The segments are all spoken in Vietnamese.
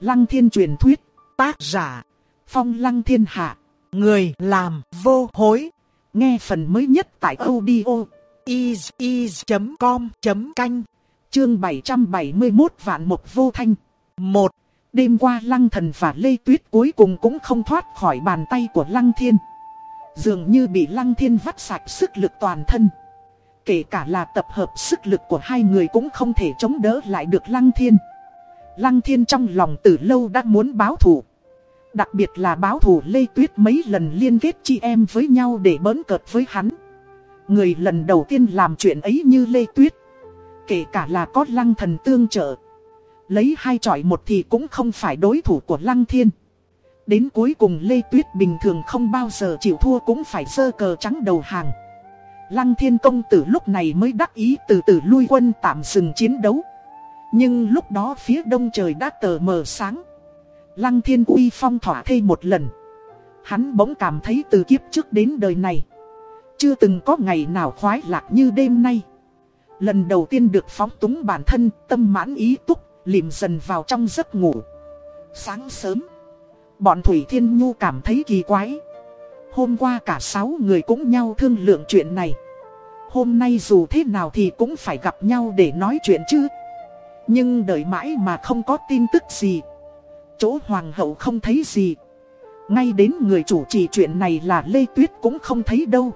Lăng thiên truyền thuyết, tác giả, phong lăng thiên hạ, người làm vô hối. Nghe phần mới nhất tại audio is.com.canh, chương 771 vạn một vô thanh. một Đêm qua Lăng Thần và Lê Tuyết cuối cùng cũng không thoát khỏi bàn tay của Lăng Thiên. Dường như bị Lăng Thiên vắt sạch sức lực toàn thân. Kể cả là tập hợp sức lực của hai người cũng không thể chống đỡ lại được Lăng Thiên. Lăng Thiên trong lòng từ lâu đã muốn báo thù. Đặc biệt là báo thù Lê Tuyết mấy lần liên kết chị em với nhau để bỡn cợt với hắn. Người lần đầu tiên làm chuyện ấy như Lê Tuyết. Kể cả là có Lăng Thần tương trợ. Lấy hai trọi một thì cũng không phải đối thủ của Lăng Thiên. Đến cuối cùng Lê Tuyết bình thường không bao giờ chịu thua cũng phải sơ cờ trắng đầu hàng. Lăng Thiên công tử lúc này mới đắc ý từ từ lui quân tạm dừng chiến đấu. Nhưng lúc đó phía đông trời đã tờ mờ sáng. Lăng Thiên uy phong thỏa thê một lần. Hắn bỗng cảm thấy từ kiếp trước đến đời này. Chưa từng có ngày nào khoái lạc như đêm nay. Lần đầu tiên được phóng túng bản thân, tâm mãn ý túc, lìm dần vào trong giấc ngủ. Sáng sớm, bọn Thủy Thiên Nhu cảm thấy kỳ quái. Hôm qua cả sáu người cũng nhau thương lượng chuyện này. Hôm nay dù thế nào thì cũng phải gặp nhau để nói chuyện chứ. Nhưng đợi mãi mà không có tin tức gì. Chỗ hoàng hậu không thấy gì. Ngay đến người chủ trì chuyện này là Lê Tuyết cũng không thấy đâu.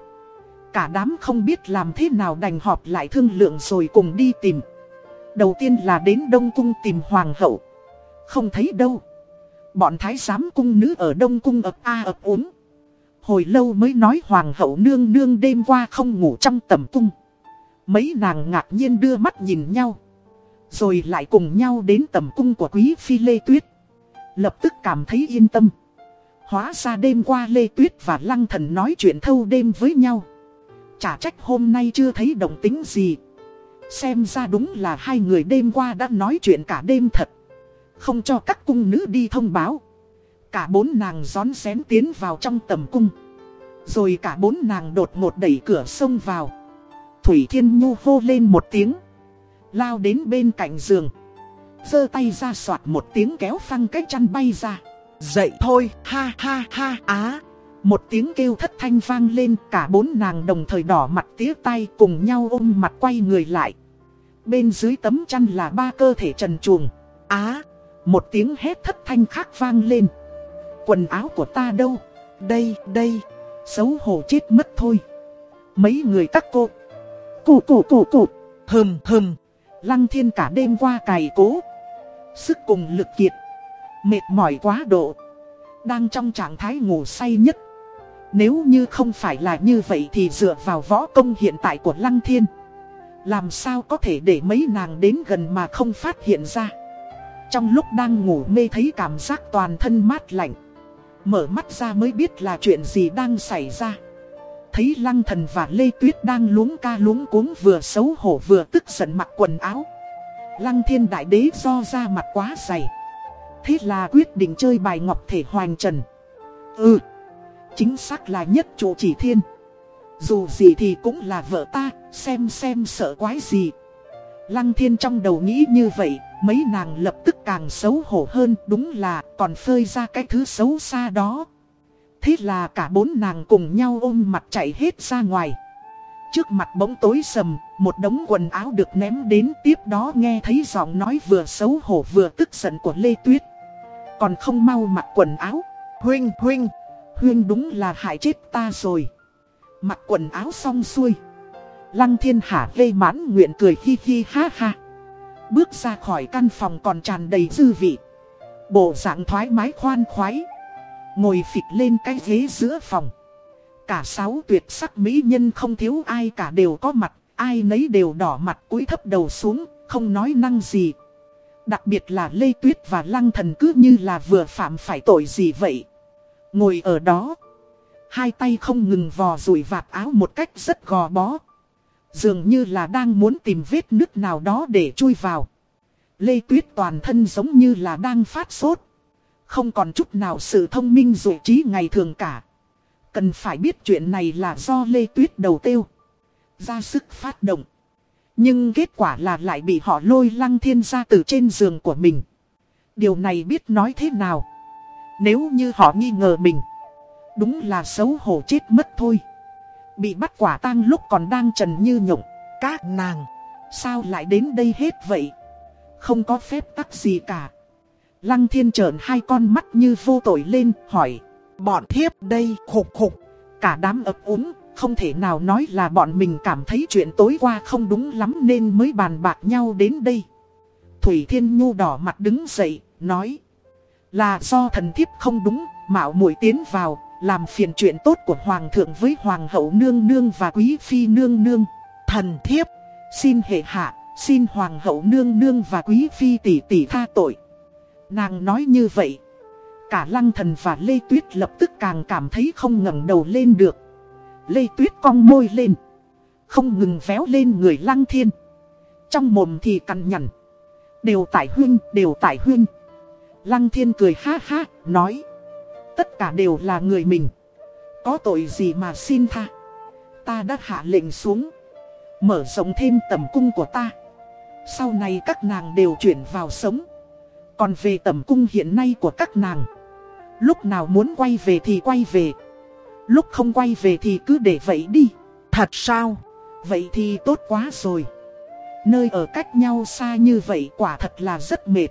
Cả đám không biết làm thế nào đành họp lại thương lượng rồi cùng đi tìm. Đầu tiên là đến Đông Cung tìm Hoàng hậu. Không thấy đâu. Bọn thái giám cung nữ ở Đông Cung ập a ập ốm. Hồi lâu mới nói Hoàng hậu nương nương đêm qua không ngủ trong tầm cung. Mấy nàng ngạc nhiên đưa mắt nhìn nhau. Rồi lại cùng nhau đến tầm cung của quý phi Lê Tuyết. Lập tức cảm thấy yên tâm. Hóa ra đêm qua Lê Tuyết và Lăng Thần nói chuyện thâu đêm với nhau. Chả trách hôm nay chưa thấy động tính gì. Xem ra đúng là hai người đêm qua đã nói chuyện cả đêm thật. Không cho các cung nữ đi thông báo. Cả bốn nàng rón xén tiến vào trong tầm cung. Rồi cả bốn nàng đột ngột đẩy cửa sông vào. Thủy Thiên Nhu hô lên một tiếng. Lao đến bên cạnh giường. giơ tay ra soạt một tiếng kéo phăng cái chăn bay ra. Dậy thôi, ha ha ha á. Một tiếng kêu thất thanh vang lên cả bốn nàng đồng thời đỏ mặt tía tay cùng nhau ôm mặt quay người lại. Bên dưới tấm chăn là ba cơ thể trần chuồng. Á, một tiếng hét thất thanh khác vang lên. Quần áo của ta đâu? Đây, đây, xấu hổ chết mất thôi. Mấy người các cô. Cụ cụ cụ cụ, hừm hừm. Lăng thiên cả đêm qua cày cố. Sức cùng lực kiệt. Mệt mỏi quá độ. Đang trong trạng thái ngủ say nhất. Nếu như không phải là như vậy thì dựa vào võ công hiện tại của Lăng Thiên, Làm sao có thể để mấy nàng đến gần mà không phát hiện ra Trong lúc đang ngủ mê thấy cảm giác toàn thân mát lạnh, Mở mắt ra mới biết là chuyện gì đang xảy ra Thấy Lăng Thần và Lê Tuyết đang luống ca luống cuống vừa xấu hổ vừa tức giận mặc quần áo. Lăng Thiên Đại Đế do ra mặt quá dày. Thế là quyết định chơi bài ngọc thể hoành trần. Ừ Chính xác là nhất chủ chỉ thiên. Dù gì thì cũng là vợ ta, Xem xem sợ quái gì. Lăng thiên trong đầu nghĩ như vậy, Mấy nàng lập tức càng xấu hổ hơn, Đúng là còn phơi ra cái thứ xấu xa đó. Thế là cả bốn nàng cùng nhau ôm mặt chạy hết ra ngoài Trước mặt bóng tối sầm, Một đống quần áo được ném đến, Tiếp đó nghe thấy giọng nói vừa xấu hổ vừa tức giận của Lê Tuyết Còn không mau mặc quần áo Huynh huynh huynh đúng là hại chết ta rồi. Mặc quần áo xong xuôi. Lăng thiên hạ vây mãn nguyện cười hi hi ha ha. Bước ra khỏi căn phòng còn tràn đầy dư vị. Bộ dạng thoải mái khoan khoái. Ngồi phịch lên cái ghế giữa phòng. Cả sáu tuyệt sắc mỹ nhân không thiếu ai cả đều có mặt. Ai nấy đều đỏ mặt cúi thấp đầu xuống, không nói năng gì. Đặc biệt là Lê Tuyết và Lăng Thần cứ như là vừa phạm phải tội gì vậy. Ngồi ở đó. Hai tay không ngừng vò rủi vạt áo một cách rất gò bó. Dường như là đang muốn tìm vết nứt nào đó để chui vào. Lê Tuyết toàn thân giống như là đang phát sốt. Không còn chút nào sự thông minh dụ trí ngày thường cả. Cần phải biết chuyện này là do Lê Tuyết đầu tiêu. Ra sức phát động. Nhưng kết quả là lại bị họ lôi lăng thiên ra từ trên giường của mình. Điều này biết nói thế nào Nếu như họ nghi ngờ mình, Đúng là xấu hổ chết mất thôi Bị bắt quả tang lúc còn đang trần như nhộng, Các nàng, Sao lại đến đây hết vậy Không có phép tắc gì cả Lăng thiên trợn hai con mắt như vô tội lên hỏi Bọn thiếp đây khục khục Cả đám ấp úng Không thể nào nói là bọn mình cảm thấy chuyện tối qua không đúng lắm nên mới bàn bạc nhau đến đây. Thủy Thiên Nhu đỏ mặt đứng dậy, nói Là do thần thiếp không đúng, mạo muội tiến vào, làm phiền chuyện tốt của Hoàng thượng với Hoàng hậu nương nương và Quý Phi nương nương. Thần thiếp, xin hệ hạ, xin Hoàng hậu nương nương và Quý Phi tỷ tỷ tha tội. Nàng nói như vậy Cả Lăng Thần và Lê Tuyết lập tức càng cảm thấy không ngẩng đầu lên được Lê Tuyết cong môi lên Không ngừng véo lên người Lăng Thiên Trong mồm thì cằn nhằn Đều tại huynh, đều tại huynh. Lăng thiên cười ha ha, nói. Tất cả đều là người mình. Có tội gì mà xin tha. Ta đã hạ lệnh xuống. Mở rộng thêm tầm cung của ta. Sau này các nàng đều chuyển vào sống. Còn về tầm cung hiện nay của các nàng. Lúc nào muốn quay về thì quay về. Lúc không quay về thì cứ để vậy đi. Thật sao? Vậy thì tốt quá rồi. Nơi ở cách nhau xa như vậy quả thật là rất mệt.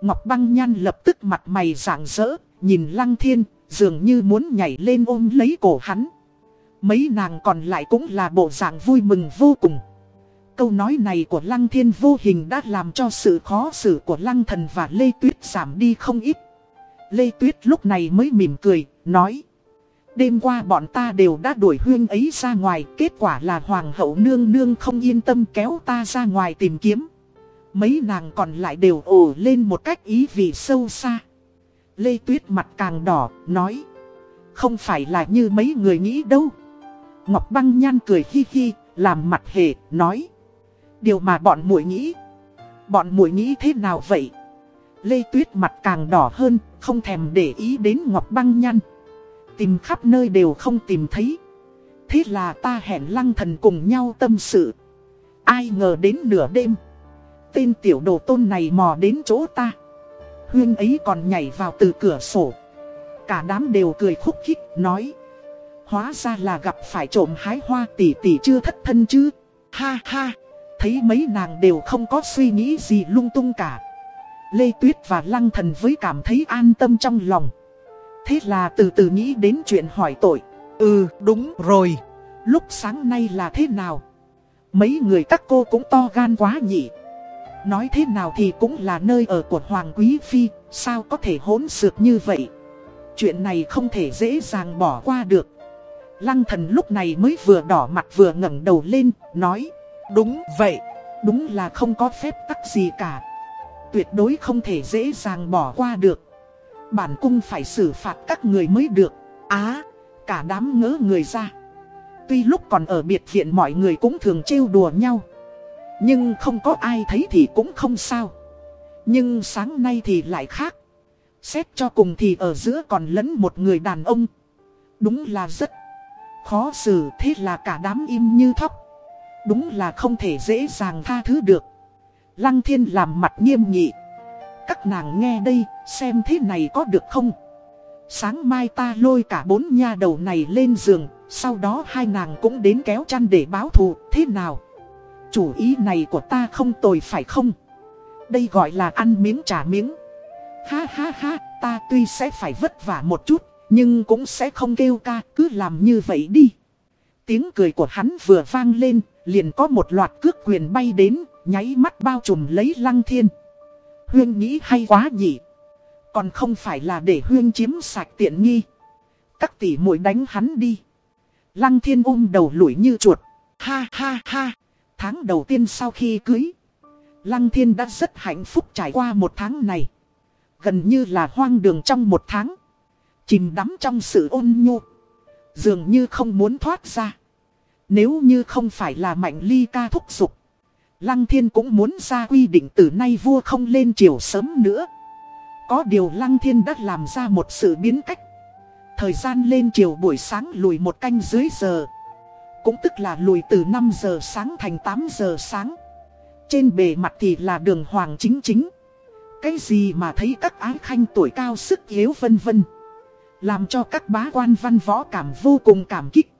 Ngọc băng nhan lập tức mặt mày rạng rỡ, nhìn lăng thiên, dường như muốn nhảy lên ôm lấy cổ hắn. Mấy nàng còn lại cũng là bộ dạng vui mừng vô cùng. Câu nói này của lăng thiên vô hình đã làm cho sự khó xử của lăng thần và Lê Tuyết giảm đi không ít. Lê Tuyết lúc này mới mỉm cười, nói. Đêm qua bọn ta đều đã đuổi huyên ấy ra ngoài, kết quả là hoàng hậu nương nương không yên tâm kéo ta ra ngoài tìm kiếm. Mấy nàng còn lại đều ồ lên một cách ý vị sâu xa. Lê Tuyết mặt càng đỏ, nói. Không phải là như mấy người nghĩ đâu. Ngọc Băng Nhan cười hi hi, làm mặt hề, nói. Điều mà bọn muội nghĩ. Bọn muội nghĩ thế nào vậy? Lê Tuyết mặt càng đỏ hơn, không thèm để ý đến Ngọc Băng Nhan. Tìm khắp nơi đều không tìm thấy Thế là ta hẹn lăng thần cùng nhau tâm sự Ai ngờ đến nửa đêm Tên tiểu đồ tôn này mò đến chỗ ta Huyên ấy còn nhảy vào từ cửa sổ Cả đám đều cười khúc khích nói Hóa ra là gặp phải trộm hái hoa tỷ tỷ chưa thất thân chứ Ha ha Thấy mấy nàng đều không có suy nghĩ gì lung tung cả Lê Tuyết và Lăng Thần với cảm thấy an tâm trong lòng Thế là từ từ nghĩ đến chuyện hỏi tội. Ừ, đúng rồi. Lúc sáng nay là thế nào? Mấy người các cô cũng to gan quá nhỉ. Nói thế nào thì cũng là nơi ở của Hoàng Quý Phi, sao có thể hỗn xược như vậy? Chuyện này không thể dễ dàng bỏ qua được. Lăng thần lúc này mới vừa đỏ mặt vừa ngẩng đầu lên, nói Đúng vậy, đúng là không có phép tắc gì cả. Tuyệt đối không thể dễ dàng bỏ qua được bản cung phải xử phạt các người mới được. Á, cả đám ngỡ người ra. Tuy lúc còn ở biệt viện mọi người cũng thường trêu đùa nhau. Nhưng không có ai thấy thì cũng không sao. Nhưng sáng nay thì lại khác. Xét cho cùng thì ở giữa còn lẫn một người đàn ông. Đúng là rất khó xử thế là cả đám im như thóc. Đúng là không thể dễ dàng tha thứ được. Lăng thiên làm mặt nghiêm nghị. Các nàng nghe đây, xem thế này có được không? Sáng mai ta lôi cả bốn nha đầu này lên giường, sau đó hai nàng cũng đến kéo chăn để báo thù, thế nào? Chủ ý này của ta không tồi phải không? Đây gọi là ăn miếng trả miếng. Ha ha ha, ta tuy sẽ phải vất vả một chút, nhưng cũng sẽ không kêu ca, cứ làm như vậy đi. Tiếng cười của hắn vừa vang lên, liền có một loạt cước quyền bay đến, nháy mắt bao trùm lấy lăng thiên. Huyên nghĩ hay quá nhỉ. Còn không phải là để Huyên chiếm sạch tiện nghi. Các tỷ muội đánh hắn đi. Lăng thiên ôm đầu lủi như chuột. Ha ha ha. Tháng đầu tiên sau khi cưới. Lăng thiên đã rất hạnh phúc trải qua một tháng này. Gần như là hoang đường trong một tháng. Chìm đắm trong sự ôn nhu. Dường như không muốn thoát ra. Nếu như không phải là mạnh ly ca thúc giục. Lăng thiên cũng muốn ra quy định từ nay vua không lên triều sớm nữa. Có điều Lăng thiên đã làm ra một sự biến cách. Thời gian lên chiều buổi sáng lùi một canh dưới giờ. Cũng tức là lùi từ 5 giờ sáng thành 8 giờ sáng. Trên bề mặt thì là đường hoàng chính chính. Cái gì mà thấy các ái khanh tuổi cao sức yếu vân vân Làm cho các bá quan văn võ cảm vô cùng cảm kích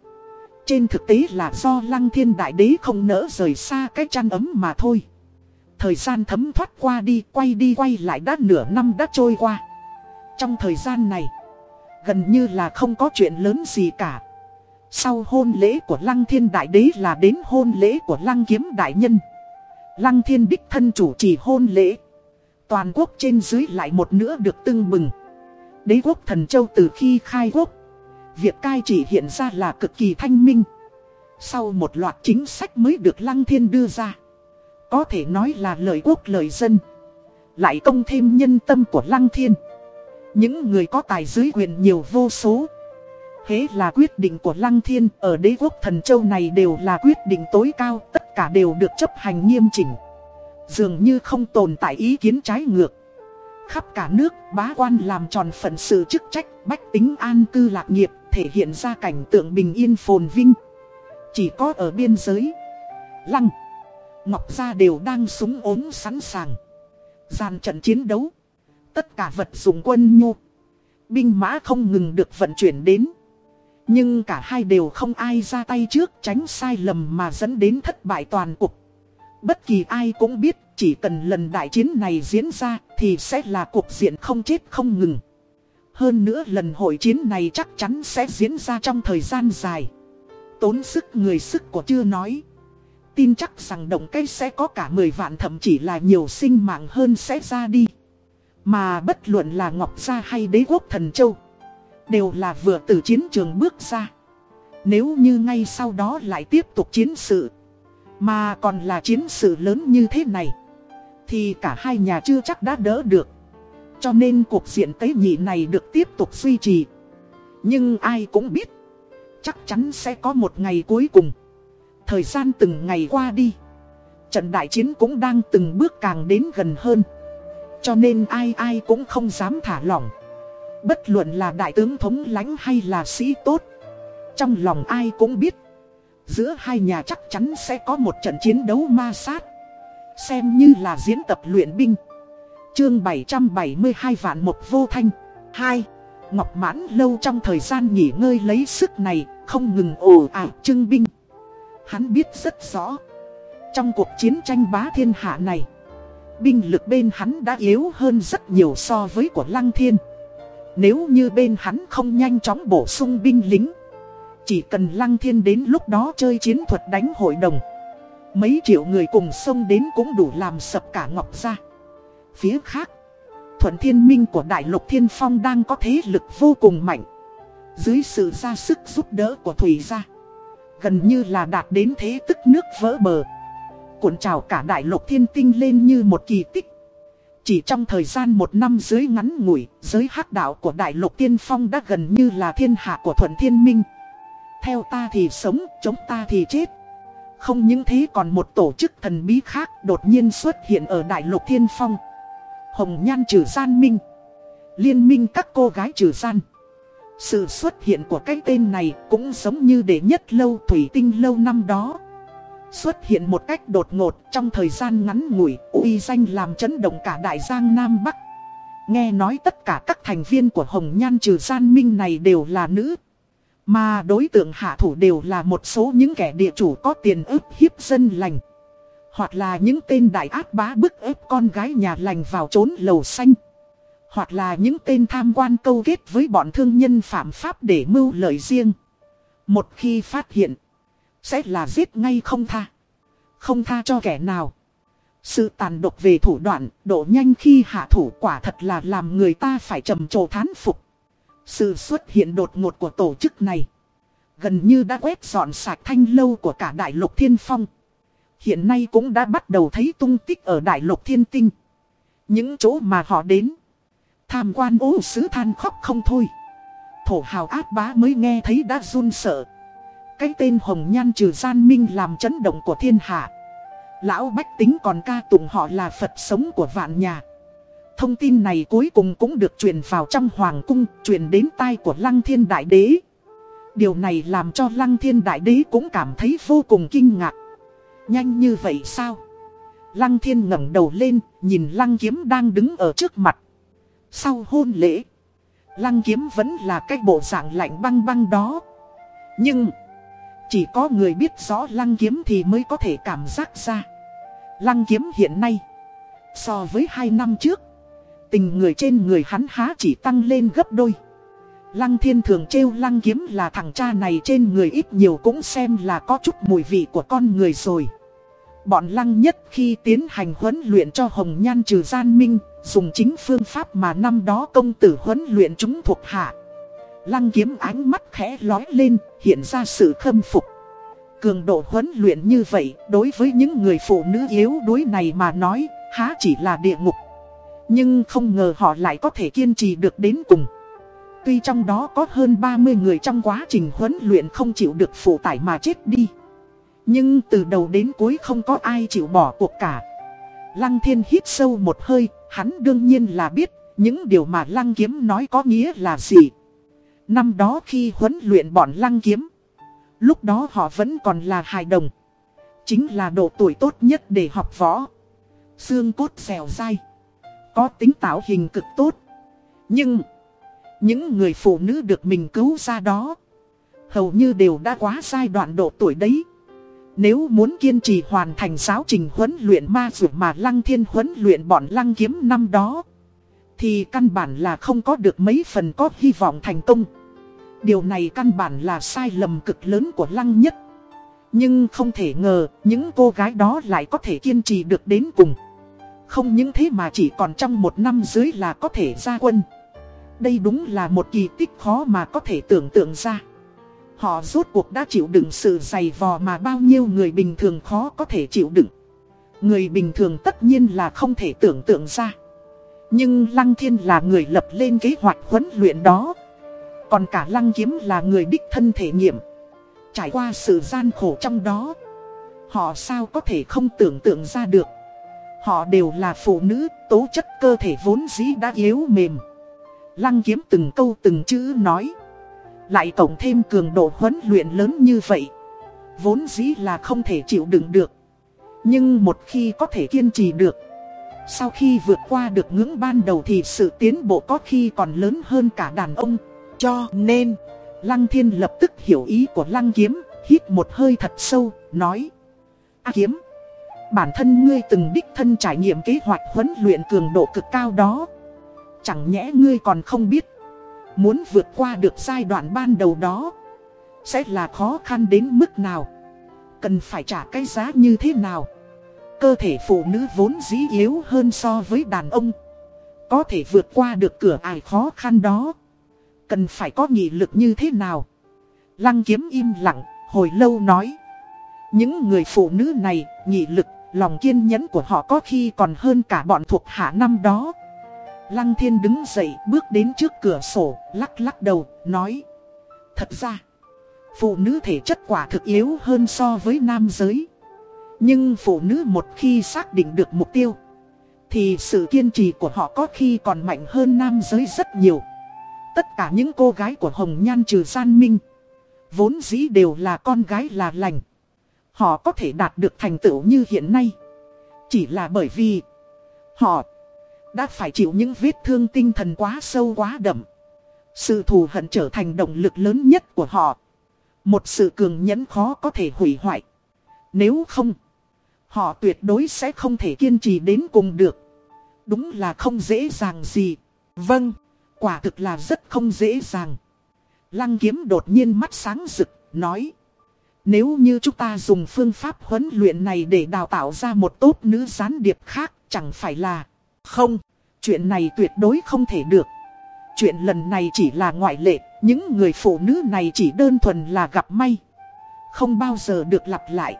trên thực tế là do lăng thiên đại đế không nỡ rời xa cái chăn ấm mà thôi. Thời gian thấm thoát qua đi, quay đi quay lại đã nửa năm đã trôi qua. Trong thời gian này, Gần như là không có chuyện lớn gì cả. Sau hôn lễ của Lăng Thiên Đại Đế là đến hôn lễ của Lăng Kiếm Đại Nhân. Lăng Thiên Đích thân chủ trì hôn lễ. Toàn quốc trên dưới lại một nữa được tưng bừng. Đế quốc thần châu từ khi khai quốc Việc cai trị hiện ra là cực kỳ thanh minh Sau một loạt chính sách mới được Lăng Thiên đưa ra Có thể nói là lời quốc lời dân Lại công thêm nhân tâm của Lăng Thiên những người có tài dưới quyền nhiều vô số. Thế là quyết định của Lăng Thiên ở đế quốc thần châu này đều là quyết định tối cao, tất cả đều được chấp hành nghiêm chỉnh. Dường như không tồn tại ý kiến trái ngược. Khắp cả nước, bá quan làm tròn phận sự chức trách, bách tính an cư lạc nghiệp, thể hiện ra cảnh tượng bình yên phồn vinh. Chỉ có ở biên giới, Lăng, Ngọc Gia đều đang súng ốm sẵn sàng. Gian trận chiến đấu. Tất cả vật dụng quân nhu Binh mã không ngừng được vận chuyển đến Nhưng cả hai đều không ai ra tay trước tránh sai lầm mà dẫn đến thất bại toàn cục Bất kỳ ai cũng biết chỉ cần lần đại chiến này diễn ra thì sẽ là cuộc diện không chết không ngừng hơn nữa lần hội chiến này chắc chắn sẽ diễn ra trong thời gian dài. Tốn sức người sức của chưa nói. Tin chắc rằng động cây sẽ có cả 10 vạn thậm chỉ là nhiều sinh mạng hơn sẽ ra đi. Mà bất luận là Ngọc Gia hay đế quốc Thần Châu, Đều là vừa từ chiến trường bước ra. Nếu như ngay sau đó lại tiếp tục chiến sự, Mà còn là chiến sự lớn như thế này, Thì cả hai nhà chưa chắc đã đỡ được. Cho nên cuộc diện tế nhị này được tiếp tục duy trì. Nhưng ai cũng biết, Chắc chắn sẽ có một ngày cuối cùng. Thời gian từng ngày qua đi, Trận đại chiến cũng đang từng bước càng đến gần hơn. Cho nên ai ai cũng không dám thả lỏng. Bất luận là đại tướng thống lãnh hay là sĩ tốt, Trong lòng ai cũng biết, Giữa hai nhà chắc chắn sẽ có một trận chiến đấu ma sát, Xem như là diễn tập luyện binh. Chương 772 vạn một vô thanh 2. Ngọc mãn lâu trong thời gian nghỉ ngơi lấy sức này Không ngừng ồ ả trưng binh Hắn biết rất rõ Trong cuộc chiến tranh bá thiên hạ này binh lực bên hắn đã yếu hơn rất nhiều so với của Lăng Thiên. Nếu như bên hắn không nhanh chóng bổ sung binh lính, chỉ cần Lăng Thiên đến lúc đó chơi chiến thuật đánh hội đồng. Mấy triệu người cùng xông đến cũng đủ làm sập cả Ngọc ra. Phía khác, Thuận Thiên Minh của Đại lục Thiên Phong đang có thế lực vô cùng mạnh. Dưới sự ra sức giúp đỡ của Thủy gia, gần như là đạt đến thế tức nước vỡ bờ cuộn trào cả đại lục thiên tinh lên như một kỳ tích. Chỉ trong thời gian một năm dưới ngắn ngủi, giới hắc đạo của đại lục tiên phong đã gần như là thiên hạ của thuận thiên minh. Theo ta thì sống, chống ta thì chết. Không những thế còn một tổ chức thần bí khác đột nhiên xuất hiện ở đại lục thiên phong. Hồng Nhan trừ gian minh. Liên minh các cô gái trừ gian. Sự xuất hiện của cái tên này cũng giống như để nhất lâu thủy tinh lâu năm đó. Xuất hiện một cách đột ngột trong thời gian ngắn ngủi, uy danh làm chấn động cả đại giang Nam Bắc. Nghe nói tất cả các thành viên của Hồng Nhan trừ gian minh này đều là nữ. Mà đối tượng hạ thủ đều là một số những kẻ địa chủ có tiền ức hiếp dân lành. Hoặc là những tên đại ác bá bức ép con gái nhà lành vào trốn lầu xanh. Hoặc là những tên tham quan câu kết với bọn thương nhân phạm pháp để mưu lợi riêng. Một khi phát hiện, sẽ là giết ngay không tha. Không tha cho kẻ nào. Sự tàn độc về thủ đoạn, độ nhanh khi hạ thủ quả thật là làm người ta phải trầm trồ thán phục. Sự xuất hiện đột ngột của tổ chức này, gần như đã quét dọn sạch thanh lâu của cả đại lục thiên phong. Hiện nay cũng đã bắt đầu thấy tung tích ở đại lục thiên tinh. Những chỗ mà họ đến, tham quan ố sứ than khóc không thôi. Thổ hào ác bá mới nghe thấy đã run sợ. Cái tên Hồng Nhan trừ gian minh làm chấn động của thiên hạ. Lão Bách Tính còn ca tụng họ là Phật sống của vạn nhà. Thông tin này cuối cùng cũng được truyền vào trong Hoàng cung, truyền đến tai của Lăng Thiên Đại Đế. Điều này làm cho Lăng Thiên Đại Đế cũng cảm thấy vô cùng kinh ngạc. Nhanh như vậy sao? Lăng thiên ngẩng đầu lên, nhìn lăng kiếm đang đứng ở trước mặt. Sau hôn lễ, lăng kiếm vẫn là cái bộ dạng lạnh băng băng đó. Nhưng, chỉ có người biết rõ lăng kiếm thì mới có thể cảm giác ra. Lăng kiếm hiện nay, so với hai năm trước, tình người trên người hắn há chỉ tăng lên gấp đôi. Lăng thiên thường trêu lăng kiếm là thằng cha này trên người ít nhiều cũng xem là có chút mùi vị của con người rồi. Bọn lăng nhất khi tiến hành huấn luyện cho Hồng Nhan trừ gian minh, dùng chính phương pháp mà năm đó công tử huấn luyện chúng thuộc hạ. Lăng kiếm ánh mắt khẽ lói lên, hiện ra sự khâm phục. Cường độ huấn luyện như vậy, đối với những người phụ nữ yếu đuối này mà nói, há chỉ là địa ngục. Nhưng không ngờ họ lại có thể kiên trì được đến cùng. Tuy trong đó có hơn 30 người trong quá trình huấn luyện không chịu được phụ tải mà chết đi. Nhưng từ đầu đến cuối không có ai chịu bỏ cuộc cả. Lăng thiên hít sâu một hơi, hắn đương nhiên là biết những điều mà lăng kiếm nói có nghĩa là gì. Năm đó khi huấn luyện bọn lăng kiếm, lúc đó họ vẫn còn là hài đồng. Chính là độ tuổi tốt nhất để học võ. Xương cốt dẻo dai, có tính tạo hình cực tốt. Nhưng, những người phụ nữ được mình cứu ra đó, hầu như đều đã quá giai đoạn độ tuổi đấy. Nếu muốn kiên trì hoàn thành giáo trình huấn luyện ma dụ mà Lăng Thiên huấn luyện bọn Lăng Kiếm năm đó Thì căn bản là không có được mấy phần có hy vọng thành công. Điều này căn bản là sai lầm cực lớn của Lăng Nhất. Nhưng không thể ngờ những cô gái đó lại có thể kiên trì được đến cùng. Không những thế mà chỉ còn trong một năm dưới là có thể ra quân. Đây đúng là một kỳ tích khó mà có thể tưởng tượng ra Họ rốt cuộc đã chịu đựng sự dày vò mà bao nhiêu người bình thường khó có thể chịu đựng. Người bình thường tất nhiên là không thể tưởng tượng ra. Nhưng Lăng Thiên là người lập lên kế hoạch huấn luyện đó. Còn cả Lăng Kiếm là người đích thân thể nghiệm. Trải qua sự gian khổ trong đó. Họ sao có thể không tưởng tượng ra được. Họ đều là phụ nữ, tố chất cơ thể vốn dĩ đã yếu mềm. Lăng Kiếm từng câu từng chữ nói. Lại cộng thêm cường độ huấn luyện lớn như vậy. Vốn dĩ là không thể chịu đựng được. Nhưng một khi có thể kiên trì được. Sau khi vượt qua được ngưỡng ban đầu thì sự tiến bộ có khi còn lớn hơn cả đàn ông. Cho nên, Lăng thiên lập tức hiểu ý của lăng kiếm, Hít một hơi thật sâu, Nói. A kiếm, Bản thân ngươi từng đích thân trải nghiệm kế hoạch huấn luyện cường độ cực cao đó. Chẳng nhẽ ngươi còn không biết. Muốn vượt qua được giai đoạn ban đầu đó Sẽ là khó khăn đến mức nào? Cần phải trả cái giá như thế nào? Cơ thể phụ nữ vốn dĩ yếu hơn so với đàn ông. Có thể vượt qua được cửa ải khó khăn đó. Cần phải có nghị lực như thế nào? Lăng kiếm im lặng, hồi lâu nói. Những người phụ nữ này, nghị lực, lòng kiên nhẫn của họ có khi còn hơn cả bọn thuộc hạ năm đó. Lăng thiên đứng dậy bước đến trước cửa sổ, lắc lắc đầu, nói Thật ra, phụ nữ thể chất quả thực yếu hơn so với nam giới. Nhưng phụ nữ một khi xác định được mục tiêu Thì sự kiên trì của họ có khi còn mạnh hơn nam giới rất nhiều. Tất cả những cô gái của Hồng Nhan trừ gian minh Vốn dĩ đều là con gái là lành. Họ có thể đạt được thành tựu như hiện nay. Chỉ là bởi vì Họ đã phải chịu những vết thương tinh thần quá sâu quá đậm. Sự thù hận trở thành động lực lớn nhất của họ. Một sự cường nhẫn khó có thể hủy hoại. Nếu không, họ tuyệt đối sẽ không thể kiên trì đến cùng được. Đúng là không dễ dàng gì. Vâng, quả thực là rất không dễ dàng. Lăng kiếm đột nhiên mắt sáng rực, nói. Nếu như chúng ta dùng phương pháp huấn luyện này để đào tạo ra một tốt nữ gián điệp khác, chẳng phải là... Không, chuyện này tuyệt đối không thể được. Chuyện lần này chỉ là ngoại lệ, những người phụ nữ này chỉ đơn thuần là gặp may. Không bao giờ được lặp lại.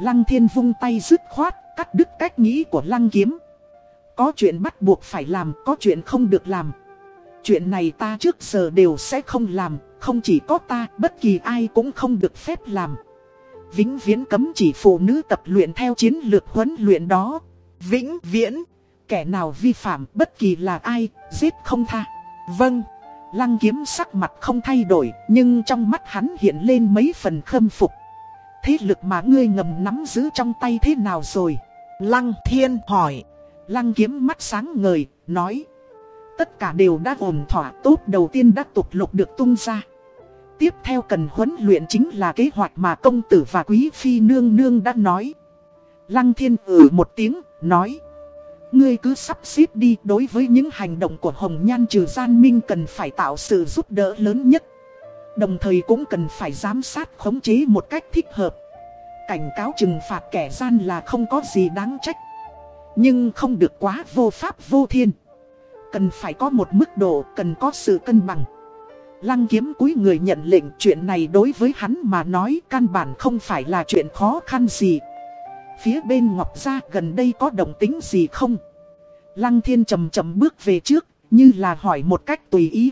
Lăng thiên vung tay dứt khoát, cắt đứt cách nghĩ của lăng kiếm. Có chuyện bắt buộc phải làm, có chuyện không được làm. Chuyện này ta trước giờ đều sẽ không làm, không chỉ có ta, bất kỳ ai cũng không được phép làm. Vĩnh viễn cấm chỉ phụ nữ tập luyện theo chiến lược huấn luyện đó. Vĩnh viễn kẻ nào vi phạm bất kỳ là ai, giết không tha. Vâng, lăng kiếm sắc mặt không thay đổi, nhưng trong mắt hắn hiện lên mấy phần khâm phục. Thế lực mà ngươi ngầm nắm giữ trong tay thế nào rồi? Lăng thiên hỏi. Lăng kiếm mắt sáng ngời, nói. Tất cả đều đã ổn thỏa tốt đầu tiên đã tục lục được tung ra. Tiếp theo cần huấn luyện chính là kế hoạch mà công tử và quý phi nương nương đã nói. Lăng thiên ử một tiếng, nói. Ngươi cứ sắp xếp đi đối với những hành động của Hồng Nhan trừ gian minh cần phải tạo sự giúp đỡ lớn nhất. Đồng thời cũng cần phải giám sát khống chế một cách thích hợp. Cảnh cáo trừng phạt kẻ gian là không có gì đáng trách. Nhưng không được quá vô pháp vô thiên. Cần phải có một mức độ, cần có sự cân bằng. Lăng kiếm cúi người nhận lệnh chuyện này đối với hắn mà nói căn bản không phải là chuyện khó khăn gì. Phía bên Ngọc Gia gần đây có động tính gì không? Lăng thiên chầm chầm bước về trước, như là hỏi một cách tùy ý.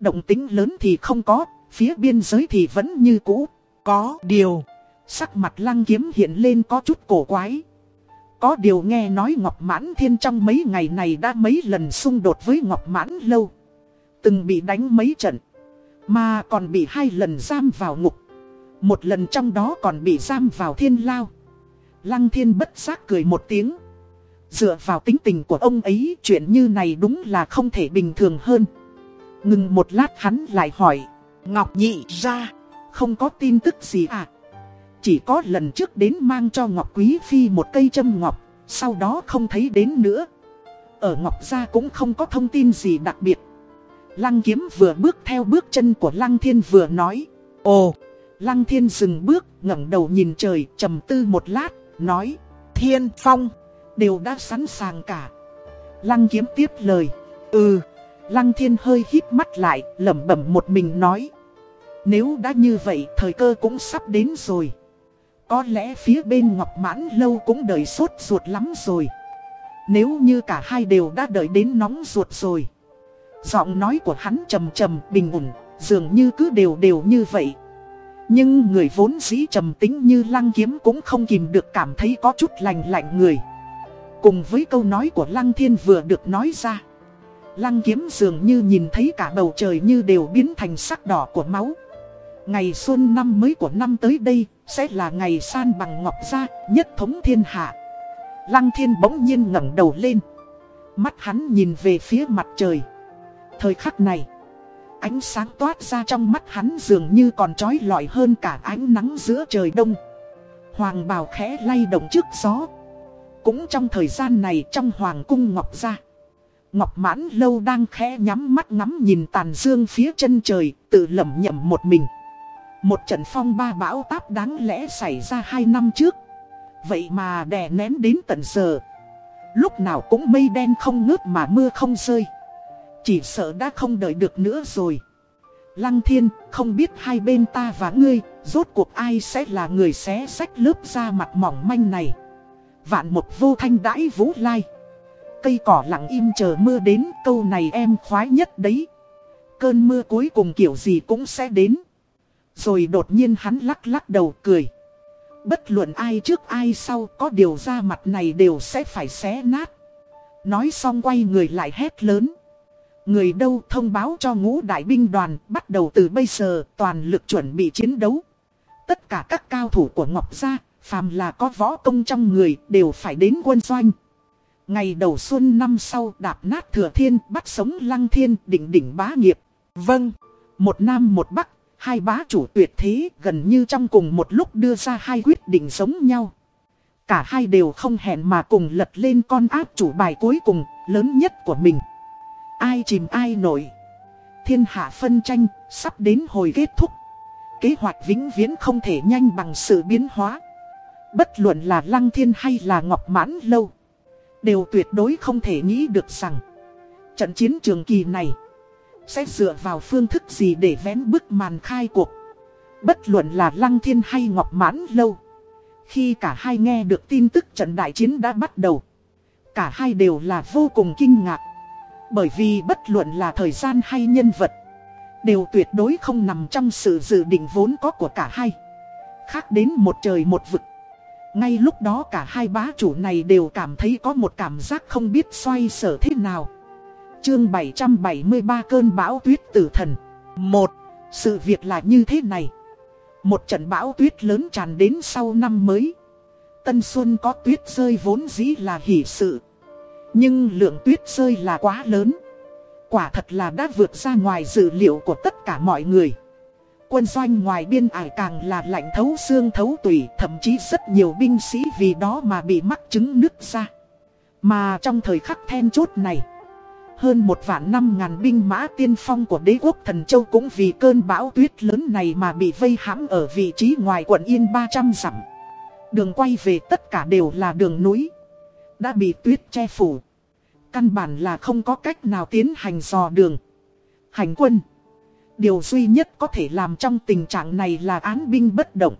Động tính lớn thì không có, phía biên giới thì vẫn như cũ. Có điều, sắc mặt lăng kiếm hiện lên có chút cổ quái. Có điều nghe nói Ngọc Mãn Thiên trong mấy ngày này đã mấy lần xung đột với Ngọc Mãn Lâu. Từng bị đánh mấy trận, mà còn bị hai lần giam vào ngục. Một lần trong đó còn bị giam vào thiên lao. Lăng thiên bất giác cười một tiếng. Dựa vào tính tình của ông ấy chuyện như này đúng là không thể bình thường hơn. Ngừng một lát hắn lại hỏi. Ngọc nhị ra, không có tin tức gì à? Chỉ có lần trước đến mang cho Ngọc Quý Phi một cây châm ngọc, sau đó không thấy đến nữa. Ở Ngọc Gia cũng không có thông tin gì đặc biệt. Lăng kiếm vừa bước theo bước chân của Lăng Thiên vừa nói. Ồ, Lăng Thiên dừng bước, ngẩng đầu nhìn trời, trầm tư một lát, nói. Thiên Phong, đều đã sẵn sàng cả. Lăng kiếm tiếp lời. Ừ, Lăng Thiên hơi híp mắt lại, lẩm bẩm một mình nói. Nếu đã như vậy, thời cơ cũng sắp đến rồi. Có lẽ phía bên Ngọc Mãn Lâu cũng đợi sốt ruột lắm rồi. Nếu như cả hai đều đã đợi đến nóng ruột rồi. Giọng nói của hắn trầm trầm, bình ổn, dường như cứ đều đều như vậy. Nhưng người vốn dĩ trầm tính như lăng kiếm cũng không kìm được cảm thấy có chút lành lạnh người. Cùng với câu nói của lăng thiên vừa được nói ra. Lăng kiếm dường như nhìn thấy cả bầu trời như đều biến thành sắc đỏ của máu. Ngày xuân năm mới của năm tới đây sẽ là ngày san bằng ngọc gia nhất thống thiên hạ. Lăng thiên bỗng nhiên ngẩng đầu lên. Mắt hắn nhìn về phía mặt trời. Thời khắc này, ánh sáng toát ra trong mắt hắn dường như còn trói lọi hơn cả ánh nắng giữa trời đông. Hoàng bào khẽ lay động trước gió. Cũng trong thời gian này trong hoàng cung ngọc gia. Ngọc mãn lâu đang khẽ nhắm mắt ngắm nhìn tàn dương phía chân trời, tự lẩm nhẩm một mình. Một trận phong ba bão táp đáng lẽ xảy ra hai năm trước. Vậy mà đè nén đến tận giờ. Lúc nào cũng mây đen không ngớt mà mưa không rơi. Chỉ sợ đã không đợi được nữa rồi. Lăng thiên, không biết hai bên ta và ngươi, rốt cuộc ai sẽ là người xé sách lớp da mặt mỏng manh này. Vạn một vô thanh đãi vũ lai. Cây cỏ lặng im chờ mưa đến, câu này em khoái nhất đấy. Cơn mưa cuối cùng kiểu gì cũng sẽ đến. Rồi đột nhiên hắn lắc lắc đầu cười. Bất luận ai trước ai sau có điều ra mặt này đều sẽ phải xé nát. Nói xong quay người lại hét lớn. Người đâu thông báo cho ngũ đại binh đoàn bắt đầu từ bây giờ toàn lực chuẩn bị chiến đấu. Tất cả các cao thủ của Ngọc Gia, phàm là có võ công trong người đều phải đến quân doanh. Ngày đầu xuân năm sau đạp nát thừa thiên bắt sống lăng thiên đỉnh đỉnh bá nghiệp. Vâng, một nam một bắc Hai bá chủ tuyệt thế gần như trong cùng một lúc đưa ra hai quyết định giống nhau. Cả hai đều không hẹn mà cùng lật lên con áp chủ bài cuối cùng, lớn nhất của mình. Ai chìm ai nổi. Thiên hạ phân tranh, sắp đến hồi kết thúc. Kế hoạch vĩnh viễn không thể nhanh bằng sự biến hóa. Bất luận là Lăng Thiên hay là Ngọc Mãn Lâu. Đều tuyệt đối không thể nghĩ được rằng. Trận chiến trường kỳ này sẽ dựa vào phương thức gì để vén bức màn khai cuộc Bất luận là Lăng Thiên hay Ngọc Mãn Lâu Khi cả hai nghe được tin tức trận đại chiến đã bắt đầu Cả hai đều là vô cùng kinh ngạc bởi vì bất luận là thời gian hay nhân vật Đều tuyệt đối không nằm trong sự dự định vốn có của cả hai Khác đến một trời một vực Ngay lúc đó cả hai bá chủ này đều cảm thấy có một cảm giác không biết xoay sở thế nào Chương 773 cơn bão tuyết tử thần. Một, sự việc là như thế này. Một trận bão tuyết lớn tràn đến sau năm mới. Tân Xuân có tuyết rơi vốn dĩ là hỷ sự. Nhưng lượng tuyết rơi là quá lớn. Quả thật là đã vượt ra ngoài dự liệu của tất cả mọi người. Quân doanh ngoài biên ải càng là lạnh thấu xương thấu tủy, thậm chí rất nhiều binh sĩ vì đó mà bị mắc chứng nứt ra. Mà trong thời khắc then chốt này, hơn một vạn năm ngàn binh mã tiên phong của đế quốc thần châu cũng vì cơn bão tuyết lớn này mà bị vây hãm ở vị trí ngoài quận Yên 300 dặm. Đường quay về tất cả đều là đường núi, đã bị tuyết che phủ. Căn bản là không có cách nào tiến hành dò đường. Hành quân. Điều duy nhất có thể làm trong tình trạng này là án binh bất động.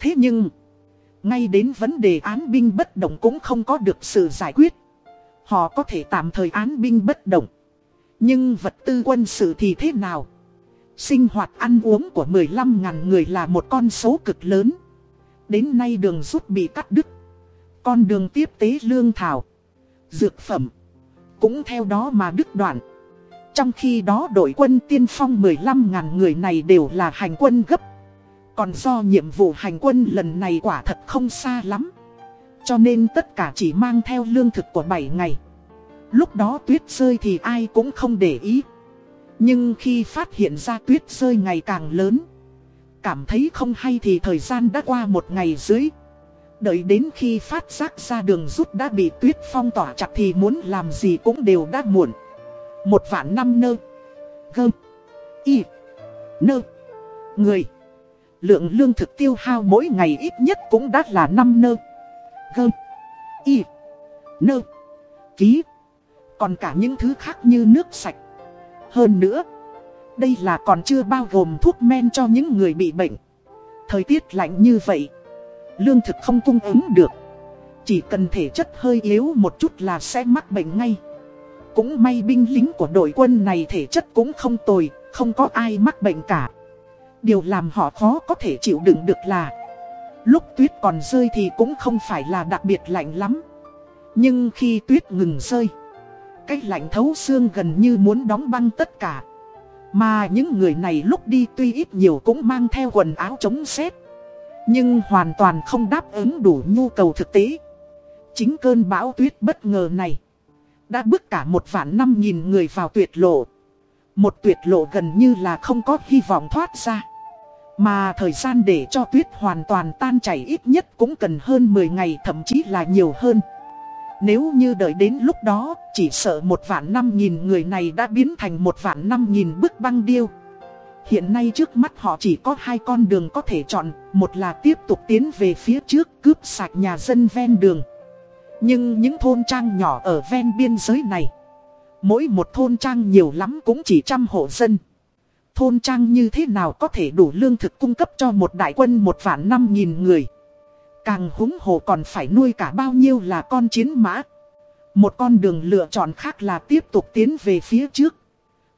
Thế nhưng, ngay đến vấn đề án binh bất động cũng không có được sự giải quyết. Họ có thể tạm thời án binh bất động. Nhưng vật tư quân sự thì thế nào? Sinh hoạt ăn uống của 15.000 người là một con số cực lớn. Đến nay đường rút bị cắt đứt. Con đường tiếp tế lương thảo, dược phẩm, cũng theo đó mà đứt đoạn. Trong khi đó đội quân tiên phong 15.000 người này đều là hành quân gấp. Còn do nhiệm vụ hành quân lần này quả thật không xa lắm. Cho nên tất cả chỉ mang theo lương thực của 7 ngày. Lúc đó tuyết rơi thì ai cũng không để ý. Nhưng khi phát hiện ra tuyết rơi ngày càng lớn, cảm thấy không hay thì thời gian đã qua một ngày dưới. Đợi đến khi phát giác ra đường rút đã bị tuyết phong tỏa chặt thì muốn làm gì cũng đều đã muộn. Một vạn năm nơ. Gơm. Y. Nơ. Người. Lượng lương thực tiêu hao mỗi ngày ít nhất cũng đã là năm nơ. Gơm. Y. Nơ. Ký. Còn cả những thứ khác như nước sạch. Hơn nữa. Đây là còn chưa bao gồm thuốc men cho những người bị bệnh. Thời tiết lạnh như vậy Lương thực không cung ứng được. Chỉ cần thể chất hơi yếu một chút là sẽ mắc bệnh ngay. Cũng may binh lính của đội quân này thể chất cũng không tồi, Không có ai mắc bệnh cả. Điều làm họ khó có thể chịu đựng được là, Lúc tuyết còn rơi thì cũng không phải là đặc biệt lạnh lắm. Nhưng khi tuyết ngừng rơi, Cái lạnh thấu xương gần như muốn đóng băng tất cả. Mà những người này lúc đi tuy ít nhiều cũng mang theo quần áo chống rét nhưng hoàn toàn không đáp ứng đủ nhu cầu thực tế. Chính cơn bão tuyết bất ngờ này đã bước cả một vạn năm nghìn người vào tuyệt lộ. Một tuyệt lộ gần như là không có hy vọng thoát ra. Mà thời gian để cho tuyết hoàn toàn tan chảy ít nhất cũng cần hơn 10 ngày thậm chí là nhiều hơn. Nếu như đợi đến lúc đó, chỉ sợ một vạn năm nghìn người này đã biến thành một vạn năm nghìn bức băng điêu. Hiện nay trước mắt họ chỉ có hai con đường có thể chọn, một là tiếp tục tiến về phía trước cướp sạch nhà dân ven đường. Nhưng những thôn trang nhỏ ở ven biên giới này, mỗi một thôn trang nhiều lắm cũng chỉ trăm hộ dân. Thôn trang như thế nào có thể đủ lương thực cung cấp cho một đại quân một vạn năm nghìn người. Càng húng hộ còn phải nuôi cả bao nhiêu là con chiến mã. Một con đường lựa chọn khác là tiếp tục tiến về phía trước.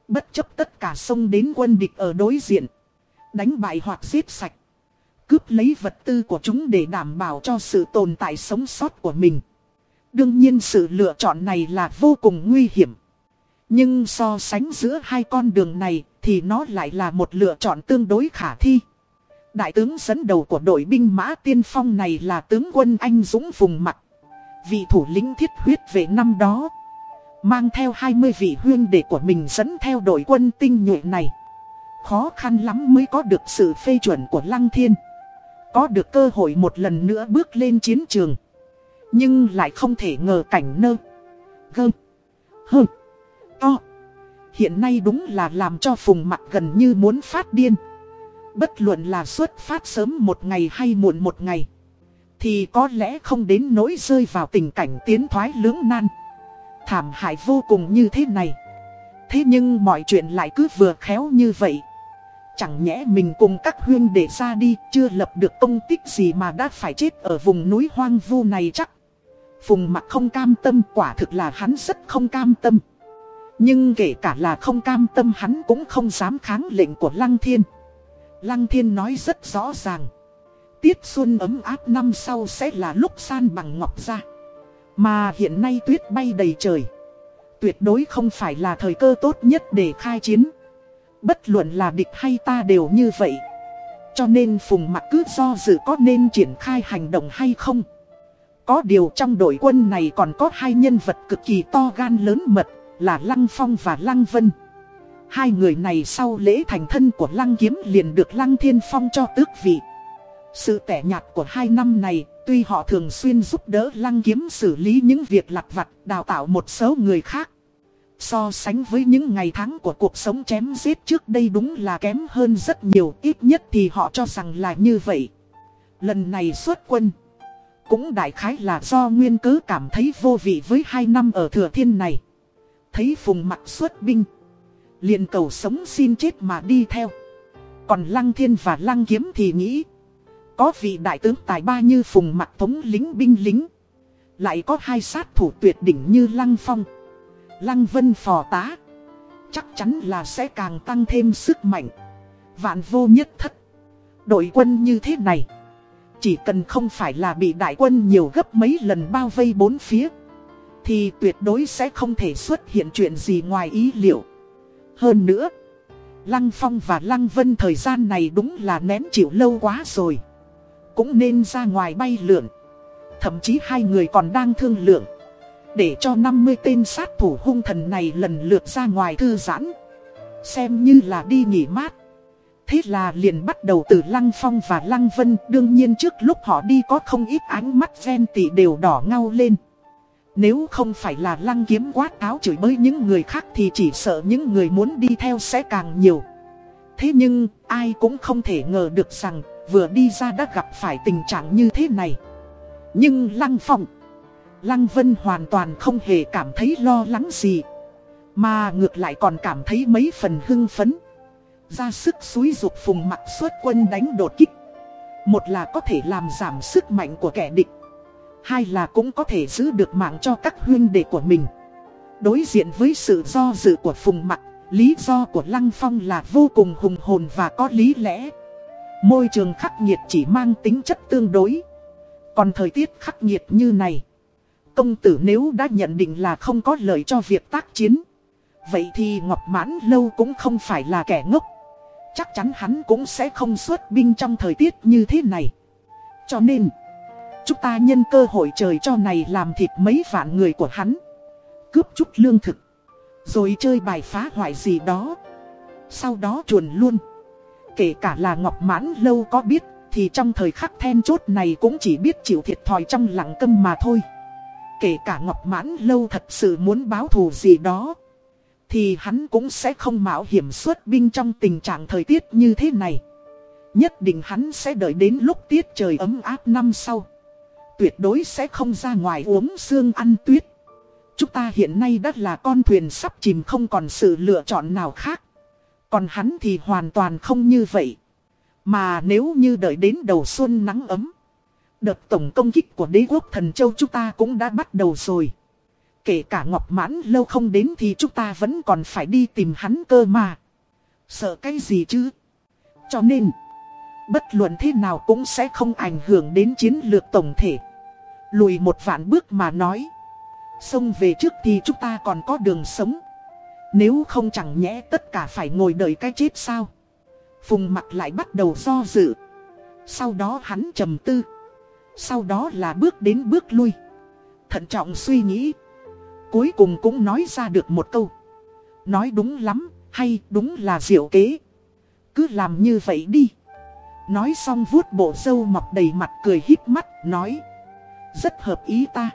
Bất chấp tất cả sông đến quân địch ở đối diện. Đánh bại hoặc giết sạch. Cướp lấy vật tư của chúng để đảm bảo cho sự tồn tại sống sót của mình. Đương nhiên sự lựa chọn này là vô cùng nguy hiểm. Nhưng so sánh giữa hai con đường này thì nó lại là một lựa chọn tương đối khả thi. Đại tướng dẫn đầu của đội binh mã tiên phong này là tướng quân anh Dũng Phùng Mặc. Vị thủ lĩnh thiết huyết về năm đó. Mang theo 20 vị huyên đệ của mình dẫn theo đội quân tinh nhuệ này. Khó khăn lắm mới có được sự phê chuẩn của Lăng Thiên. Có được cơ hội một lần nữa bước lên chiến trường. Nhưng lại không thể ngờ cảnh nơ. Gơ. Hơ. To. Hiện nay đúng là làm cho Phùng mặt gần như muốn phát điên. Bất luận là xuất phát sớm một ngày hay muộn một ngày, Thì có lẽ không đến nỗi rơi vào tình cảnh tiến thoái lưỡng nan thảm hại vô cùng như thế này. Thế nhưng mọi chuyện lại cứ vừa khéo như vậy. Chẳng nhẽ mình cùng các huyên để ra đi, chưa lập được công tích gì mà đã phải chết ở vùng núi hoang vu này chắc. Phùng mặt không cam tâm, quả thực là hắn rất không cam tâm. Nhưng kể cả là không cam tâm, hắn cũng không dám kháng lệnh của Lăng Thiên. Lăng Thiên nói rất rõ ràng. Tiết xuân ấm áp năm sau sẽ là lúc san bằng ngọc ra. Mà hiện nay tuyết bay đầy trời. Tuyệt đối không phải là thời cơ tốt nhất để khai chiến. Bất luận là địch hay ta đều như vậy. Cho nên Phùng Mặc cứ do dự có nên triển khai hành động hay không. Có điều trong đội quân này còn có hai nhân vật cực kỳ to gan lớn mật là Lăng Phong và Lăng Vân. Hai người này sau lễ thành thân của Lăng Kiếm liền được Lăng Thiên Phong cho tước vị. Sự tẻ nhạt của hai năm này, tuy họ thường xuyên giúp đỡ Lăng Kiếm xử lý những việc lặt vặt, đào tạo một số người khác. So sánh với những ngày tháng của cuộc sống chém giết trước đây đúng là kém hơn rất nhiều, ít nhất thì họ cho rằng là như vậy. Lần này xuất quân, cũng đại khái là do nguyên cớ cảm thấy vô vị với hai năm ở thừa thiên này. Thấy phùng mặt xuất binh, liền cầu sống xin chết mà đi theo. Còn lăng thiên và lăng kiếm thì nghĩ, có vị đại tướng tài ba như phùng mặt thống lính binh lính. Lại có hai sát thủ tuyệt đỉnh như lăng phong. Lăng Vân phò tá. Chắc chắn là sẽ càng tăng thêm sức mạnh. Vạn vô nhất thất. Đội quân như thế này. Chỉ cần không phải là bị đại quân nhiều gấp mấy lần bao vây bốn phía, Thì tuyệt đối sẽ không thể xuất hiện chuyện gì ngoài ý liệu. Hơn nữa, Lăng Phong và Lăng Vân thời gian này đúng là nén chịu lâu quá rồi. Cũng nên ra ngoài bay lượn. Thậm chí hai người còn đang thương lượng, để cho 50 tên sát thủ hung thần này lần lượt ra ngoài thư giãn. Xem như là đi nghỉ mát. Thế là liền bắt đầu từ Lăng Phong và Lăng Vân, Đương nhiên trước lúc họ đi có không ít ánh mắt ghen tị đều đỏ ngao lên. Nếu không phải là Lăng kiếm quát áo chửi bới những người khác Thì chỉ sợ những người muốn đi theo sẽ càng nhiều. Thế nhưng, ai cũng không thể ngờ được rằng Vừa đi ra đã gặp phải tình trạng như thế này Nhưng Lăng Phong Lăng Vân hoàn toàn không hề cảm thấy lo lắng gì. Mà ngược lại còn cảm thấy mấy phần hưng phấn. Ra sức xúi dục phùng mặt xuất quân đánh đột kích. Một là có thể làm giảm sức mạnh của kẻ địch. Hai là cũng có thể giữ được mạng cho các huynh đệ của mình. Đối diện với sự do dự của phùng mặt, lý do của Lăng Phong là vô cùng hùng hồn và có lý lẽ. Môi trường khắc nghiệt chỉ mang tính chất tương đối. Còn thời tiết khắc nghiệt như này. Công tử nếu đã nhận định là không có lợi cho việc tác chiến. Vậy thì Ngọc Mãn Lâu cũng không phải là kẻ ngốc. Chắc chắn hắn cũng sẽ không xuất binh trong thời tiết như thế này. Cho nên, Chúng ta nhân cơ hội trời cho này làm thịt mấy vạn người của hắn. Cướp chút lương thực. Rồi chơi bài phá hoại gì đó. Sau đó chuồn luôn. Kể cả là Ngọc Mãn Lâu có biết, Thì trong thời khắc then chốt này cũng chỉ biết chịu thiệt thòi trong lặng câm mà thôi. Kể cả Ngọc Mãn Lâu thật sự muốn báo thù gì đó, Thì hắn cũng sẽ không mạo hiểm xuất binh trong tình trạng thời tiết như thế này. Nhất định hắn sẽ đợi đến lúc tiết trời ấm áp năm sau. Tuyệt đối sẽ không ra ngoài uống xương ăn tuyết. Chúng ta hiện nay đã là con thuyền sắp chìm không còn sự lựa chọn nào khác. Còn hắn thì hoàn toàn không như vậy Mà nếu như đợi đến đầu xuân nắng ấm Đợt tổng công kích của đế quốc thần châu chúng ta cũng đã bắt đầu rồi. Kể cả Ngọc Mãn lâu không đến thì chúng ta vẫn còn phải đi tìm hắn cơ mà. Sợ cái gì chứ? Cho nên, bất luận thế nào cũng sẽ không ảnh hưởng đến chiến lược tổng thể. Lùi một vạn bước mà nói. Xông về trước thì chúng ta còn có đường sống. Nếu không chẳng nhẽ tất cả phải ngồi đợi cái chết sao? Phùng mặt lại bắt đầu do dự. Sau đó hắn trầm tư. Sau đó là bước đến bước lui Thận trọng suy nghĩ Cuối cùng cũng nói ra được một câu Nói đúng lắm, Hay đúng là diệu kế Cứ làm như vậy đi Nói xong vuốt bộ dâu mọc đầy mặt cười híp mắt, Nói, Rất hợp ý ta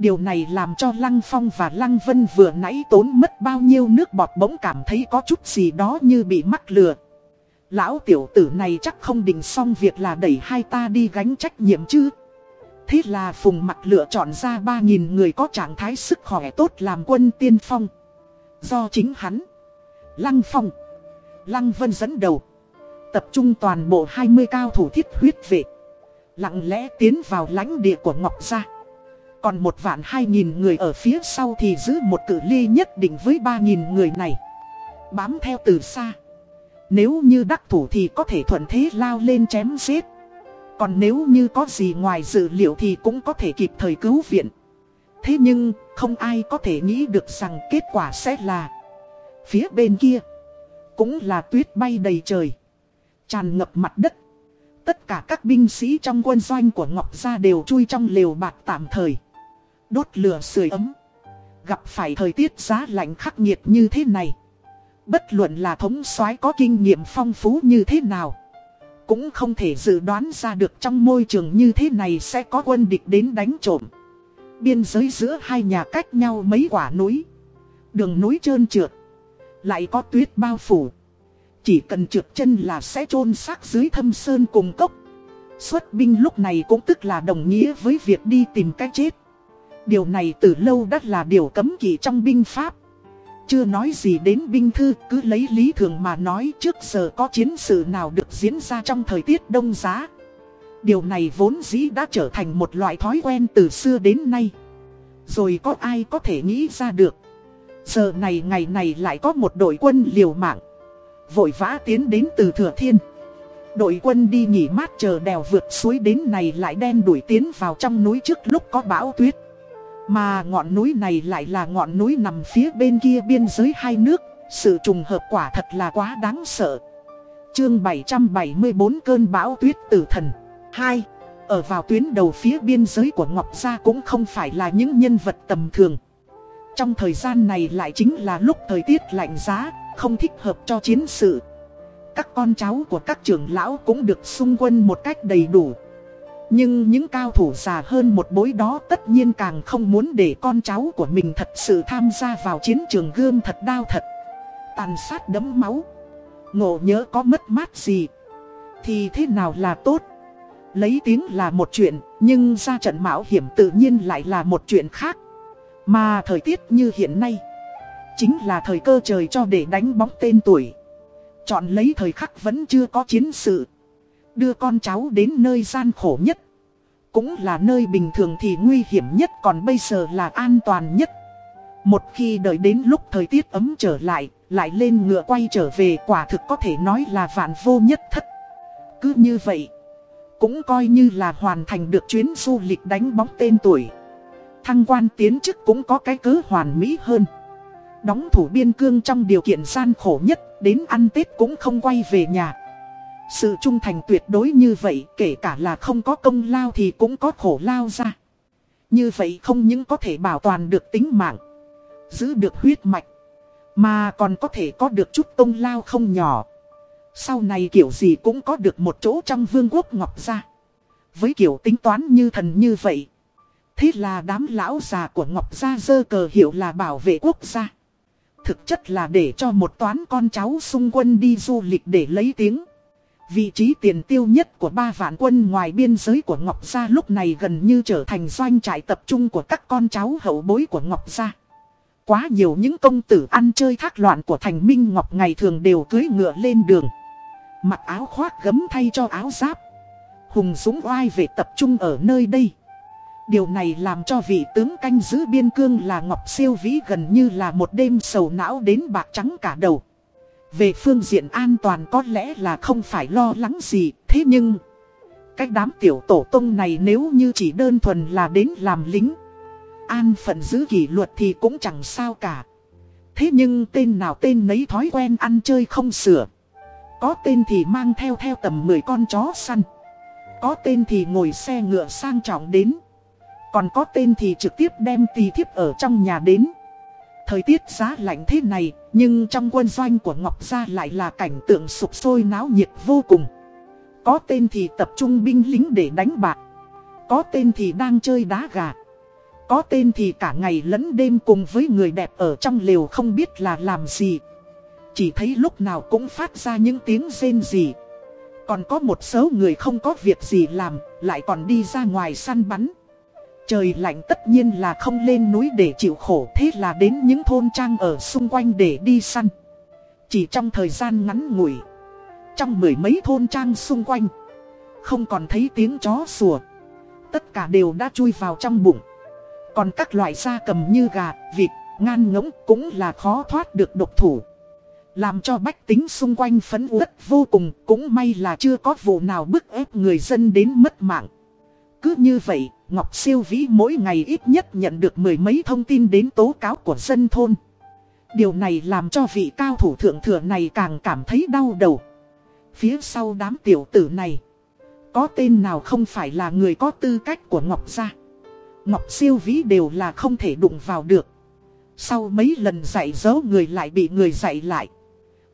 Điều này làm cho Lăng Phong và Lăng Vân vừa nãy tốn mất bao nhiêu nước bọt bỗng cảm thấy có chút gì đó như bị mắc lừa Lão tiểu tử này chắc không định xong việc là đẩy hai ta đi gánh trách nhiệm chứ. Thế là Phùng Mặc lựa chọn ra 3.000 người có trạng thái sức khỏe tốt làm quân tiên phong. Do chính hắn, Lăng Phong, Lăng Vân dẫn đầu. Tập trung toàn bộ 20 cao thủ thiết huyết vệ. Lặng lẽ tiến vào lãnh địa của Ngọc Gia. Còn một vạn 2.000 người ở phía sau thì giữ một cự ly nhất định với 3.000 người này. Bám theo từ xa. Nếu như đắc thủ thì có thể thuận thế lao lên chém giết Còn nếu như có gì ngoài dự liệu thì cũng có thể kịp thời cứu viện Thế nhưng, không ai có thể nghĩ được rằng kết quả sẽ là Phía bên kia Cũng là tuyết bay đầy trời, Tràn ngập mặt đất Tất cả các binh sĩ trong quân doanh của Ngọc Gia đều chui trong lều bạt tạm thời. Đốt lửa sưởi ấm. Gặp phải thời tiết giá lạnh khắc nghiệt như thế này. Bất luận là thống soái có kinh nghiệm phong phú như thế nào. Cũng không thể dự đoán ra được trong môi trường như thế này sẽ có quân địch đến đánh trộm. Biên giới giữa hai nhà cách nhau mấy quả núi. Đường núi trơn trượt. Lại có tuyết bao phủ. Chỉ cần trượt chân là sẽ chôn xác dưới thâm sơn cùng cốc. Xuất binh lúc này cũng tức là đồng nghĩa với việc đi tìm cách chết. Điều này từ lâu đã là điều cấm kỵ trong binh pháp. Chưa nói gì đến binh thư, cứ lấy lý thường mà nói trước giờ có chiến sự nào được diễn ra trong thời tiết đông giá. Điều này vốn dĩ đã trở thành một loại thói quen từ xưa đến nay. Rồi có ai có thể nghĩ ra được. Giờ này ngày này lại có một đội quân liều mạng. Vội vã tiến đến từ Thừa Thiên. Đội quân đi nghỉ mát chờ đèo vượt suối đến này lại đen đuổi tiến vào trong núi trước lúc có bão tuyết. Mà ngọn núi này lại là ngọn núi nằm phía bên kia biên giới hai nước, sự trùng hợp quả thật là quá đáng sợ. Chương 774 cơn bão tuyết tử thần 2. Ở vào tuyến đầu phía biên giới của Ngọc Gia cũng không phải là những nhân vật tầm thường. Trong thời gian này lại chính là lúc thời tiết lạnh giá, không thích hợp cho chiến sự. Các con cháu của các trưởng lão cũng được xung quân một cách đầy đủ. Nhưng những cao thủ già hơn một bối đó tất nhiên càng không muốn để con cháu của mình thật sự tham gia vào chiến trường gươm thật đau thật. Tàn sát đấm máu. Ngộ nhớ có mất mát gì. Thì thế nào là tốt. Lấy tiếng là một chuyện, nhưng ra trận mạo hiểm tự nhiên lại là một chuyện khác. Mà thời tiết như hiện nay, chính là thời cơ trời cho để đánh bóng tên tuổi. Chọn lấy thời khắc vẫn chưa có chiến sự. Đưa con cháu đến nơi gian khổ nhất. Cũng là nơi bình thường thì nguy hiểm nhất còn bây giờ là an toàn nhất. Một khi đợi đến lúc thời tiết ấm trở lại, lại lên ngựa quay trở về quả thực có thể nói là vạn vô nhất thất. Cứ như vậy, cũng coi như là hoàn thành được chuyến du lịch đánh bóng tên tuổi. Thăng quan tiến chức cũng có cái cớ hoàn mỹ hơn. Đóng thủ biên cương trong điều kiện gian khổ nhất, đến ăn Tết cũng không quay về nhà. Sự trung thành tuyệt đối như vậy kể cả là không có công lao thì cũng có khổ lao ra. Như vậy không những có thể bảo toàn được tính mạng, giữ được huyết mạch, mà còn có thể có được chút công lao không nhỏ. Sau này kiểu gì cũng có được một chỗ trong vương quốc Ngọc Gia. Với kiểu tính toán như thần như vậy. Thế là đám lão già của Ngọc Gia dơ cờ hiệu là bảo vệ quốc gia. Thực chất là để cho một toán con cháu xung quân đi du lịch để lấy tiếng. Vị trí tiền tiêu nhất của ba vạn quân ngoài biên giới của Ngọc Gia lúc này gần như trở thành doanh trại tập trung của các con cháu hậu bối của Ngọc Gia. Quá nhiều những công tử ăn chơi thác loạn của thành Minh Ngọc ngày thường đều cưới ngựa lên đường. Mặc áo khoác gấm thay cho áo giáp. Hùng Dũng oai về tập trung ở nơi đây. Điều này làm cho vị tướng canh giữ biên cương là Ngọc Siêu Vĩ gần như là một đêm sầu não đến bạc trắng cả đầu. Về phương diện an toàn có lẽ là không phải lo lắng gì, thế nhưng... Cái đám tiểu tổ tông này nếu như chỉ đơn thuần là đến làm lính An phận giữ kỷ luật thì cũng chẳng sao cả. Thế nhưng tên nào tên nấy thói quen ăn chơi không sửa. Có tên thì mang theo theo tầm 10 con chó săn. Có tên thì ngồi xe ngựa sang trọng đến. Còn có tên thì trực tiếp đem tì thiếp ở trong nhà đến. Thời tiết giá lạnh thế này nhưng trong quân doanh của Ngọc Gia lại là cảnh tượng sụp sôi náo nhiệt vô cùng. Có tên thì tập trung binh lính để đánh bạc. Có tên thì đang chơi đá gà. Có tên thì cả ngày lẫn đêm cùng với người đẹp ở trong lều không biết là làm gì. Chỉ thấy lúc nào cũng phát ra những tiếng rên gì Còn có một số người không có việc gì làm, Lại còn đi ra ngoài săn bắn. Trời lạnh tất nhiên là không lên núi để chịu khổ thế là đến những thôn trang ở xung quanh để đi săn. Chỉ trong thời gian ngắn ngủi, trong mười mấy thôn trang xung quanh, không còn thấy tiếng chó sủa. Tất cả đều đã chui vào trong bụng. Còn các loại da cầm như gà, vịt, ngan ngỗng cũng là khó thoát được độc thủ. Làm cho bách tính xung quanh phấn uất vô cùng, cũng may là chưa có vụ nào bức ép người dân đến mất mạng. Cứ như vậy, Ngọc Siêu Vĩ mỗi ngày ít nhất nhận được mười mấy thông tin đến tố cáo của dân thôn. Điều này làm cho vị cao thủ thượng thừa này càng cảm thấy đau đầu. Phía sau đám tiểu tử này, Có tên nào không phải là người có tư cách của Ngọc Gia Ngọc siêu vĩ đều là không thể đụng vào được Sau mấy lần dạy dỗ người lại bị người dạy lại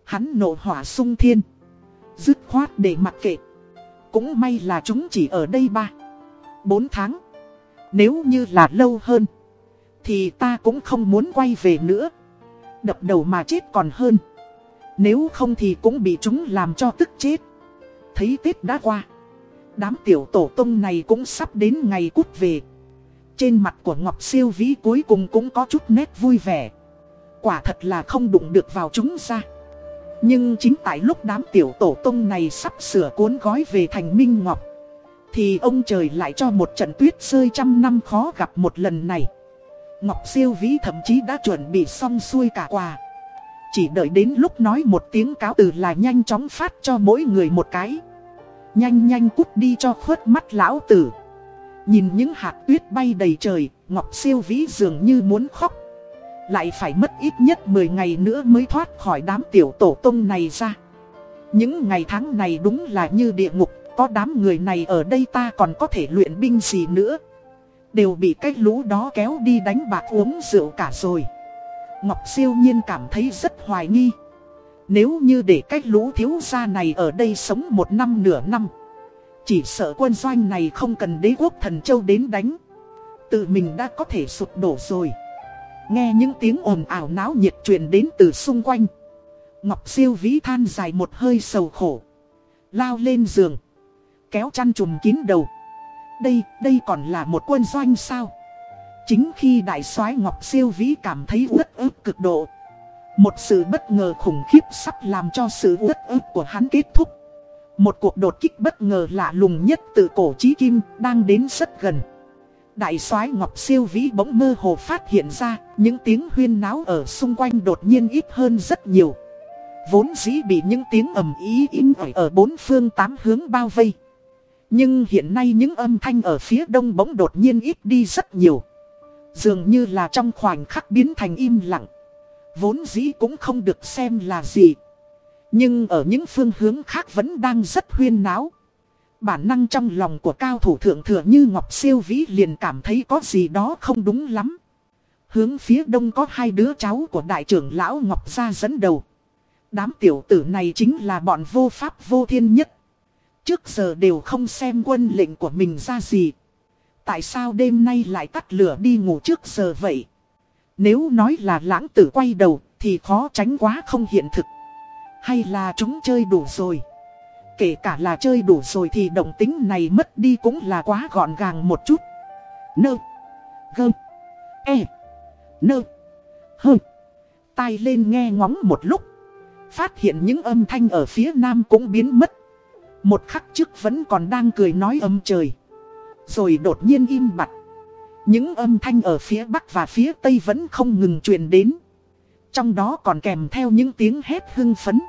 Hắn nộ hỏa sung thiên Dứt khoát để mặc kệ Cũng may là chúng chỉ ở đây ba bốn tháng nếu như là lâu hơn, Thì ta cũng không muốn quay về nữa. Đập đầu mà chết còn hơn. Nếu không thì cũng bị chúng làm cho tức chết. Thấy Tết đã qua, Đám tiểu tổ tông này cũng sắp đến ngày cút về. Trên mặt của Ngọc Siêu Vĩ cuối cùng cũng có chút nét vui vẻ. Quả thật là không đụng được vào chúng ra. Nhưng chính tại lúc đám tiểu tổ tông này sắp sửa cuốn gói về thành Minh Ngọc thì ông trời lại cho một trận tuyết rơi trăm năm khó gặp một lần này. Ngọc Siêu Vĩ thậm chí đã chuẩn bị xong xuôi cả quà. Chỉ đợi đến lúc nói một tiếng cáo từ là nhanh chóng phát cho mỗi người một cái. Nhanh nhanh cút đi cho khuất mắt lão tử. Nhìn những hạt tuyết bay đầy trời, Ngọc Siêu Vĩ dường như muốn khóc. Lại phải mất ít nhất 10 ngày nữa mới thoát khỏi đám tiểu tổ tông này ra. Những ngày tháng này đúng là như địa ngục. Có đám người này ở đây ta còn có thể luyện binh gì nữa. Đều bị cái lũ đó kéo đi đánh bạc uống rượu cả rồi. Ngọc siêu nhiên cảm thấy rất hoài nghi. Nếu như để cái lũ thiếu gia này ở đây sống một năm nửa năm, Chỉ sợ quân doanh này không cần đế quốc thần châu đến đánh. Tự mình đã có thể sụp đổ rồi. Nghe những tiếng ồn ào náo nhiệt truyền đến từ xung quanh. Ngọc siêu vĩ than dài một hơi sầu khổ. Lao lên giường. Kéo chăn trùm kín đầu đây, đây còn là một quân doanh sao? Chính khi đại soái Ngọc Siêu Vĩ cảm thấy uất ức cực độ. Một sự bất ngờ khủng khiếp sắp làm cho sự uất ức của hắn kết thúc. Một cuộc đột kích bất ngờ lạ lùng nhất từ cổ chí kim đang đến rất gần. Đại soái Ngọc Siêu Vĩ bỗng mơ hồ phát hiện ra những tiếng huyên náo ở xung quanh đột nhiên ít hơn rất nhiều. Vốn dĩ bị những tiếng ầm ý im ỏi ở bốn phương tám hướng bao vây. Nhưng hiện nay những âm thanh ở phía đông bỗng đột nhiên ít đi rất nhiều. Dường như là trong khoảnh khắc biến thành im lặng. Vốn dĩ cũng không được xem là gì. Nhưng ở những phương hướng khác vẫn đang rất huyên náo. Bản năng trong lòng của cao thủ thượng thừa như Ngọc Siêu Vĩ liền cảm thấy có gì đó không đúng lắm. Hướng phía đông có hai đứa cháu của đại trưởng lão Ngọc gia dẫn đầu. Đám tiểu tử này chính là bọn vô pháp vô thiên nhất. Trước giờ đều không xem quân lệnh của mình ra gì. Tại sao đêm nay lại tắt lửa đi ngủ trước giờ vậy? Nếu nói là lãng tử quay đầu thì khó tránh quá không hiện thực. Hay là chúng chơi đủ rồi? Kể cả là chơi đủ rồi thì động tính này mất đi cũng là quá gọn gàng một chút. Nơ. Gơ. E. Nơ. Hơ. Tai lên nghe ngóng một lúc. Phát hiện những âm thanh ở phía nam cũng biến mất. Một khắc trước vẫn còn đang cười nói âm trời. Rồi đột nhiên im bặt. Những âm thanh ở phía bắc và phía tây vẫn không ngừng truyền đến. Trong đó còn kèm theo những tiếng hét hưng phấn.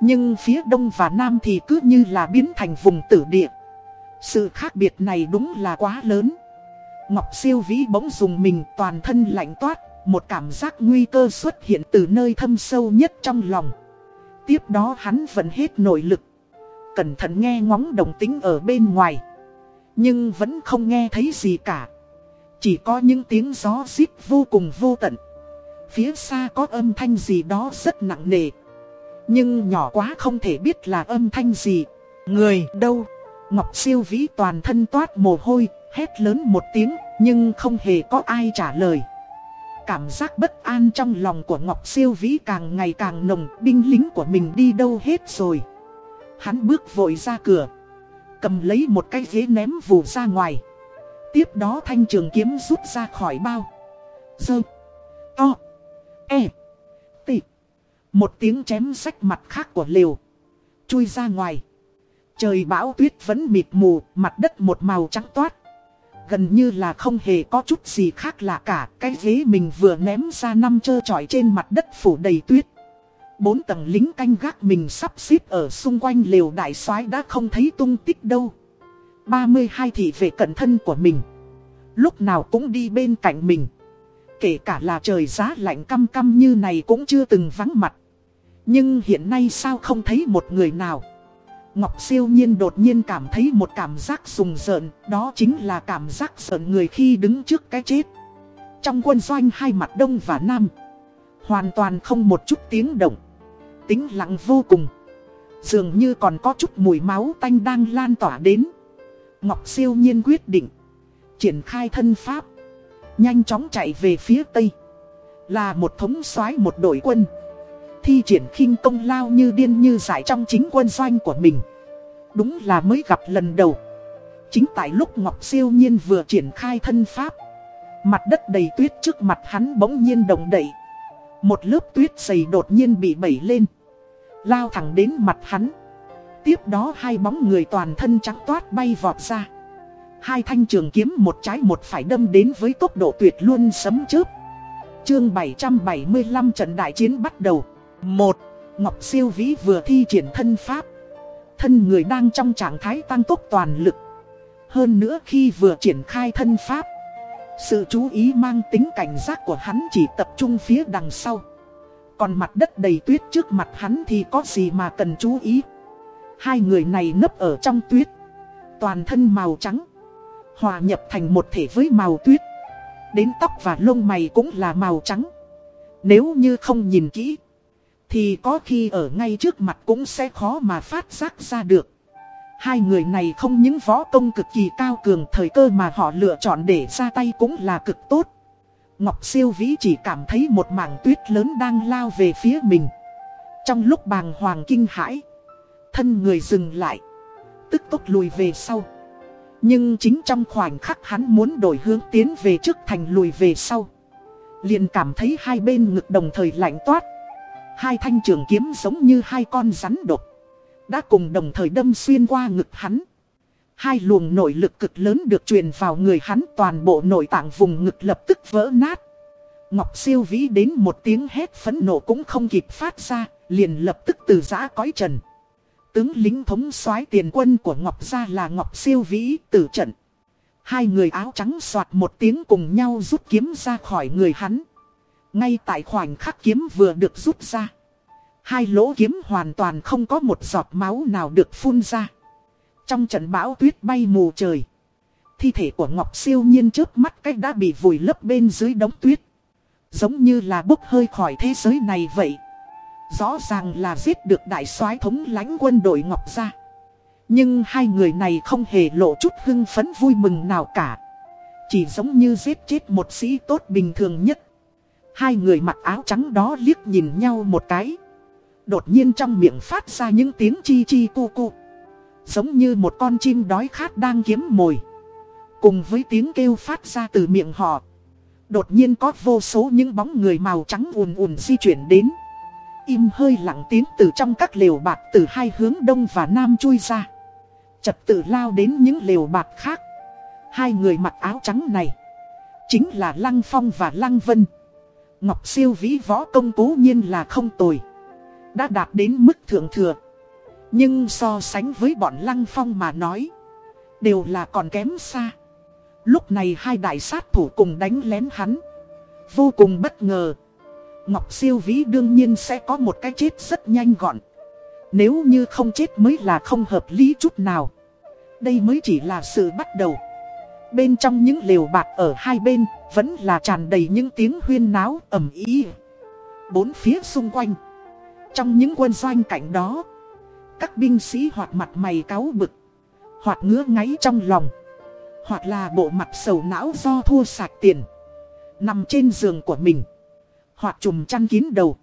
Nhưng phía đông và nam thì cứ như là biến thành vùng tử địa. Sự khác biệt này đúng là quá lớn. Ngọc siêu vĩ bỗng dùng mình toàn thân lạnh toát, một cảm giác nguy cơ xuất hiện từ nơi thâm sâu nhất trong lòng. Tiếp đó hắn vẫn hết nội lực, cẩn thận nghe ngóng đồng tính ở bên ngoài. Nhưng vẫn không nghe thấy gì cả. Chỉ có những tiếng gió rít vô cùng vô tận. Phía xa có âm thanh gì đó rất nặng nề. Nhưng nhỏ quá không thể biết là âm thanh gì. Người đâu? Ngọc siêu vĩ toàn thân toát mồ hôi, hét lớn một tiếng, nhưng không hề có ai trả lời. Cảm giác bất an trong lòng của Ngọc siêu vĩ càng ngày càng nồng, binh lính của mình đi đâu hết rồi. Hắn bước vội ra cửa. Cầm lấy một cái ghế ném vù ra ngoài. Tiếp đó thanh trường kiếm rút ra khỏi bao. Dơ. To. E. T. Một tiếng chém sách mặt khác của liều. Chui ra ngoài. Trời bão tuyết vẫn mịt mù, mặt đất một màu trắng toát. Gần như là không hề có chút gì khác lạ cả. Cái ghế mình vừa ném ra năm trơ trọi trên mặt đất phủ đầy tuyết. Bốn tầng lính canh gác mình sắp xếp ở xung quanh lều đại soái đã không thấy tung tích đâu. 32 thị vệ cận thân của mình. Lúc nào cũng đi bên cạnh mình. Kể cả là trời giá lạnh căm căm như này cũng chưa từng vắng mặt. Nhưng hiện nay sao không thấy một người nào. Ngọc siêu nhiên đột nhiên cảm thấy một cảm giác sùng rợn, đó chính là cảm giác sợ người khi đứng trước cái chết. Trong quân doanh hai mặt đông và nam, hoàn toàn không một chút tiếng động, tính lặng vô cùng. Dường như còn có chút mùi máu tanh đang lan tỏa đến. Ngọc siêu nhiên quyết định, triển khai thân pháp, nhanh chóng chạy về phía tây. Là một thống soái một đội quân thi triển khinh công lao như điên như giải trong chính quân doanh của mình. Đúng là mới gặp lần đầu. Chính tại lúc Ngọc Siêu Nhiên vừa triển khai thân pháp. Mặt đất đầy tuyết trước mặt hắn bỗng nhiên động đậy. Một lớp tuyết dày đột nhiên bị bẩy lên. Lao thẳng đến mặt hắn. Tiếp đó hai bóng người toàn thân trắng toát bay vọt ra. Hai thanh trường kiếm một trái một phải đâm đến với tốc độ tuyệt luôn sấm chớp. Chương 775 trận đại chiến bắt đầu. Một, Ngọc Siêu Vĩ vừa thi triển thân pháp. Thân người đang trong trạng thái tăng tốc toàn lực. Hơn nữa khi vừa triển khai thân pháp. Sự chú ý mang tính cảnh giác của hắn chỉ tập trung phía đằng sau. Còn mặt đất đầy tuyết trước mặt hắn thì có gì mà cần chú ý. Hai người này nấp ở trong tuyết. Toàn thân màu trắng. Hòa nhập thành một thể với màu tuyết. Đến tóc và lông mày cũng là màu trắng. Nếu như không nhìn kỹ, thì có khi ở ngay trước mặt cũng sẽ khó mà phát giác ra được. Hai người này không những võ công cực kỳ cao cường, thời cơ mà họ lựa chọn để ra tay cũng là cực tốt. Ngọc Siêu Vĩ chỉ cảm thấy một mảng tuyết lớn đang lao về phía mình. Trong lúc bàng hoàng kinh hãi, thân người dừng lại, tức tốc lùi về sau. Nhưng chính trong khoảnh khắc hắn muốn đổi hướng tiến về trước thành lùi về sau. Liền cảm thấy hai bên ngực đồng thời lạnh toát. Hai thanh trường kiếm giống như hai con rắn độc. Đã cùng đồng thời đâm xuyên qua ngực hắn. Hai luồng nội lực cực lớn được truyền vào người hắn toàn bộ nội tạng vùng ngực lập tức vỡ nát. Ngọc siêu vĩ đến một tiếng hét phấn nộ cũng không kịp phát ra, liền lập tức từ giã cõi trần. Tướng lính thống soái tiền quân của Ngọc gia là Ngọc siêu vĩ tử trận. Hai người áo trắng soạt một tiếng cùng nhau rút kiếm ra khỏi người hắn. Ngay tại khoảnh khắc kiếm vừa được rút ra. Hai lỗ kiếm hoàn toàn không có một giọt máu nào được phun ra. Trong trận bão tuyết bay mù trời. Thi thể của Ngọc siêu nhiên trước mắt cách đã bị vùi lấp bên dưới đống tuyết. Giống như là bốc hơi khỏi thế giới này vậy. Rõ ràng là giết được đại soái thống lãnh quân đội Ngọc ra. Nhưng hai người này không hề lộ chút hưng phấn vui mừng nào cả. Chỉ giống như giết chết một sĩ tốt bình thường nhất. Hai người mặc áo trắng đó liếc nhìn nhau một cái. Đột nhiên trong miệng phát ra những tiếng chi chi cu cu. Giống như một con chim đói khát đang kiếm mồi. Cùng với tiếng kêu phát ra từ miệng họ. Đột nhiên có vô số những bóng người màu trắng ùn ùn di chuyển đến. Im hơi lặng tiếng từ trong các lều bạc từ hai hướng đông và nam chui ra. Chật tự lao đến những lều bạc khác. Hai người mặc áo trắng này. Chính là Lăng Phong và Lăng Vân. Ngọc siêu vĩ võ công cố nhiên là không tồi. Đã đạt đến mức thượng thừa. Nhưng so sánh với bọn Lăng Phong mà nói. Đều là còn kém xa. Lúc này hai đại sát thủ cùng đánh lén hắn. Vô cùng bất ngờ. Ngọc siêu vĩ đương nhiên sẽ có một cái chết rất nhanh gọn. Nếu như không chết mới là không hợp lý chút nào. Đây mới chỉ là sự bắt đầu. Bên trong những lều bạc ở hai bên, vẫn là tràn đầy những tiếng huyên náo ầm ý. Bốn phía xung quanh. Trong những quân doanh cảnh đó, các binh sĩ hoặc mặt mày cáu bực, hoặc ngứa ngáy trong lòng, hoặc là bộ mặt sầu não do thua sạch tiền. Nằm trên giường của mình, hoặc trùm chăn kín đầu,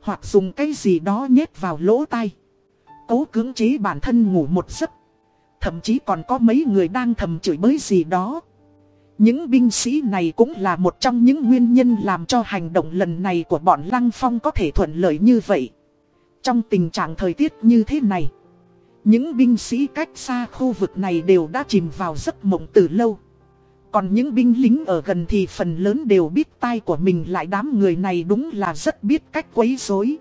hoặc dùng cái gì đó nhét vào lỗ tai. Cố cưỡng chế bản thân ngủ một giấc. Thậm chí còn có mấy người đang thầm chửi bới gì đó. Những binh sĩ này cũng là một trong những nguyên nhân làm cho hành động lần này của bọn Lăng Phong có thể thuận lợi như vậy. Trong tình trạng thời tiết như thế này, những binh sĩ cách xa khu vực này đều đã chìm vào giấc mộng từ lâu. Còn những binh lính ở gần thì phần lớn đều biết tai của mình lại đám người này đúng là rất biết cách quấy rối.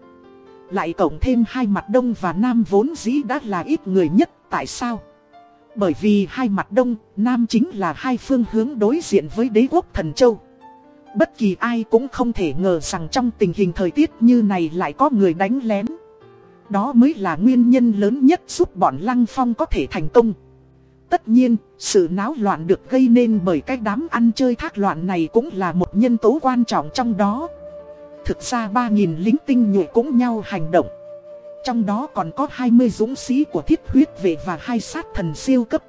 Lại cộng thêm hai mặt đông và nam vốn dĩ đã là ít người nhất, tại sao? Bởi vì hai mặt đông, nam chính là hai phương hướng đối diện với đế quốc thần châu. Bất kỳ ai cũng không thể ngờ rằng trong tình hình thời tiết như này lại có người đánh lén. Đó mới là nguyên nhân lớn nhất giúp bọn Lăng Phong có thể thành công. Tất nhiên, sự náo loạn được gây nên bởi cái đám ăn chơi thác loạn này cũng là một nhân tố quan trọng trong đó. Thực ra 3.000 lính tinh nhuệ cũng nhau hành động. Trong đó còn có 20 dũng sĩ của thiết huyết vệ và hai sát thần siêu cấp.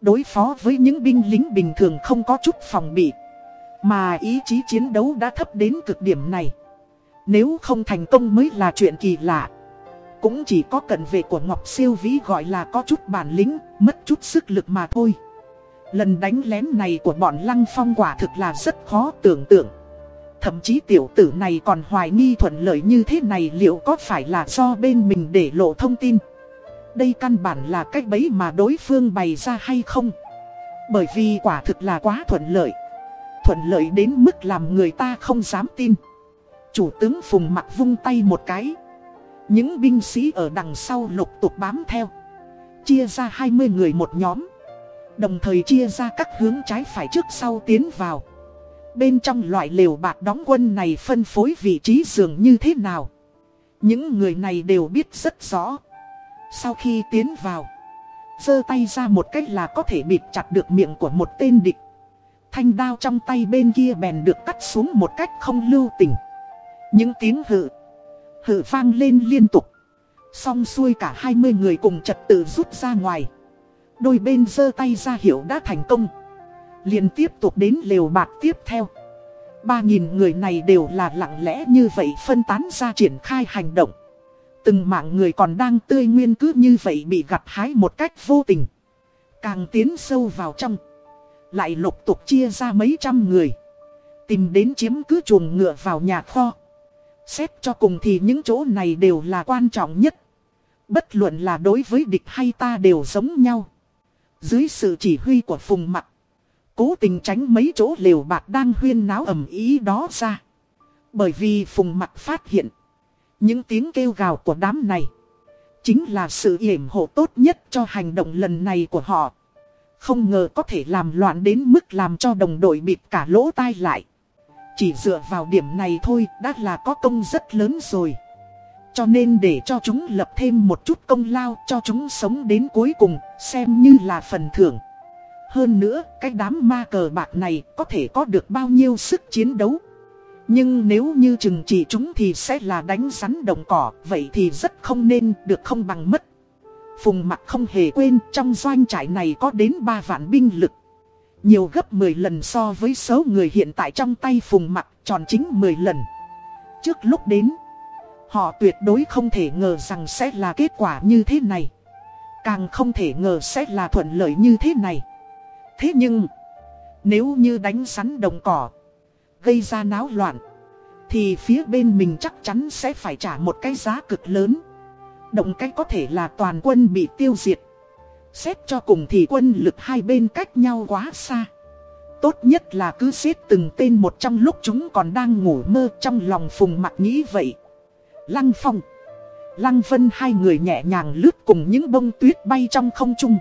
Đối phó với những binh lính bình thường không có chút phòng bị. Mà ý chí chiến đấu đã thấp đến cực điểm này. Nếu không thành công mới là chuyện kỳ lạ. Cũng chỉ có cận vệ của Ngọc Siêu Vĩ gọi là có chút bản lĩnh, mất chút sức lực mà thôi. Lần đánh lén này của bọn Lăng Phong quả thực là rất khó tưởng tượng. Thậm chí tiểu tử này còn hoài nghi thuận lợi như thế này liệu có phải là do bên mình để lộ thông tin. Đây căn bản là cách bấy mà đối phương bày ra hay không. Bởi vì quả thực là quá thuận lợi. Thuận lợi đến mức làm người ta không dám tin. Chủ tướng Phùng mặt vung tay một cái. Những binh sĩ ở đằng sau lục tục bám theo. Chia ra 20 người một nhóm. Đồng thời chia ra các hướng trái phải trước sau tiến vào. Bên trong loại lều bạc đóng quân này phân phối vị trí giường như thế nào. Những người này đều biết rất rõ. Sau khi tiến vào, giơ tay ra một cách là có thể bịt chặt được miệng của một tên địch. Thanh đao trong tay bên kia bèn được cắt xuống một cách không lưu tình. Những tiếng hự, hự vang lên liên tục. Xong xuôi cả 20 người cùng trật tự rút ra ngoài. Đôi bên giơ tay ra hiểu đã thành công. liền tiếp tục đến lều bạc tiếp theo. 3.000 người này đều là lặng lẽ như vậy phân tán ra triển khai hành động. Từng mạng người còn đang tươi nguyên cứ như vậy bị gặt hái một cách vô tình. Càng tiến sâu vào trong. Lại lục tục chia ra mấy trăm người. Tìm đến chiếm cứ chuồng ngựa vào nhà kho. Xét cho cùng thì những chỗ này đều là quan trọng nhất. Bất luận là đối với địch hay ta đều giống nhau. Dưới sự chỉ huy của Phùng Mặc. Cố tình tránh mấy chỗ liều bạc đang huyên náo ầm ý đó ra. Bởi vì Phùng Mặc phát hiện. Những tiếng kêu gào của đám này. Chính là sự yểm hộ tốt nhất cho hành động lần này của họ. Không ngờ có thể làm loạn đến mức làm cho đồng đội bịt cả lỗ tai lại. Chỉ dựa vào điểm này thôi đã là có công rất lớn rồi. Cho nên để cho chúng lập thêm một chút công lao cho chúng sống đến cuối cùng, xem như là phần thưởng. Hơn nữa, cái đám ma cờ bạc này có thể có được bao nhiêu sức chiến đấu. Nhưng nếu như chừng trị chúng thì sẽ là đánh rắn đồng cỏ, vậy thì rất không nên, được không bằng mất. Phùng mặt không hề quên, trong doanh trại này có đến 3 vạn binh lực. Nhiều gấp 10 lần so với số người hiện tại trong tay phùng mặt tròn chính 10 lần. Trước lúc đến, họ tuyệt đối không thể ngờ rằng sẽ là kết quả như thế này. Càng không thể ngờ sẽ là thuận lợi như thế này. Thế nhưng, nếu như đánh sắn đồng cỏ, gây ra náo loạn, thì phía bên mình chắc chắn sẽ phải trả một cái giá cực lớn. Động cách có thể là toàn quân bị tiêu diệt. Xét cho cùng thì quân lực hai bên cách nhau quá xa. Tốt nhất là cứ xếp từng tên một trong lúc chúng còn đang ngủ mơ trong lòng phùng mặt nghĩ vậy. Lăng phong. Lăng vân hai người nhẹ nhàng lướt cùng những bông tuyết bay trong không trung.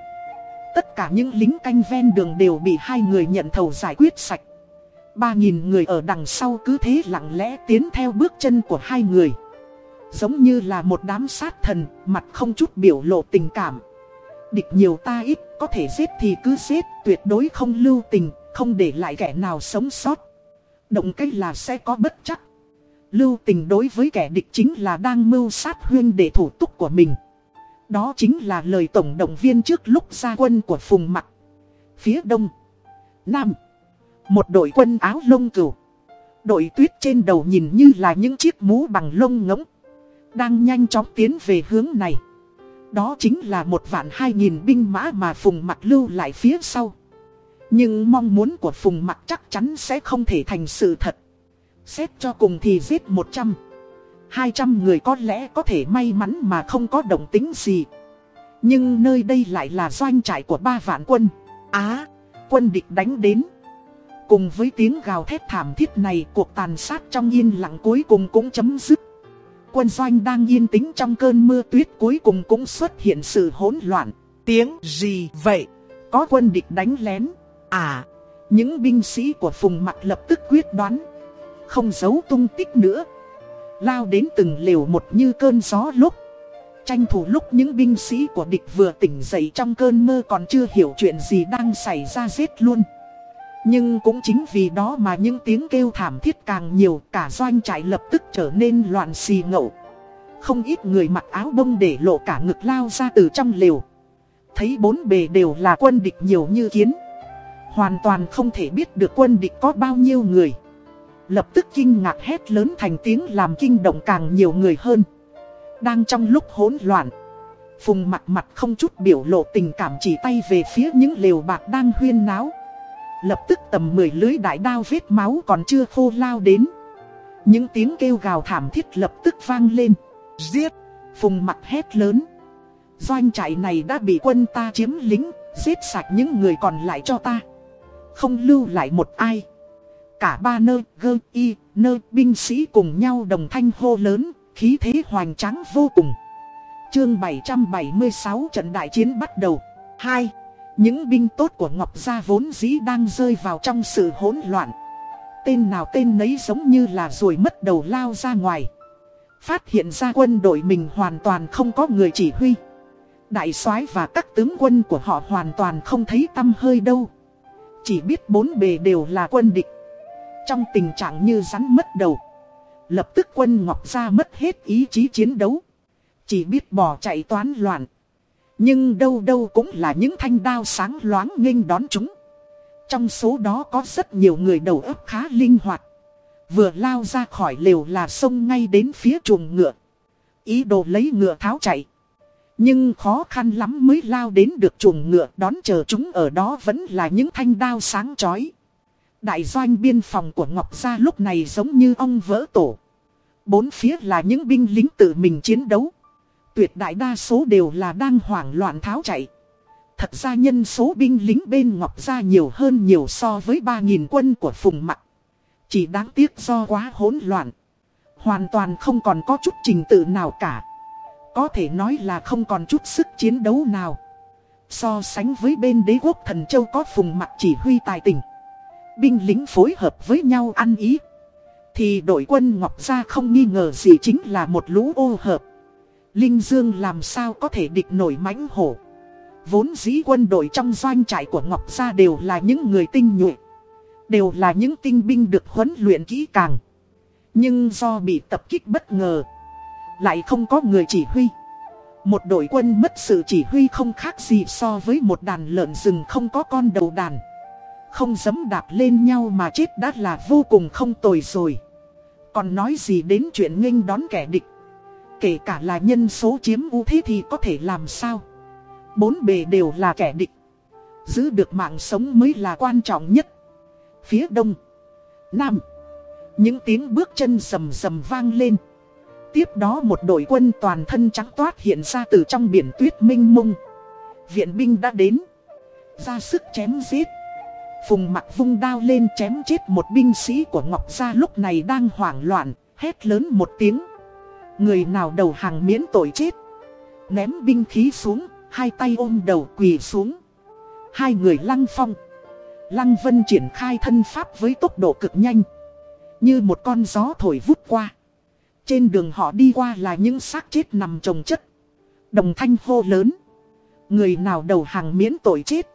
Tất cả những lính canh ven đường đều bị hai người nhận thầu giải quyết sạch. Ba nghìn người ở đằng sau cứ thế lặng lẽ tiến theo bước chân của hai người. Giống như là một đám sát thần, mặt không chút biểu lộ tình cảm. Địch nhiều ta ít, có thể giết thì cứ giết, tuyệt đối không lưu tình, không để lại kẻ nào sống sót. Động cách là sẽ có bất chắc. Lưu tình đối với kẻ địch chính là đang mưu sát huyên để thủ túc của mình. Đó chính là lời tổng động viên trước lúc ra quân của Phùng Mặc. Phía đông, nam, một đội quân áo lông cừu. Đội tuyết trên đầu nhìn như là những chiếc mũ bằng lông ngỗng. Đang nhanh chóng tiến về hướng này. Đó chính là một vạn hai nghìn binh mã mà Phùng Mặc lưu lại phía sau. Nhưng mong muốn của Phùng Mặc chắc chắn sẽ không thể thành sự thật. Xét cho cùng thì giết 100 200 người có lẽ có thể may mắn mà không có động tính gì Nhưng nơi đây lại là doanh trại của ba vạn quân Á, quân địch đánh đến Cùng với tiếng gào thét thảm thiết này Cuộc tàn sát trong yên lặng cuối cùng cũng chấm dứt Quân doanh đang yên tĩnh trong cơn mưa tuyết cuối cùng cũng xuất hiện sự hỗn loạn. Tiếng gì vậy? Có quân địch đánh lén? À, những binh sĩ của Phùng Mặc lập tức quyết đoán. Không giấu tung tích nữa. Lao đến từng liều một như cơn gió lúc. Tranh thủ lúc những binh sĩ của địch vừa tỉnh dậy trong cơn mơ còn chưa hiểu chuyện gì đang xảy ra giết luôn. Nhưng cũng chính vì đó mà những tiếng kêu thảm thiết càng nhiều, cả doanh trại lập tức trở nên loạn xì ngậu. Không ít người mặc áo bông để lộ cả ngực lao ra từ trong lều. Thấy bốn bề đều là quân địch nhiều như kiến. Hoàn toàn không thể biết được quân địch có bao nhiêu người. Lập tức kinh ngạc hét lớn thành tiếng làm kinh động càng nhiều người hơn. Đang trong lúc hỗn loạn. Phùng mặt mặt không chút biểu lộ tình cảm chỉ tay về phía những lều bạc đang huyên náo. Lập tức tầm 10 lưới đại đao vết máu còn chưa khô lao đến. Những tiếng kêu gào thảm thiết lập tức vang lên. Giết! Phùng mặt hét lớn. Doanh trại này đã bị quân ta chiếm lính, giết sạch những người còn lại cho ta. Không lưu lại một ai. Cả ba nơi, gơ, y, nơi binh sĩ cùng nhau đồng thanh hô lớn, khí thế hoành tráng vô cùng. Chương 776 trận đại chiến bắt đầu. 2. Những binh tốt của Ngọc Gia vốn dĩ đang rơi vào trong sự hỗn loạn. Tên nào tên nấy giống như là rồi mất đầu lao ra ngoài. Phát hiện ra quân đội mình hoàn toàn không có người chỉ huy. Đại soái và các tướng quân của họ hoàn toàn không thấy tâm hơi đâu. Chỉ biết bốn bề đều là quân địch. Trong tình trạng như rắn mất đầu. Lập tức quân Ngọc Gia mất hết ý chí chiến đấu. Chỉ biết bỏ chạy toán loạn. Nhưng đâu đâu cũng là những thanh đao sáng loáng nghênh đón chúng. Trong số đó có rất nhiều người đầu óc khá linh hoạt. Vừa lao ra khỏi lều là xông ngay đến phía chuồng ngựa. Ý đồ lấy ngựa tháo chạy. Nhưng khó khăn lắm mới lao đến được chuồng ngựa đón chờ chúng ở đó vẫn là những thanh đao sáng chói. Đại doanh biên phòng của Ngọc Gia lúc này giống như ông vỡ tổ. Bốn phía là những binh lính tự mình chiến đấu. Tuyệt đại đa số đều là đang hoảng loạn tháo chạy. Thật ra nhân số binh lính bên Ngọc Gia nhiều hơn nhiều so với 3.000 quân của Phùng Mặc. Chỉ đáng tiếc do quá hỗn loạn. Hoàn toàn không còn có chút trình tự nào cả. Có thể nói là không còn chút sức chiến đấu nào. So sánh với bên đế quốc thần châu có Phùng Mặc chỉ huy tài tình. Binh lính phối hợp với nhau ăn ý. Thì đội quân Ngọc Gia không nghi ngờ gì chính là một lũ ô hợp. Linh Dương làm sao có thể địch nổi mãnh hổ. Vốn dĩ quân đội trong doanh trại của Ngọc Gia đều là những người tinh nhuệ. Đều là những tinh binh được huấn luyện kỹ càng. Nhưng do bị tập kích bất ngờ. Lại không có người chỉ huy. Một đội quân mất sự chỉ huy không khác gì so với một đàn lợn rừng không có con đầu đàn. Không dám đạp lên nhau mà chết đã là vô cùng không tồi rồi. Còn nói gì đến chuyện nghênh đón kẻ địch. Kể cả là nhân số chiếm ưu thế thì có thể làm sao. Bốn bề đều là kẻ địch. Giữ được mạng sống mới là quan trọng nhất. Phía đông, nam, những tiếng bước chân sầm sầm vang lên. Tiếp đó một đội quân toàn thân trắng toát hiện ra từ trong biển tuyết minh mông. Viện binh đã đến. Ra sức chém giết. Phùng mặt vung đao lên chém chết một binh sĩ của Ngọc Gia lúc này đang hoảng loạn, hét lớn một tiếng. Người nào đầu hàng miễn tội chết. Ném binh khí xuống, hai tay ôm đầu quỳ xuống. Hai người lăng phong. Lăng Vân triển khai thân pháp với tốc độ cực nhanh. Như một con gió thổi vút qua. Trên đường họ đi qua là những xác chết nằm trồng chất. Đồng thanh hô lớn. Người nào đầu hàng miễn tội chết.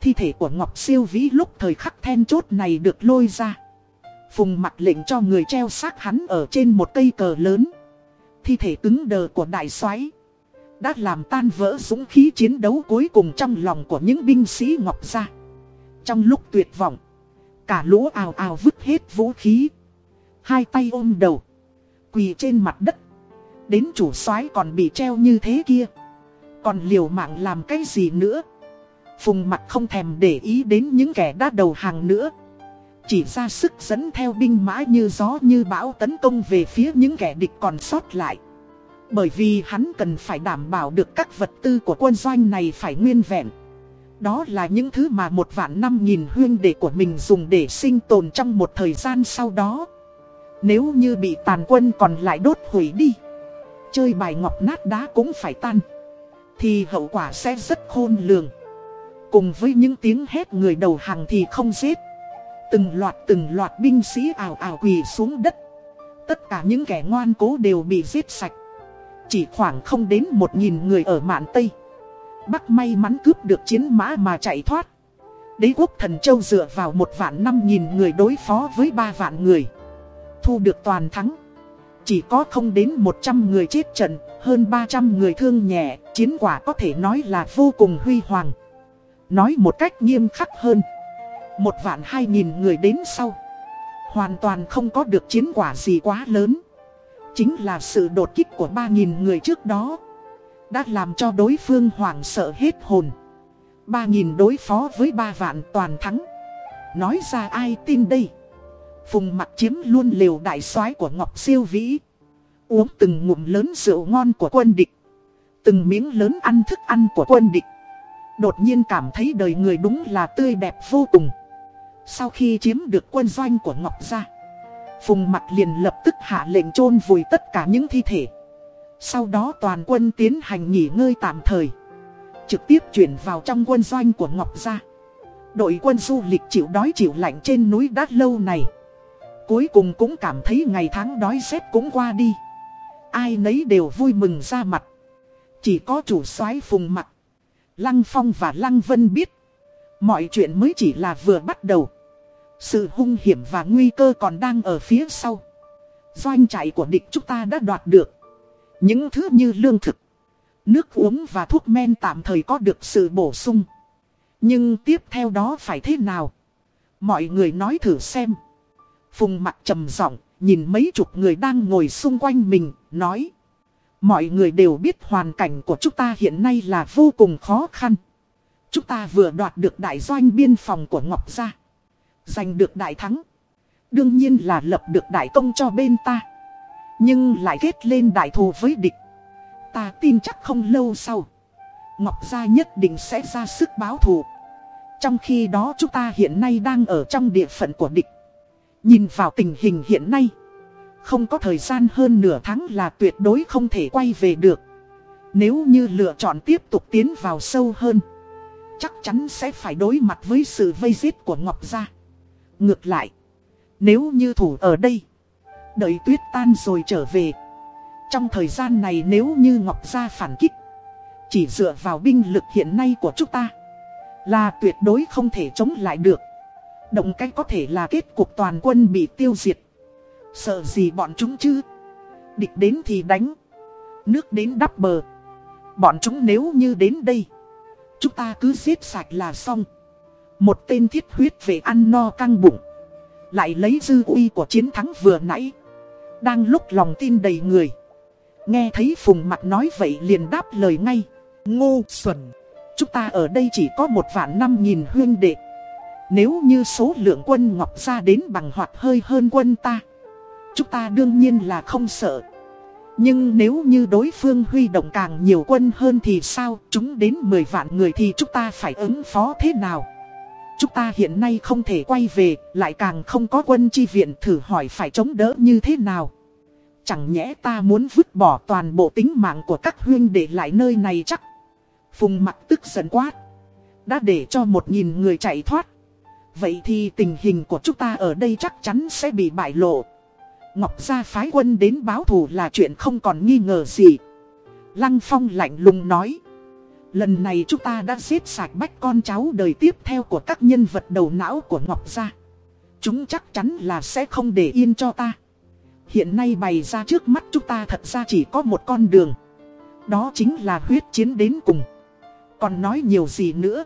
Thi thể của Ngọc Siêu Vĩ lúc thời khắc then chốt này được lôi ra. Phùng mặt lệnh cho người treo xác hắn ở trên một cây cờ lớn. Thi thể cứng đờ của đại soái Đã làm tan vỡ dũng khí chiến đấu cuối cùng trong lòng của những binh sĩ Ngọc gia. Trong lúc tuyệt vọng, cả lũ ào ào vứt hết vũ khí. Hai tay ôm đầu, quỳ trên mặt đất. Đến chủ soái còn bị treo như thế kia. Còn liều mạng làm cái gì nữa? Phùng mặt không thèm để ý đến những kẻ đã đầu hàng nữa. Chỉ ra sức dẫn theo binh mã như gió như bão tấn công về phía những kẻ địch còn sót lại. Bởi vì hắn cần phải đảm bảo được các vật tư của quân doanh này phải nguyên vẹn. Đó là những thứ mà một vạn năm nghìn huyên đệ của mình dùng để sinh tồn trong một thời gian sau đó. Nếu như bị tàn quân còn lại đốt hủy đi. Chơi bài ngọc nát đá cũng phải tan. Thì hậu quả sẽ rất khôn lường. Cùng với những tiếng hét người đầu hàng thì không giết. Từng loạt từng loạt binh sĩ ảo ảo quỳ xuống đất. Tất cả những kẻ ngoan cố đều bị giết sạch. Chỉ khoảng không đến một nghìn người ở mạn Tây. Bắc may mắn cướp được chiến mã mà chạy thoát. Đế quốc thần châu dựa vào một vạn năm nghìn người đối phó với ba vạn người. Thu được toàn thắng. Chỉ có không đến 100 người chết trận, Hơn 300 người thương nhẹ, Chiến quả có thể nói là vô cùng huy hoàng. Nói một cách nghiêm khắc hơn một vạn hai nghìn người đến sau. Hoàn toàn không có được chiến quả gì quá lớn. Chính là sự đột kích của ba nghìn người trước đó. Đã làm cho đối phương hoảng sợ hết hồn. Ba nghìn đối phó với ba vạn toàn thắng. Nói ra ai tin đây? Phùng mặt chiếm luôn liều đại soái của Ngọc Siêu Vĩ. Uống từng ngụm lớn rượu ngon của quân địch. Từng miếng lớn ăn thức ăn của quân địch. Đột nhiên cảm thấy đời người đúng là tươi đẹp vô cùng. Sau khi chiếm được quân doanh của Ngọc Gia, Phùng mặt liền lập tức hạ lệnh chôn vùi tất cả những thi thể. Sau đó toàn quân tiến hành nghỉ ngơi tạm thời, Trực tiếp chuyển vào trong quân doanh của Ngọc Gia. Đội quân du lịch chịu đói chịu lạnh trên núi đát lâu này, Cuối cùng cũng cảm thấy ngày tháng đói rét cũng qua đi. Ai nấy đều vui mừng ra mặt. Chỉ có chủ soái phùng mặt Lăng Phong và Lăng Vân biết, Mọi chuyện mới chỉ là vừa bắt đầu. Sự hung hiểm và nguy cơ còn đang ở phía sau. Doanh trại của địch chúng ta đã đoạt được. Những thứ như lương thực Nước uống và thuốc men tạm thời có được sự bổ sung. Nhưng tiếp theo đó phải thế nào? Mọi người nói thử xem. Phùng mặt trầm giọng nhìn mấy chục người đang ngồi xung quanh mình, nói. Mọi người đều biết hoàn cảnh của chúng ta hiện nay là vô cùng khó khăn. Chúng ta vừa đoạt được đại doanh biên phòng của Ngọc Gia. Giành được đại thắng. Đương nhiên là lập được đại công cho bên ta. Nhưng lại kết lên đại thù với địch. Ta tin chắc không lâu sau. Ngọc Gia nhất định sẽ ra sức báo thù. Trong khi đó chúng ta hiện nay đang ở trong địa phận của địch. Nhìn vào tình hình hiện nay. Không có thời gian hơn nửa tháng là tuyệt đối không thể quay về được. Nếu như lựa chọn tiếp tục tiến vào sâu hơn, chắc chắn sẽ phải đối mặt với sự vây giết của Ngọc Gia. Ngược lại, nếu như thủ ở đây, đợi tuyết tan rồi trở về. Trong thời gian này nếu như Ngọc Gia phản kích, chỉ dựa vào binh lực hiện nay của chúng ta, là tuyệt đối không thể chống lại được. Động cách có thể là kết cục toàn quân bị tiêu diệt. Sợ gì bọn chúng chứ Địch đến thì đánh Nước đến đắp bờ Bọn chúng nếu như đến đây Chúng ta cứ giết sạch là xong một tên thiết huyết về ăn no căng bụng. Lại lấy dư uy của chiến thắng vừa nãy. Đang lúc lòng tin đầy người. Nghe thấy Phùng mặt nói vậy liền đáp lời ngay. Ngô xuẩn Chúng ta ở đây chỉ có một vạn năm nghìn huyên đệ. Nếu như số lượng quân ngọc ra đến bằng hoặc hơi hơn quân ta Chúng ta đương nhiên là không sợ. Nhưng nếu như đối phương huy động càng nhiều quân hơn thì sao, chúng đến 10 vạn người thì chúng ta phải ứng phó thế nào? Chúng ta hiện nay không thể quay về, lại càng không có quân chi viện thử hỏi phải chống đỡ như thế nào? Chẳng nhẽ ta muốn vứt bỏ toàn bộ tính mạng của các huyên để lại nơi này chắc? Phùng mặt tức giận quát. Đã để cho một nghìn người chạy thoát. Vậy thì tình hình của chúng ta ở đây chắc chắn sẽ bị bại lộ. Ngọc Gia phái quân đến báo thù là chuyện không còn nghi ngờ gì. Lăng Phong lạnh lùng nói. Lần này chúng ta đã giết sạch bách con cháu đời tiếp theo của các nhân vật đầu não của Ngọc Gia. Chúng chắc chắn là sẽ không để yên cho ta. Hiện nay bày ra trước mắt chúng ta thật ra chỉ có một con đường. Đó chính là huyết chiến đến cùng. Còn nói nhiều gì nữa.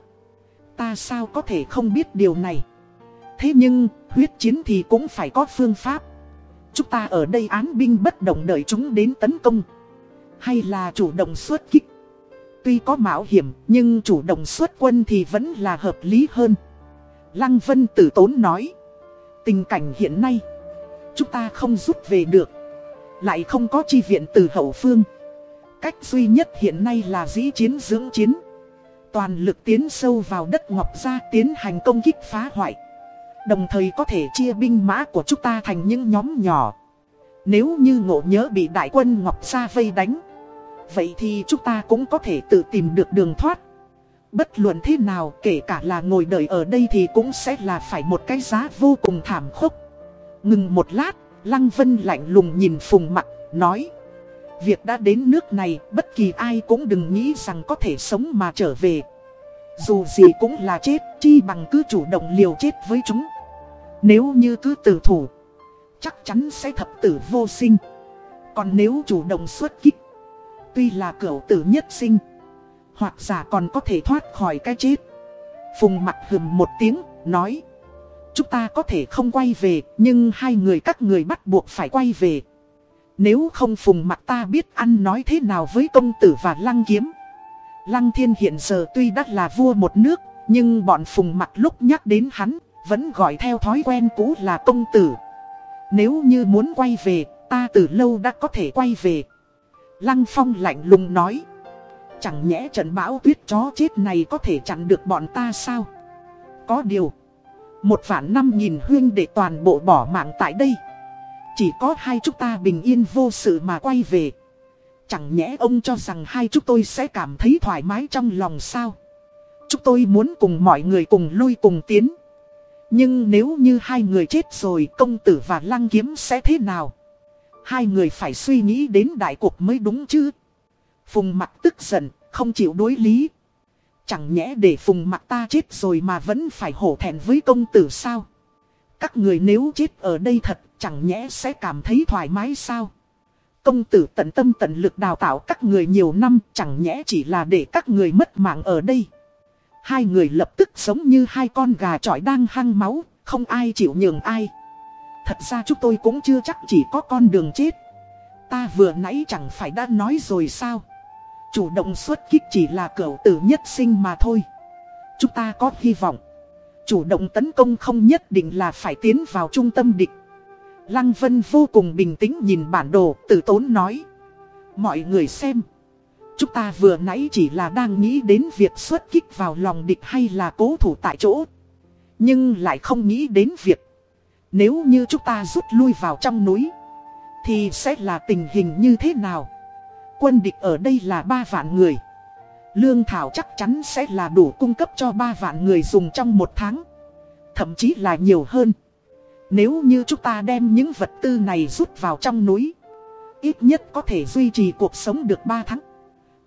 Ta sao có thể không biết điều này. Thế nhưng, huyết chiến thì cũng phải có phương pháp. Chúng ta ở đây án binh bất động đợi chúng đến tấn công Hay là chủ động xuất kích Tuy có mạo hiểm, nhưng chủ động xuất quân thì vẫn là hợp lý hơn. Lăng Vân tử tốn nói, Tình cảnh hiện nay, Chúng ta không rút về được, Lại không có chi viện từ hậu phương. Cách duy nhất hiện nay là dĩ chiến dưỡng chiến. Toàn lực tiến sâu vào đất Ngọc Gia tiến hành công kích phá hoại. Đồng thời có thể chia binh mã của chúng ta thành những nhóm nhỏ. Nếu như ngộ nhớ bị đại quân Ngọc Gia vây đánh Vậy thì chúng ta cũng có thể tự tìm được đường thoát Bất luận thế nào kể cả là ngồi đợi ở đây thì cũng sẽ là phải một cái giá vô cùng thảm khốc Ngừng một lát, Lăng Vân lạnh lùng nhìn Phùng mặt, nói Việc đã đến nước này, bất kỳ ai cũng đừng nghĩ rằng có thể sống mà trở về. Dù gì cũng là chết, chi bằng cứ chủ động liều chết với chúng. Nếu như cứ tử thủ, chắc chắn sẽ thập tử vô sinh. Còn nếu chủ động xuất kích, tuy là cửu tử nhất sinh, hoặc giả còn có thể thoát khỏi cái chết. Phùng mặt hừm một tiếng, nói. Chúng ta có thể không quay về, nhưng hai người các người bắt buộc phải quay về. Nếu không phùng mặt ta biết ăn nói thế nào với công tử và lăng kiếm. Lăng thiên hiện giờ tuy đã là vua một nước, nhưng bọn phùng mặt lúc nhắc đến hắn, vẫn gọi theo thói quen cũ là công tử. Nếu như muốn quay về, ta từ lâu đã có thể quay về. Lăng phong lạnh lùng nói. Chẳng nhẽ trận bão tuyết chó chết này có thể chặn được bọn ta sao? Có điều. Một vạn năm nghìn huyên để toàn bộ bỏ mạng tại đây. Chỉ có hai chúng ta bình yên vô sự mà quay về. Chẳng nhẽ ông cho rằng hai chúng tôi sẽ cảm thấy thoải mái trong lòng sao? Chúng tôi muốn cùng mọi người cùng lui cùng tiến. Nhưng nếu như hai người chết rồi, công tử và lăng kiếm sẽ thế nào? Hai người phải suy nghĩ đến đại cuộc mới đúng chứ. Phùng mặt tức giận, không chịu đối lý. Chẳng nhẽ để phùng mặt ta chết rồi mà vẫn phải hổ thẹn với công tử sao? Các người nếu chết ở đây thật, chẳng nhẽ sẽ cảm thấy thoải mái sao? Công tử tận tâm tận lực đào tạo các người nhiều năm, chẳng nhẽ chỉ là để các người mất mạng ở đây. Hai người lập tức giống như hai con gà trọi đang hăng máu, không ai chịu nhường ai. Thật ra chúng tôi cũng chưa chắc chỉ có con đường chết. Ta vừa nãy chẳng phải đã nói rồi sao? Chủ động xuất kích chỉ là cửu tử nhất sinh mà thôi. Chúng ta có hy vọng. Chủ động tấn công không nhất định là phải tiến vào trung tâm địch. Lăng Vân vô cùng bình tĩnh nhìn bản đồ, tử tốn nói. Mọi người xem. Chúng ta vừa nãy chỉ là đang nghĩ đến việc xuất kích vào lòng địch hay là cố thủ tại chỗ. Nhưng lại không nghĩ đến việc. Nếu như chúng ta rút lui vào trong núi. Thì sẽ là tình hình như thế nào? Quân địch ở đây là 3 vạn người. Lương thảo chắc chắn sẽ là đủ cung cấp cho 3 vạn người dùng trong một tháng. Thậm chí là nhiều hơn. Nếu như chúng ta đem những vật tư này rút vào trong núi. Ít nhất có thể duy trì cuộc sống được 3 tháng.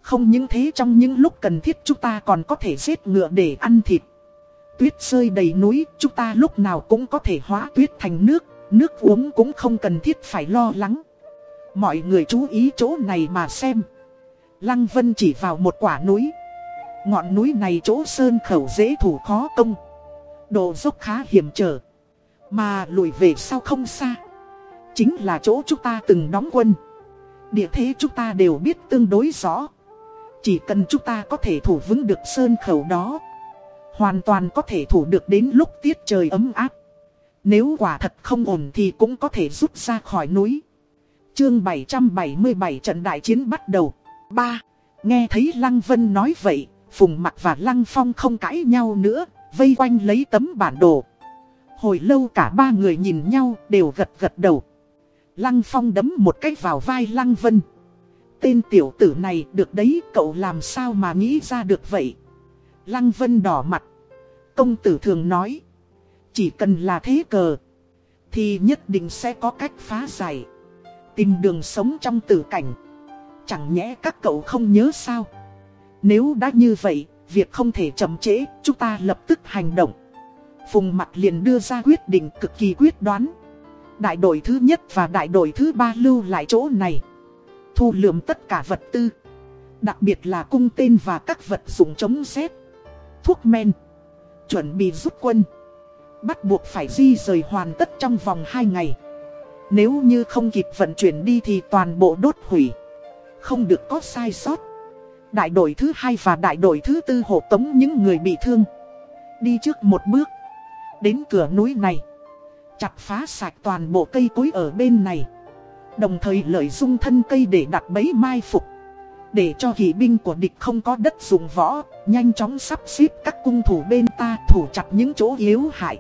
Không những thế, trong những lúc cần thiết chúng ta còn có thể giết ngựa để ăn thịt. Tuyết rơi đầy núi, chúng ta lúc nào cũng có thể hóa tuyết thành nước, nước uống cũng không cần thiết phải lo lắng. Mọi người chú ý chỗ này mà xem. Lăng Vân chỉ vào một quả núi. Ngọn núi này chỗ sơn khẩu dễ thủ khó công. Độ dốc khá hiểm trở. Mà lùi về sau không xa. Chính là chỗ chúng ta từng đóng quân. Địa thế chúng ta đều biết tương đối rõ. Chỉ cần chúng ta có thể thủ vững được sơn khẩu đó. Hoàn toàn có thể thủ được đến lúc tiết trời ấm áp. Nếu quả thật không ổn thì cũng có thể rút ra khỏi núi. Chương 777 trận đại chiến bắt đầu. 3. Nghe thấy Lăng Vân nói vậy, Phùng Mặc và Lăng Phong không cãi nhau nữa, vây quanh lấy tấm bản đồ. Hồi lâu cả ba người nhìn nhau đều gật gật đầu. Lăng Phong đấm một cách vào vai Lăng Vân. Tên tiểu tử này được đấy cậu làm sao mà nghĩ ra được vậy. Lăng Vân đỏ mặt. Công tử thường nói. Chỉ cần là thế cờ. Thì nhất định sẽ có cách phá giải. Tìm đường sống trong tử cảnh. Chẳng nhẽ các cậu không nhớ sao. Nếu đã như vậy, việc không thể chậm trễ, chúng ta lập tức hành động. Phùng mặt liền đưa ra quyết định cực kỳ quyết đoán. Đại đội thứ nhất và đại đội thứ ba lưu lại chỗ này. Thu lượm tất cả vật tư. Đặc biệt là cung tên và các vật dụng chống xét. Thuốc men. Chuẩn bị rút quân. Bắt buộc phải di rời hoàn tất trong vòng 2 ngày. Nếu như không kịp vận chuyển đi thì toàn bộ đốt hủy. Không được có sai sót. Đại đội thứ hai và đại đội thứ tư hộ tống những người bị thương. Đi trước một bước. Đến cửa núi này. Chặt phá sạch toàn bộ cây cối ở bên này. Đồng thời lợi dụng thân cây để đặt bẫy mai phục. Để cho kỵ binh của địch không có đất dùng võ, nhanh chóng sắp xếp các cung thủ bên ta thủ chặt những chỗ yếu hại.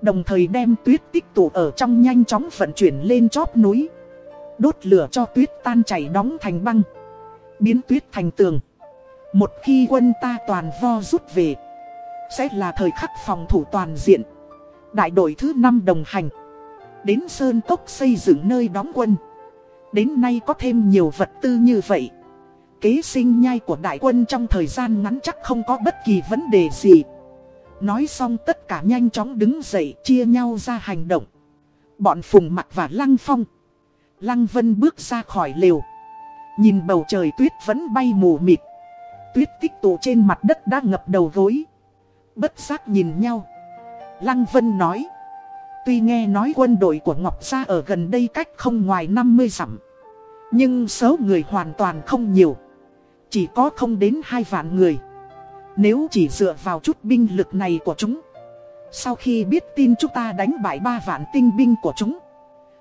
Đồng thời đem tuyết tích tụ ở trong nhanh chóng vận chuyển lên chóp núi. Đốt lửa cho tuyết tan chảy đóng thành băng. Biến tuyết thành tường. Một khi quân ta toàn vo rút về. Sẽ là thời khắc phòng thủ toàn diện. Đại đội thứ 5 đồng hành. Đến Sơn Cốc xây dựng nơi đóng quân. Đến nay có thêm nhiều vật tư như vậy Kế sinh nhai của đại quân trong thời gian ngắn chắc không có bất kỳ vấn đề gì. Nói xong tất cả nhanh chóng đứng dậy, chia nhau ra hành động. Bọn Phùng Mặc và Lăng Phong. Lăng Vân bước ra khỏi lều. Nhìn bầu trời tuyết vẫn bay mù mịt. Tuyết tích tụ trên mặt đất đã ngập đầu gối. Bất giác nhìn nhau. Lăng Vân nói. Tuy nghe nói quân đội của Ngọc Gia ở gần đây cách không ngoài 50 dặm. Nhưng số người hoàn toàn không nhiều. Chỉ có không đến hai vạn người Nếu chỉ dựa vào chút binh lực này của chúng, Sau khi biết tin chúng ta đánh bại ba vạn tinh binh của chúng,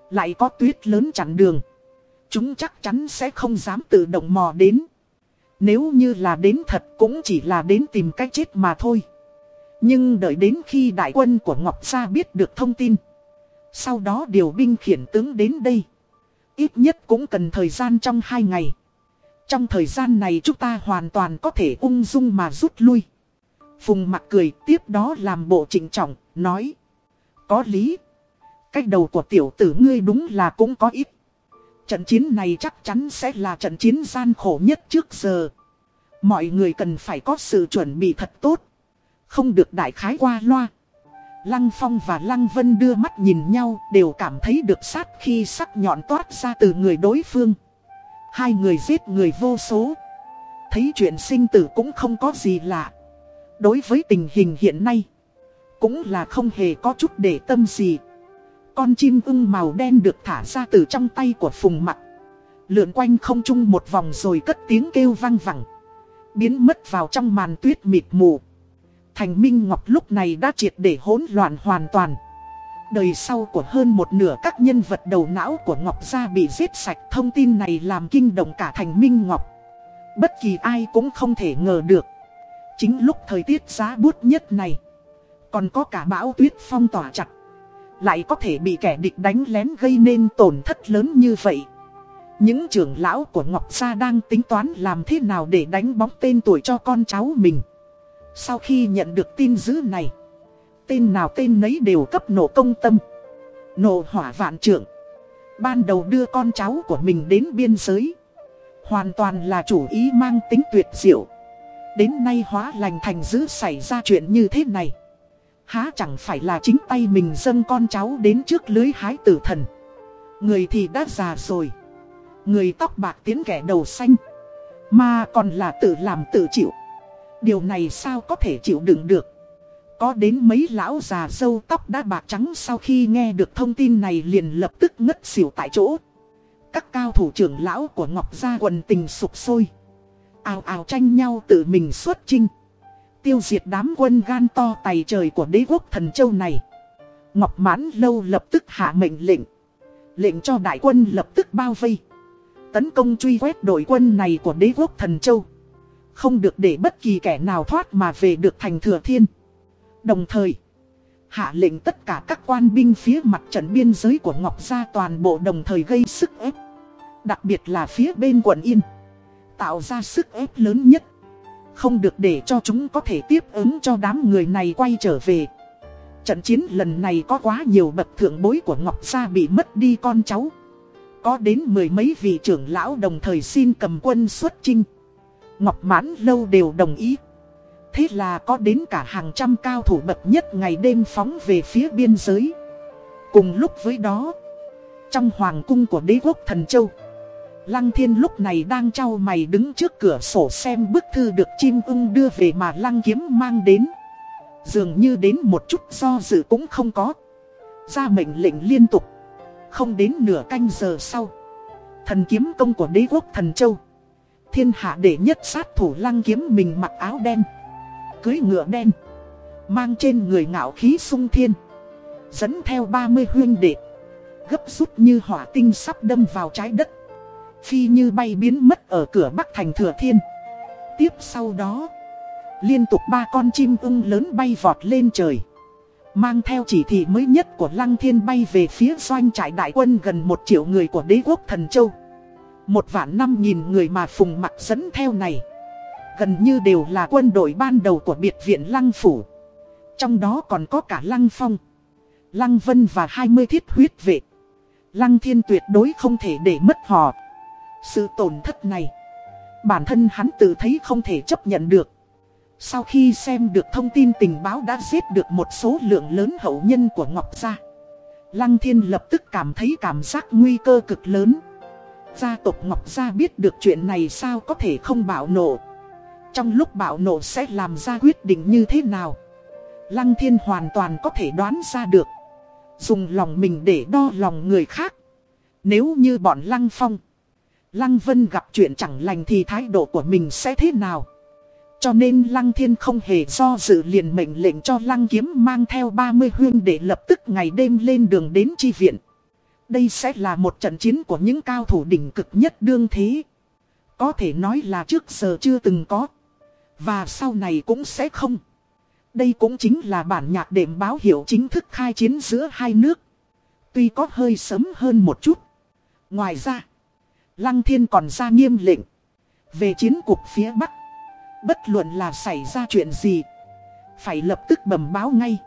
Lại có tuyết lớn chặn đường, Chúng chắc chắn sẽ không dám tự động mò đến Nếu như là đến thật cũng chỉ là đến tìm cách chết mà thôi nhưng đợi đến khi đại quân của Ngọc Gia biết được thông tin. Sau đó điều binh khiển tướng đến đây. Ít nhất cũng cần thời gian trong hai ngày. Trong thời gian này chúng ta hoàn toàn có thể ung dung mà rút lui. Phùng mặt cười tiếp đó làm bộ trịnh trọng, nói. Có lý. Cách đầu của tiểu tử ngươi đúng là cũng có ít. Trận chiến này chắc chắn sẽ là trận chiến gian khổ nhất trước giờ. Mọi người cần phải có sự chuẩn bị thật tốt. Không được đại khái qua loa. Lăng Phong và Lăng Vân đưa mắt nhìn nhau đều cảm thấy được sát khi sắc nhọn toát ra từ người đối phương. Hai người giết người vô số. Thấy chuyện sinh tử cũng không có gì lạ. Đối với tình hình hiện nay, cũng là không hề có chút để tâm gì. Con chim ưng màu đen được thả ra từ trong tay của Phùng Mặc. Lượn quanh không trung một vòng rồi cất tiếng kêu vang vẳng. Biến mất vào trong màn tuyết mịt mù. Thành Minh Ngọc lúc này đã triệt để hỗn loạn hoàn toàn. Đời sau của hơn một nửa các nhân vật đầu não của Ngọc Gia bị giết sạch thông tin này làm kinh động cả Thành Minh Ngọc. Bất kỳ ai cũng không thể ngờ được. Chính lúc thời tiết giá bút nhất này, còn có cả bão tuyết phong tỏa chặt. Lại có thể bị kẻ địch đánh lén gây nên tổn thất lớn như vậy. Những trưởng lão của Ngọc Gia đang tính toán làm thế nào để đánh bóng tên tuổi cho con cháu mình. Sau khi nhận được tin dữ này, tên nào tên nấy đều cấp nổ công tâm. Nổ hỏa vạn trưởng. Ban đầu đưa con cháu của mình đến biên giới. Hoàn toàn là chủ ý mang tính tuyệt diệu. Đến nay hóa lành thành dữ xảy ra chuyện như thế này. Há chẳng phải là chính tay mình dâng con cháu đến trước lưới hái tử thần. Người thì đã già rồi. Người tóc bạc tiến kẻ đầu xanh. Mà còn là tự làm tự chịu. Điều này sao có thể chịu đựng được. Có đến mấy lão già sâu tóc đã bạc trắng sau khi nghe được thông tin này liền lập tức ngất xỉu tại chỗ. Các cao thủ trưởng lão của Ngọc Gia quần tình sụp sôi. Ào ào tranh nhau tự mình xuất chinh. Tiêu diệt đám quân gan to tài trời của đế quốc thần châu này. Ngọc Mãn Lâu lập tức hạ mệnh lệnh. Lệnh cho đại quân lập tức bao vây. Tấn công truy quét đội quân này của đế quốc thần châu. Không được để bất kỳ kẻ nào thoát mà về được thành thừa thiên. Đồng thời, hạ lệnh tất cả các quan binh phía mặt trận biên giới của Ngọc Gia toàn bộ đồng thời gây sức ép. Đặc biệt là phía bên quận Yên. Tạo ra sức ép lớn nhất. Không được để cho chúng có thể tiếp ứng cho đám người này quay trở về. Trận chiến lần này có quá nhiều bậc thượng bối của Ngọc Gia bị mất đi con cháu. Có đến mười mấy vị trưởng lão đồng thời xin cầm quân xuất chinh. Ngọc Mãn Lâu đều đồng ý. Thế là có đến cả hàng trăm cao thủ bậc nhất ngày đêm phóng về phía biên giới. Cùng lúc với đó, trong hoàng cung của đế quốc thần châu, Lăng Thiên lúc này đang trao mày đứng trước cửa sổ xem bức thư được chim ưng đưa về mà Lăng Kiếm mang đến. Dường như đến một chút do dự cũng không có. Ra mệnh lệnh liên tục. Không đến nửa canh giờ sau. Thần kiếm công của đế quốc thần châu thiên hạ đệ nhất sát thủ lăng kiếm mình mặc áo đen Cưới ngựa đen, Mang trên người ngạo khí sung thiên, Dẫn theo 30 huyên đệ, Gấp rút như hỏa tinh sắp đâm vào trái đất, Phi như bay biến mất ở cửa bắc thành thừa thiên. Tiếp sau đó, Liên tục ba con chim ưng lớn bay vọt lên trời, Mang theo chỉ thị mới nhất của Lăng Thiên bay về phía doanh trại đại quân gần một triệu người của đế quốc thần châu. Một vạn năm nghìn người mà Phùng Mặc dẫn theo này. Gần như đều là quân đội ban đầu của biệt viện Lăng Phủ Trong đó còn có cả Lăng Phong Lăng Vân và 20 thiết huyết vệ Lăng thiên tuyệt đối không thể để mất họ. Sự tổn thất này, bản thân hắn tự thấy không thể chấp nhận được. Sau khi xem được thông tin tình báo đã giết được một số lượng lớn hậu nhân của Ngọc Gia Lăng Thiên lập tức cảm thấy cảm giác nguy cơ cực lớn Gia tộc Ngọc Gia biết được chuyện này sao có thể không bạo nộ trong lúc bạo nộ sẽ làm ra quyết định như thế nào Lăng Thiên hoàn toàn có thể đoán ra được Dùng lòng mình để đo lòng người khác Nếu như bọn Lăng Phong, Lăng Vân gặp chuyện chẳng lành thì thái độ của mình sẽ thế nào cho nên Lăng Thiên không hề do dự liền mệnh lệnh cho Lăng Kiếm mang theo 30 huyên để lập tức ngày đêm lên đường đến chi viện. Đây sẽ là một trận chiến của những cao thủ đỉnh cực nhất đương thế. Có thể nói là trước giờ chưa từng có. Và sau này cũng sẽ không. Đây cũng chính là bản nhạc đệm báo hiệu chính thức khai chiến giữa hai nước. Tuy có hơi sớm hơn một chút. Ngoài ra, Lăng Thiên còn ra nghiêm lệnh. Về chiến cục phía Bắc. Bất luận là xảy ra chuyện gì Phải lập tức bẩm báo ngay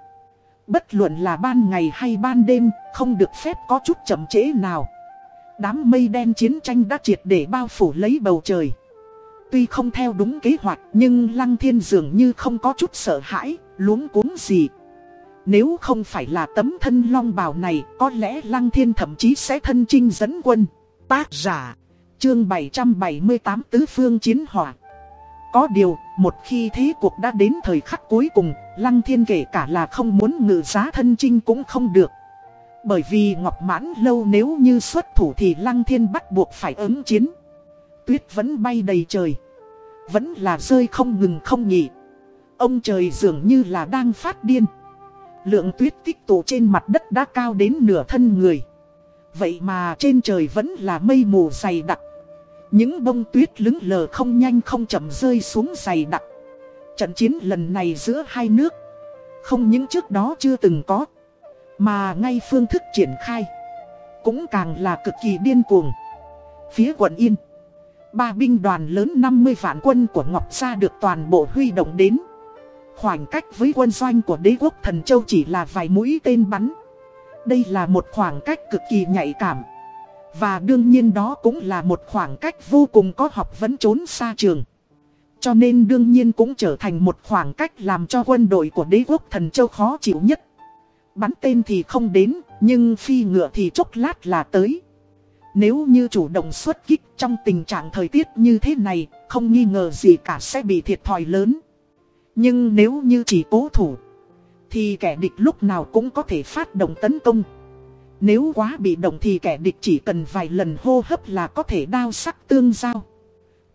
Bất luận là ban ngày hay ban đêm Không được phép có chút chậm trễ nào Đám mây đen chiến tranh đã triệt để bao phủ lấy bầu trời Tuy không theo đúng kế hoạch Nhưng Lăng Thiên dường như không có chút sợ hãi Luống cuống gì Nếu không phải là tấm thân long bào này Có lẽ Lăng Thiên thậm chí sẽ thân chinh dẫn quân Tác giả Chương 778 Tứ Phương Chiến Hỏa có điều, một khi thế cuộc đã đến thời khắc cuối cùng, Lăng Thiên kể cả là không muốn ngự giá thân chinh cũng không được. Bởi vì Ngọc Mãn Lâu nếu như xuất thủ thì Lăng Thiên bắt buộc phải ứng chiến. Tuyết vẫn bay đầy trời. Vẫn là rơi không ngừng không nghỉ. Ông trời dường như là đang phát điên. Lượng tuyết tích tụ trên mặt đất đã cao đến nửa thân người. Vậy mà trên trời vẫn là mây mù dày đặc. Những bông tuyết lứng lờ không nhanh không chậm rơi xuống dày đặc. Trận chiến lần này giữa hai nước, không những trước đó chưa từng có, mà ngay phương thức triển khai, cũng càng là cực kỳ điên cuồng. Phía quận Yên, ba binh đoàn lớn 50 vạn quân của Ngọc Gia được toàn bộ huy động đến. Khoảng cách với quân doanh của đế quốc thần châu chỉ là vài mũi tên bắn. Đây là một khoảng cách cực kỳ nhạy cảm. Và đương nhiên đó cũng là một khoảng cách vô cùng có học vấn trốn xa trường. Cho nên đương nhiên cũng trở thành một khoảng cách làm cho quân đội của đế quốc thần châu khó chịu nhất. Bắn tên thì không đến, nhưng phi ngựa thì chốc lát là tới. Nếu như chủ động xuất kích trong tình trạng thời tiết như thế này, không nghi ngờ gì cả sẽ bị thiệt thòi lớn. Nhưng nếu như chỉ cố thủ, thì kẻ địch lúc nào cũng có thể phát động tấn công. Nếu quá bị động thì kẻ địch chỉ cần vài lần hô hấp là có thể đao sắc tương giao.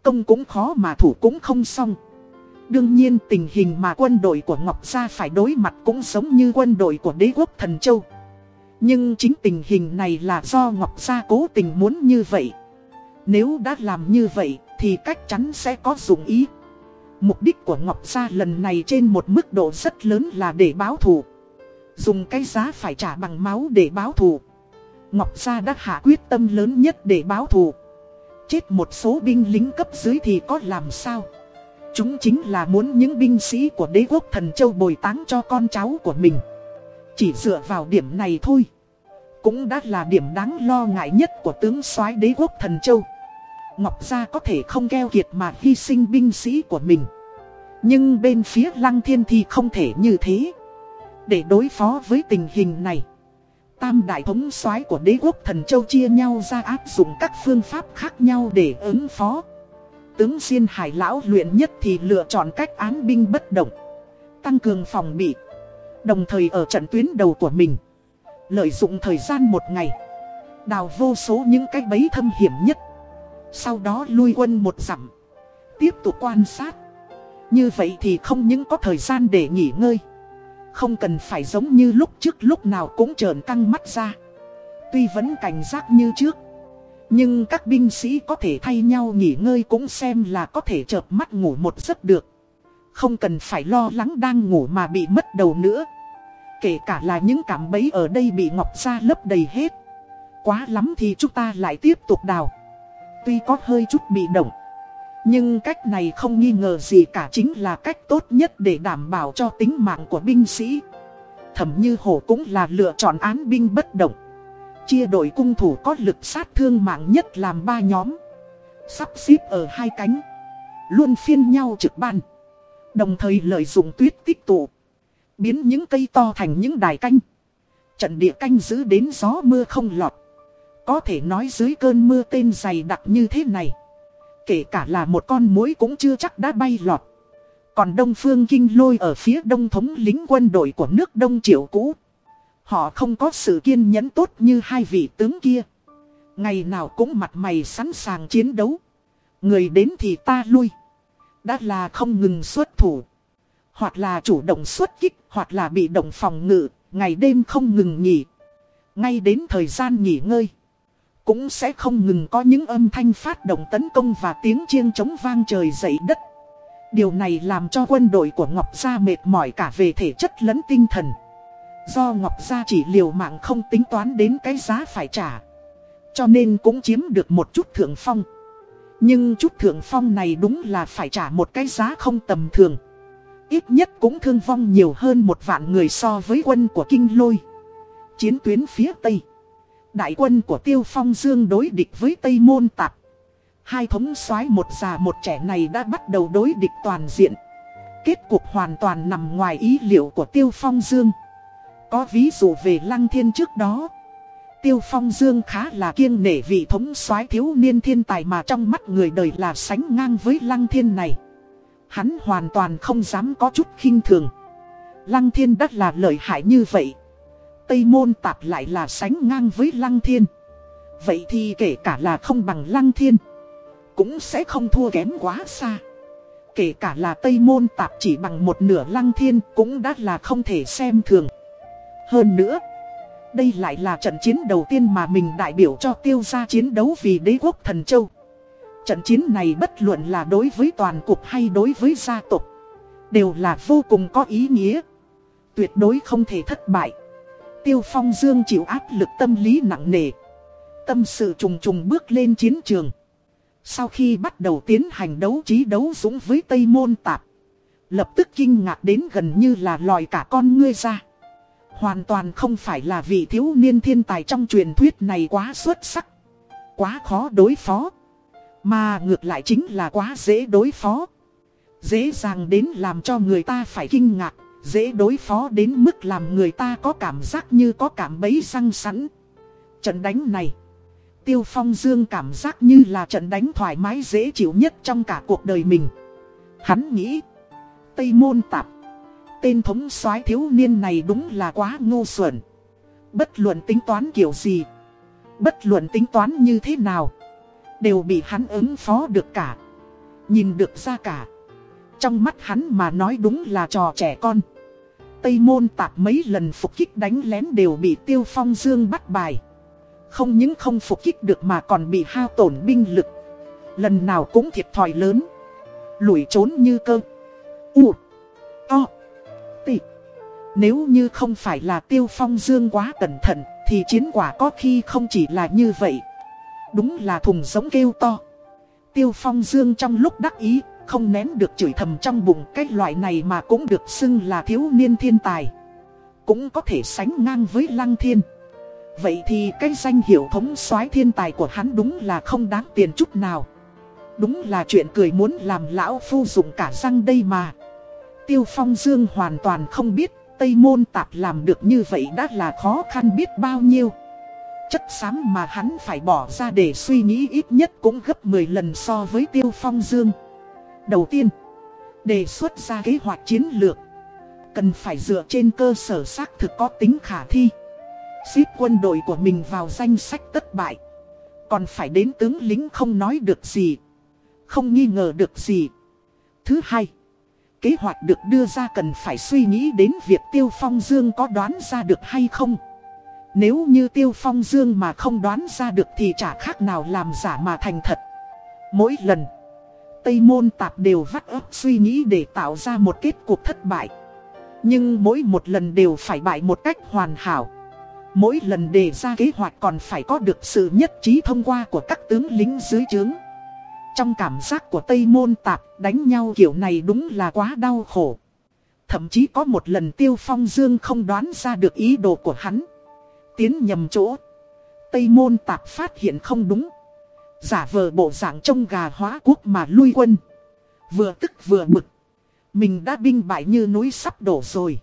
Công cũng khó mà thủ cũng không xong. Đương nhiên tình hình mà quân đội của Ngọc Gia phải đối mặt cũng giống như quân đội của đế quốc Thần Châu. Nhưng chính tình hình này là do Ngọc Gia cố tình muốn như vậy. Nếu đã làm như vậy, thì cách chắn sẽ có dụng ý. Mục đích của Ngọc Gia lần này trên một mức độ rất lớn là để báo thù. Dùng cái giá phải trả bằng máu để báo thù Ngọc Gia đã hạ quyết tâm lớn nhất để báo thù Chết một số binh lính cấp dưới thì có làm sao Chúng chính là muốn những binh sĩ của đế quốc thần châu bồi táng cho con cháu của mình Chỉ dựa vào điểm này thôi cũng đã là điểm đáng lo ngại nhất của tướng soái đế quốc thần châu. Ngọc Gia có thể không keo kiệt mà hy sinh binh sĩ của mình. Nhưng bên phía Lăng Thiên thì không thể như thế. Để đối phó với tình hình này, Tam đại thống soái của đế quốc thần châu chia nhau ra áp dụng các phương pháp khác nhau để ứng phó. Tướng Diên Hải Lão luyện nhất thì lựa chọn cách án binh bất động, Tăng cường phòng bị, Đồng thời ở trận tuyến đầu của mình. Lợi dụng thời gian một ngày, Đào vô số những cái bẫy thâm hiểm nhất, Sau đó lui quân một dặm, Tiếp tục quan sát. Như vậy thì không những có thời gian để nghỉ ngơi, không cần phải giống như lúc trước lúc nào cũng trợn căng mắt ra. Tuy vẫn cảnh giác như trước, Nhưng các binh sĩ có thể thay nhau nghỉ ngơi cũng xem là có thể chợp mắt ngủ một giấc được. Không cần phải lo lắng đang ngủ mà bị mất đầu nữa. Kể cả là những cảm bấy ở đây bị ngọc ra lấp đầy hết. Quá lắm thì chúng ta lại tiếp tục đào. Tuy có hơi chút bị động, nhưng cách này không nghi ngờ gì cả chính là cách tốt nhất để đảm bảo cho tính mạng của binh sĩ. Thẩm Như Hổ cũng là lựa chọn án binh bất động. Chia đội cung thủ có lực sát thương mạng nhất làm ba nhóm. Sắp xếp ở hai cánh, Luôn phiên nhau trực ban. Đồng thời lợi dụng tuyết tích tụ. Biến những cây to thành những đài canh. Trận địa canh giữ đến gió mưa không lọt. Có thể nói dưới cơn mưa tên dày đặc như thế này. Kể cả là một con muỗi cũng chưa chắc đã bay lọt. Còn Đông Phương Kinh Lôi ở phía đông thống lính quân đội của nước Đông Triệu cũ. Họ không có sự kiên nhẫn tốt như hai vị tướng kia. Ngày nào cũng mặt mày sẵn sàng chiến đấu. Người đến thì ta lui. Đã là không ngừng xuất thủ. Hoặc là chủ động xuất kích. Hoặc là bị động phòng ngự, Ngày đêm không ngừng nghỉ. Ngay đến thời gian nghỉ ngơi, Cũng sẽ không ngừng có những âm thanh phát động tấn công và tiếng chiêng chống vang trời dậy đất. Điều này làm cho quân đội của Ngọc Gia mệt mỏi cả về thể chất lẫn tinh thần. Do Ngọc Gia chỉ liều mạng không tính toán đến cái giá phải trả, Cho nên cũng chiếm được một chút thượng phong. Nhưng chút thượng phong này đúng là phải trả một cái giá không tầm thường. Ít nhất cũng thương vong nhiều hơn một vạn người so với quân của Kinh Lôi. Chiến tuyến phía Tây. Đại quân của Tiêu Phong Dương đối địch với Tây Môn Tạp. Hai thống soái một già một trẻ này đã bắt đầu đối địch toàn diện. Kết cục hoàn toàn nằm ngoài ý liệu của Tiêu Phong Dương. Có ví dụ về Lăng Thiên trước đó. Tiêu Phong Dương khá là kiêng nể vị thống soái thiếu niên thiên tài mà trong mắt người đời là sánh ngang với Lăng Thiên này. Hắn hoàn toàn không dám có chút khinh thường. Lăng Thiên đất là lợi hại như vậy. Tây Môn Tạp lại là sánh ngang với Lăng Thiên. Vậy thì kể cả là không bằng Lăng Thiên. Cũng sẽ không thua kém quá xa. Kể cả là Tây Môn Tạp chỉ bằng một nửa Lăng Thiên cũng đã là không thể xem thường. Hơn nữa, đây lại là trận chiến đầu tiên mà mình đại biểu cho tiêu gia chiến đấu vì đế quốc thần châu. Trận chiến này bất luận là đối với toàn cục hay đối với gia tộc, đều là vô cùng có ý nghĩa. Tuyệt đối không thể thất bại. Tiêu Phong Dương chịu áp lực tâm lý nặng nề. Tâm sự trùng trùng bước lên chiến trường. Sau khi bắt đầu tiến hành đấu trí đấu dũng với Tây Môn Tạp, lập tức kinh ngạc đến gần như là lòi cả con ngươi ra. Hoàn toàn không phải là vị thiếu niên thiên tài trong truyền thuyết này quá xuất sắc. Quá khó đối phó. Mà ngược lại chính là quá dễ đối phó. Dễ dàng đến làm cho người ta phải kinh ngạc. Dễ đối phó đến mức làm người ta có cảm giác như có cảm bấy răng sẵn. Trận đánh này. Tiêu Phong Dương cảm giác như là trận đánh thoải mái dễ chịu nhất trong cả cuộc đời mình. Hắn nghĩ. Tây môn tạp tên thống soái thiếu niên này đúng là quá ngu xuẩn. Bất luận tính toán kiểu gì, bất luận tính toán như thế nào, đều bị hắn ứng phó được cả. Nhìn được ra cả. Trong mắt hắn mà nói đúng là trò trẻ con. Tây môn tạp mấy lần phục kích đánh lén đều bị tiêu phong dương bắt bài. Không những không phục kích được mà còn bị hao tổn binh lực. Lần nào cũng thiệt thòi lớn. Lủi trốn như cơ. U. O. Nếu như không phải là tiêu phong dương quá cẩn thận, Thì chiến quả có khi không chỉ là như vậy Đúng là thùng giống kêu to. Tiêu phong dương trong lúc đắc ý, Không nén được chửi thầm trong bụng, Cái loại này mà cũng được xưng là thiếu niên thiên tài. Cũng có thể sánh ngang với lăng thiên. Vậy thì cái danh hiệu thống soái thiên tài của hắn đúng là không đáng tiền chút nào. Đúng là chuyện cười muốn làm lão phu dụng cả răng đây mà. Tiêu Phong Dương hoàn toàn không biết, Tây Môn Tạp làm được như vậy đã là khó khăn biết bao nhiêu. Chất xám mà hắn phải bỏ ra để suy nghĩ ít nhất cũng gấp 10 lần so với Tiêu Phong Dương. Đầu tiên, đề xuất ra kế hoạch chiến lược. Cần phải dựa trên cơ sở xác thực có tính khả thi. Xếp quân đội của mình vào danh sách thất bại. Còn phải đến tướng lính không nói được gì. Không nghi ngờ được gì. Thứ hai kế hoạch được đưa ra cần phải suy nghĩ đến việc Tiêu Phong Dương có đoán ra được hay không. Nếu như Tiêu Phong Dương mà không đoán ra được thì chả khác nào làm giả mà thành thật. Mỗi lần, Tây Môn Tạp đều vắt ấp suy nghĩ để tạo ra một kết cục thất bại. Nhưng mỗi một lần đều phải bại một cách hoàn hảo. Mỗi lần đề ra kế hoạch còn phải có được sự nhất trí thông qua của các tướng lính dưới trướng. Trong cảm giác của Tây Môn Tạp, đánh nhau kiểu này đúng là quá đau khổ. Thậm chí có một lần Tiêu Phong Dương không đoán ra được ý đồ của hắn. Tiến nhầm chỗ. Tây Môn Tạp phát hiện không đúng. Giả vờ bộ dạng trông gà hóa quốc mà lui quân. Vừa tức vừa bực. Mình đã binh bại như núi sắp đổ rồi.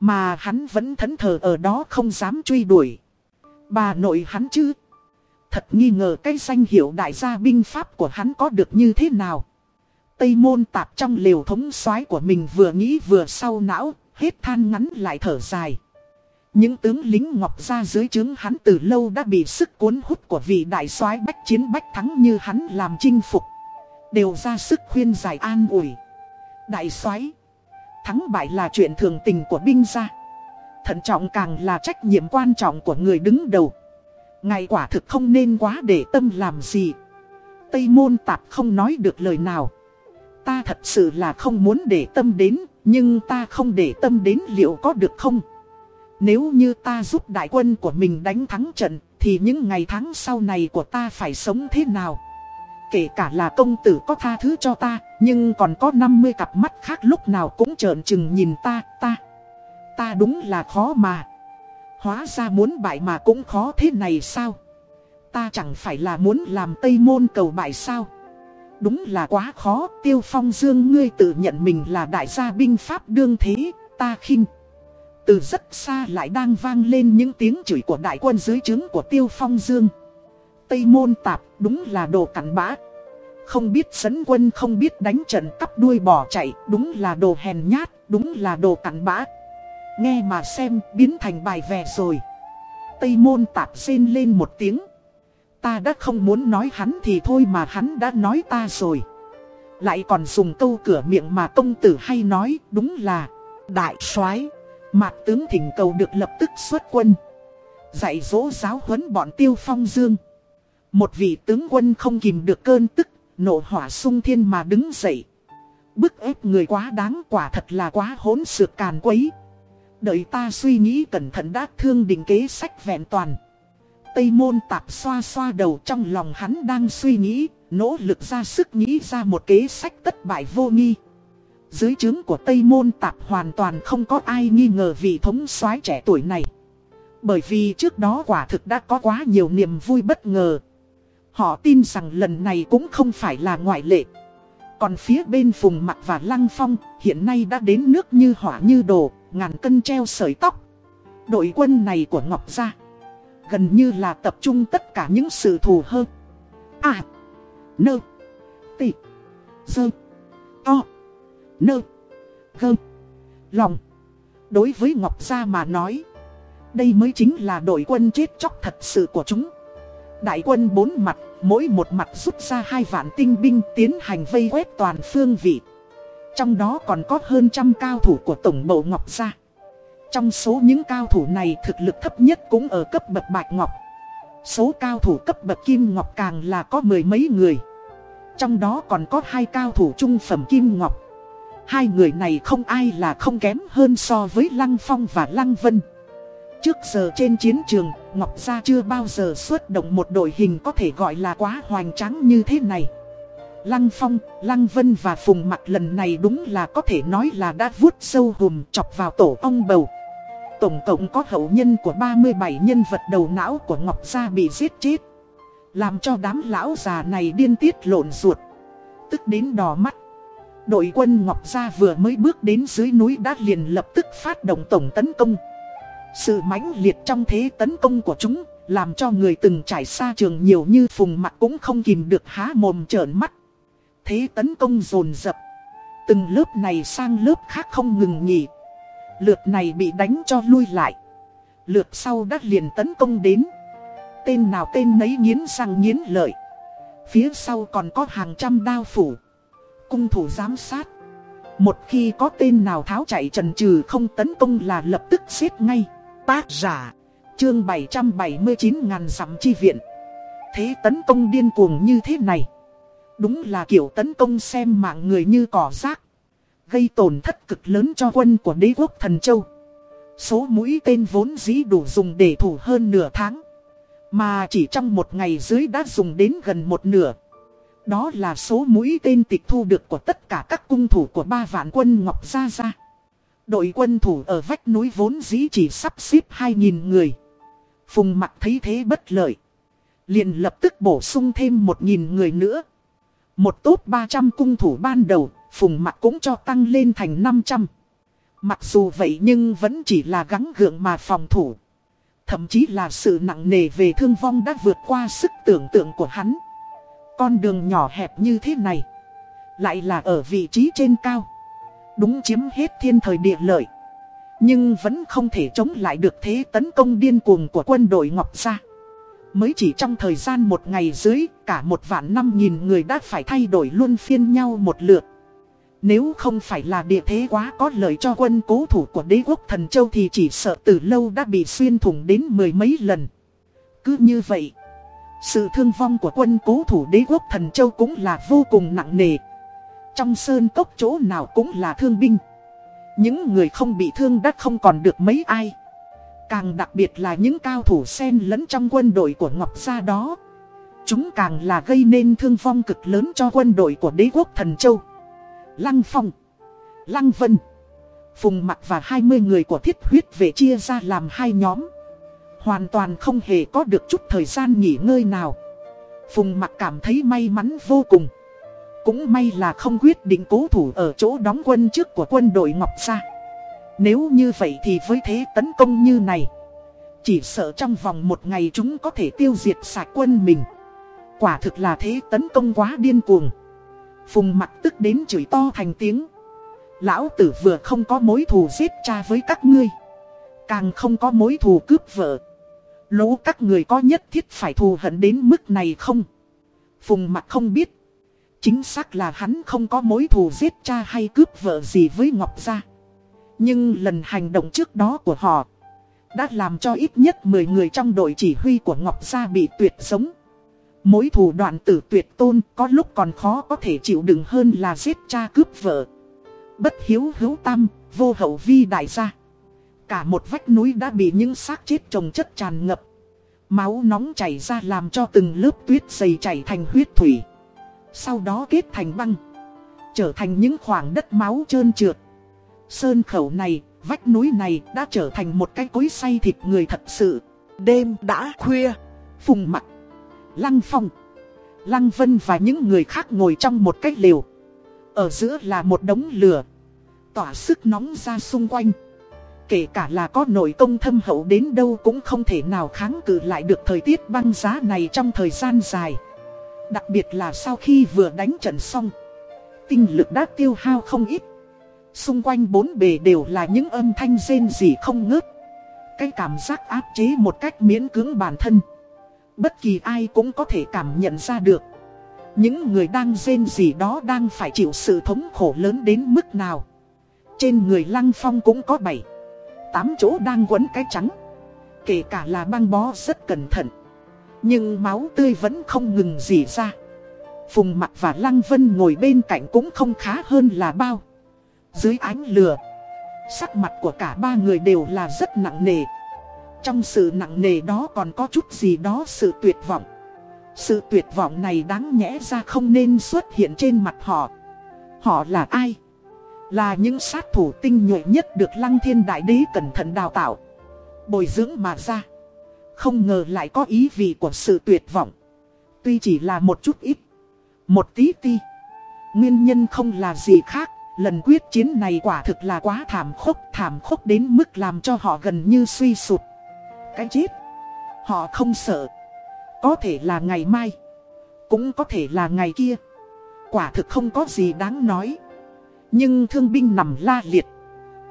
Mà hắn vẫn thẫn thờ ở đó không dám truy đuổi. Bà nội hắn chứ. Thật nghi ngờ cái danh hiệu đại gia binh pháp của hắn có được như thế nào. Tây môn tạp trong liều thống soái của mình vừa nghĩ vừa sau não, hết than ngắn lại thở dài. Những tướng lính ngọc ra dưới trướng hắn từ lâu đã bị sức cuốn hút của vị đại soái bách chiến bách thắng như hắn làm chinh phục. Đều ra sức khuyên giải an ủi. Đại soái thắng bại là chuyện thường tình của binh gia. Thận trọng càng là trách nhiệm quan trọng của người đứng đầu. Ngài quả thực không nên quá để tâm làm gì. Tây môn tạp không nói được lời nào. Ta thật sự là không muốn để tâm đến, nhưng ta không để tâm đến liệu có được không? Nếu như ta giúp đại quân của mình đánh thắng trận, thì những ngày tháng sau này của ta phải sống thế nào? Kể cả là công tử có tha thứ cho ta, nhưng còn có 50 cặp mắt khác lúc nào cũng trợn chừng nhìn ta, ta. Ta đúng là khó mà. Hóa ra muốn bại mà cũng khó thế này sao? Ta chẳng phải là muốn làm Tây Môn cầu bại sao? Đúng là quá khó, Tiêu Phong Dương ngươi tự nhận mình là đại gia binh pháp đương thế, ta khinh. Từ rất xa lại đang vang lên những tiếng chửi của đại quân dưới trướng của Tiêu Phong Dương. Tây Môn Tạp đúng là đồ cặn bã. Không biết sấn quân không biết đánh trận cắp đuôi bỏ chạy, đúng là đồ hèn nhát, đúng là đồ cặn bã. Nghe mà xem, biến thành bài vè rồi. Tây Môn Tạp rên lên một tiếng. Ta đã không muốn nói hắn thì thôi mà hắn đã nói ta rồi. Lại còn dùng câu cửa miệng mà công tử hay nói, đúng là Đại soái Mạc tướng thỉnh cầu được lập tức xuất quân. Dạy dỗ giáo huấn bọn tiêu phong dương. Một vị tướng quân không kìm được cơn tức, nộ hỏa sung thiên mà đứng dậy. Bức ép người quá đáng quả thật là quá hỗn sược càn quấy. Đợi ta suy nghĩ cẩn thận đã thương định kế sách vẹn toàn. Tây môn tạp xoa xoa đầu trong lòng hắn đang suy nghĩ, nỗ lực ra sức nghĩ ra một kế sách tất bại vô nghi. Dưới chứng của Tây Môn Tạp hoàn toàn không có ai nghi ngờ vị thống soái trẻ tuổi này. Bởi vì trước đó quả thực đã có quá nhiều niềm vui bất ngờ. Họ tin rằng lần này cũng không phải là ngoại lệ. Còn phía bên Phùng Mặc và Lăng Phong hiện nay đã đến nước như hỏa như đồ, ngàn cân treo sợi tóc. Đội quân này của Ngọc Gia gần như là tập trung tất cả những sự thù hơn. À, nơ, tị, dơ, to nơ, gơ, lòng. Đối với Ngọc Gia mà nói, đây mới chính là đội quân chết chóc thật sự của chúng. Đại quân bốn mặt, mỗi một mặt rút ra hai vạn tinh binh tiến hành vây quét toàn phương vị. Trong đó còn có hơn trăm cao thủ của Tổng bộ Ngọc Gia. Trong số những cao thủ này thực lực thấp nhất cũng ở cấp bậc Bạch Ngọc. Số cao thủ cấp bậc Kim Ngọc càng là có mười mấy người. Trong đó còn có hai cao thủ trung phẩm Kim Ngọc. Hai người này không ai là không kém hơn so với Lăng Phong và Lăng Vân. Trước giờ trên chiến trường, Ngọc Gia chưa bao giờ xuất động một đội hình có thể gọi là quá hoành tráng như thế này. Lăng Phong, Lăng Vân và Phùng Mặc lần này đúng là có thể nói là đã vuốt sâu hùm chọc vào tổ ong bầu. Tổng cộng có hậu nhân của 37 nhân vật đầu não của Ngọc Gia bị giết chết. Làm cho đám lão già này điên tiết lộn ruột. Tức đến đỏ mắt. Đội quân Ngọc Gia vừa mới bước đến dưới núi đã liền lập tức phát động tổng tấn công. Sự mãnh liệt trong thế tấn công của chúng, làm cho người từng trải xa trường nhiều như phùng mặt cũng không kìm được há mồm trợn mắt. Thế tấn công dồn dập Từng lớp này sang lớp khác không ngừng nghỉ. Lượt này bị đánh cho lui lại. Lượt sau đã liền tấn công đến. Tên nào tên nấy nghiến răng nghiến lợi. Phía sau còn có hàng trăm đao phủ cung thủ giám sát. Một khi có tên nào tháo chạy trần trừ không tấn công là lập tức giết ngay. Tác giả, chương 779 ngàn dặm chi viện. Thế tấn công điên cuồng như thế này. Đúng là kiểu tấn công xem mạng người như cỏ rác. Gây tổn thất cực lớn cho quân của đế quốc thần châu. Số mũi tên vốn dĩ đủ dùng để thủ hơn nửa tháng. Mà chỉ trong một ngày dưới đã dùng đến gần một nửa. Đó là số mũi tên tịch thu được của tất cả các cung thủ của ba vạn quân Ngọc Gia Gia. Đội quân thủ ở vách núi vốn dĩ chỉ sắp xếp 2.000 người. Phùng mặt thấy thế bất lợi. liền lập tức bổ sung thêm một nghìn người nữa. Một tốt 300 cung thủ ban đầu, phùng mặt cũng cho tăng lên thành 500. Mặc dù vậy nhưng vẫn chỉ là gắng gượng mà phòng thủ. Thậm chí là sự nặng nề về thương vong đã vượt qua sức tưởng tượng của hắn. Con đường nhỏ hẹp như thế này. Lại là ở vị trí trên cao. Đúng chiếm hết thiên thời địa lợi. Nhưng vẫn không thể chống lại được thế tấn công điên cuồng của quân đội Ngọc Gia. Mới chỉ trong thời gian một ngày dưới, cả một vạn năm nghìn người đã phải thay đổi luôn phiên nhau một lượt. Nếu không phải là địa thế quá có lợi cho quân cố thủ của đế quốc thần châu thì chỉ sợ từ lâu đã bị xuyên thủng đến mười mấy lần. Cứ như vậy, sự thương vong của quân cố thủ đế quốc thần châu cũng là vô cùng nặng nề. Trong sơn cốc chỗ nào cũng là thương binh. Những người không bị thương đã không còn được mấy ai. Càng đặc biệt là những cao thủ sen lẫn trong quân đội của Ngọc Gia đó. Chúng càng là gây nên thương vong cực lớn cho quân đội của đế quốc thần châu. Lăng Phong, Lăng Vân, Phùng Mặc và 20 người của thiết huyết về chia ra làm hai nhóm. Hoàn toàn không hề có được chút thời gian nghỉ ngơi nào. Phùng Mặc cảm thấy may mắn vô cùng. Cũng may là không quyết định cố thủ ở chỗ đóng quân trước của quân đội Ngọc Gia. Nếu như vậy thì với thế tấn công như này, chỉ sợ trong vòng một ngày chúng có thể tiêu diệt sạch quân mình. Quả thực là thế tấn công quá điên cuồng. Phùng mặt tức đến chửi to thành tiếng. Lão tử vừa không có mối thù giết cha với các ngươi. Càng không có mối thù cướp vợ. Lỗ các người có nhất thiết phải thù hận đến mức này không? Phùng mặt không biết. Chính xác là hắn không có mối thù giết cha hay cướp vợ gì với Ngọc Gia. Nhưng lần hành động trước đó của họ đã làm cho ít nhất 10 người trong đội chỉ huy của Ngọc Gia bị tuyệt sống. Mối thủ đoạn tử tuyệt tôn có lúc còn khó có thể chịu đựng hơn là giết cha cướp vợ. Bất hiếu hữu tâm, vô hậu vi đại gia. Cả một vách núi đã bị những xác chết trồng chất tràn ngập. Máu nóng chảy ra làm cho từng lớp tuyết dày chảy thành huyết thủy. Sau đó kết thành băng. Trở thành những khoảng đất máu trơn trượt. Sơn khẩu này, vách núi này đã trở thành một cái cối say thịt người thật sự. Đêm đã khuya, phùng mặt Lăng Phong, Lăng Vân và những người khác ngồi trong một cái liều. Ở giữa là một đống lửa, tỏa sức nóng ra xung quanh. Kể cả là có nội công thâm hậu đến đâu cũng không thể nào kháng cự lại được thời tiết băng giá này trong thời gian dài. Đặc biệt là sau khi vừa đánh trận xong, tinh lực đã tiêu hao không ít. Xung quanh bốn bề đều là những âm thanh rên rỉ không ngớt. Cái cảm giác áp chế một cách miễn cưỡng bản thân. Bất kỳ ai cũng có thể cảm nhận ra được Những người đang rên rỉ đó đang phải chịu sự thống khổ lớn đến mức nào Trên người Lăng Phong cũng có bảy tám chỗ đang quấn cái trắng Kể cả là băng bó rất cẩn thận Nhưng máu tươi vẫn không ngừng gì ra Phùng mặt và Lăng Vân ngồi bên cạnh cũng không khá hơn là bao Dưới ánh lửa, Sắc mặt của cả ba người đều là rất nặng nề trong sự nặng nề đó còn có chút gì đó sự tuyệt vọng. Sự tuyệt vọng này đáng nhẽ ra không nên xuất hiện trên mặt họ. Họ là ai? Là những sát thủ tinh nhuệ nhất được Lăng Thiên Đại Đế cẩn thận đào tạo. Bồi dưỡng mà ra. Không ngờ lại có ý vị của sự tuyệt vọng. Tuy chỉ là một chút ít. Một tí ti. Nguyên nhân không là gì khác. Lần quyết chiến này quả thực là quá thảm khốc. Thảm khốc đến mức làm cho họ gần như suy sụt cái chết. Họ không sợ. Có thể là ngày mai. Cũng có thể là ngày kia. Quả thực không có gì đáng nói. Nhưng thương binh nằm la liệt.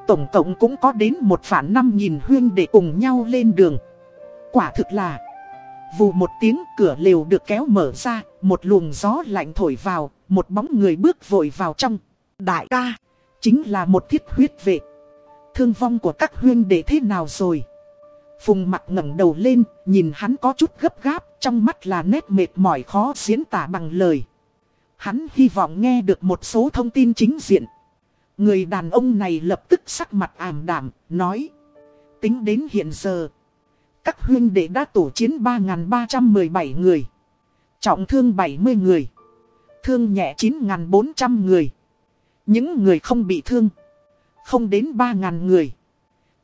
Tổng cộng cũng có đến một phản năm nghìn huyên để cùng nhau lên đường. Quả thực là. Vù một tiếng cửa lều được kéo mở ra. Một luồng gió lạnh thổi vào. Một bóng người bước vội vào trong. Đại ca. Chính là một thiết huyết vệ. Thương vong của các huyên đệ thế nào rồi? Phùng mặt ngẩng đầu lên, nhìn hắn có chút gấp gáp, trong mắt là nét mệt mỏi khó diễn tả bằng lời. Hắn hy vọng nghe được một số thông tin chính diện. Người đàn ông này lập tức sắc mặt ảm đảm, nói. Tính đến hiện giờ, các huyên đệ đã tổ chiến 3.317 người. Trọng thương 70 người. Thương nhẹ 9.400 người. Những người không bị thương. Không đến 3.000 người.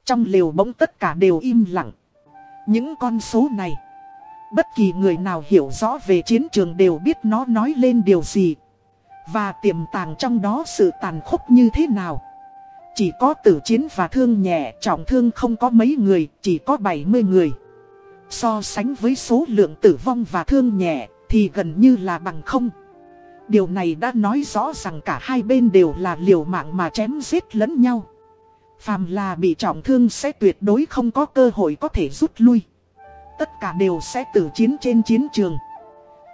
Trong liều bỗng tất cả đều im lặng. Những con số này, bất kỳ người nào hiểu rõ về chiến trường đều biết nó nói lên điều gì. Và tiềm tàng trong đó sự tàn khốc như thế nào. Chỉ có tử chiến và thương nhẹ, trọng thương không có mấy người, chỉ có 70 người. So sánh với số lượng tử vong và thương nhẹ, thì gần như là bằng không. Điều này đã nói rõ rằng cả hai bên đều là liều mạng mà chém giết lẫn nhau. Phàm là bị trọng thương sẽ tuyệt đối không có cơ hội có thể rút lui. Tất cả đều sẽ tử chiến trên chiến trường.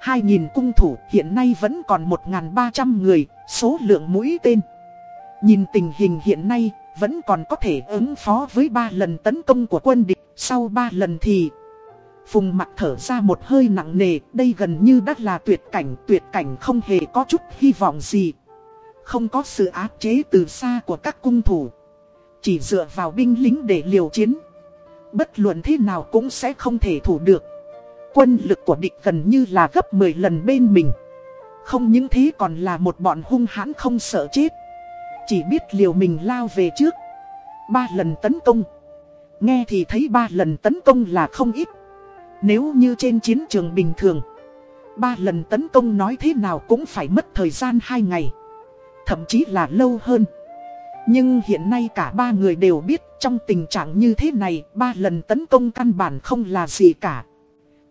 2.000 cung thủ hiện nay vẫn còn 1.300 người, số lượng mũi tên. Nhìn tình hình hiện nay, vẫn còn có thể ứng phó với 3 lần tấn công của quân địch, sau 3 lần thì... Phùng mặt thở ra một hơi nặng nề, đây gần như đã là tuyệt cảnh, tuyệt cảnh không hề có chút hy vọng gì. Không có sự áp chế từ xa của các cung thủ. Chỉ dựa vào binh lính để liều chiến. Bất luận thế nào cũng sẽ không thể thủ được. Quân lực của địch gần như là gấp 10 lần bên mình. Không những thế còn là một bọn hung hãn không sợ chết. Chỉ biết liều mình lao về trước. Ba lần tấn công. Nghe thì thấy ba lần tấn công là không ít. Nếu như trên chiến trường bình thường. Ba lần tấn công nói thế nào cũng phải mất thời gian hai ngày. Thậm chí là lâu hơn. Nhưng hiện nay cả ba người đều biết trong tình trạng như thế này, ba lần tấn công căn bản không là gì cả.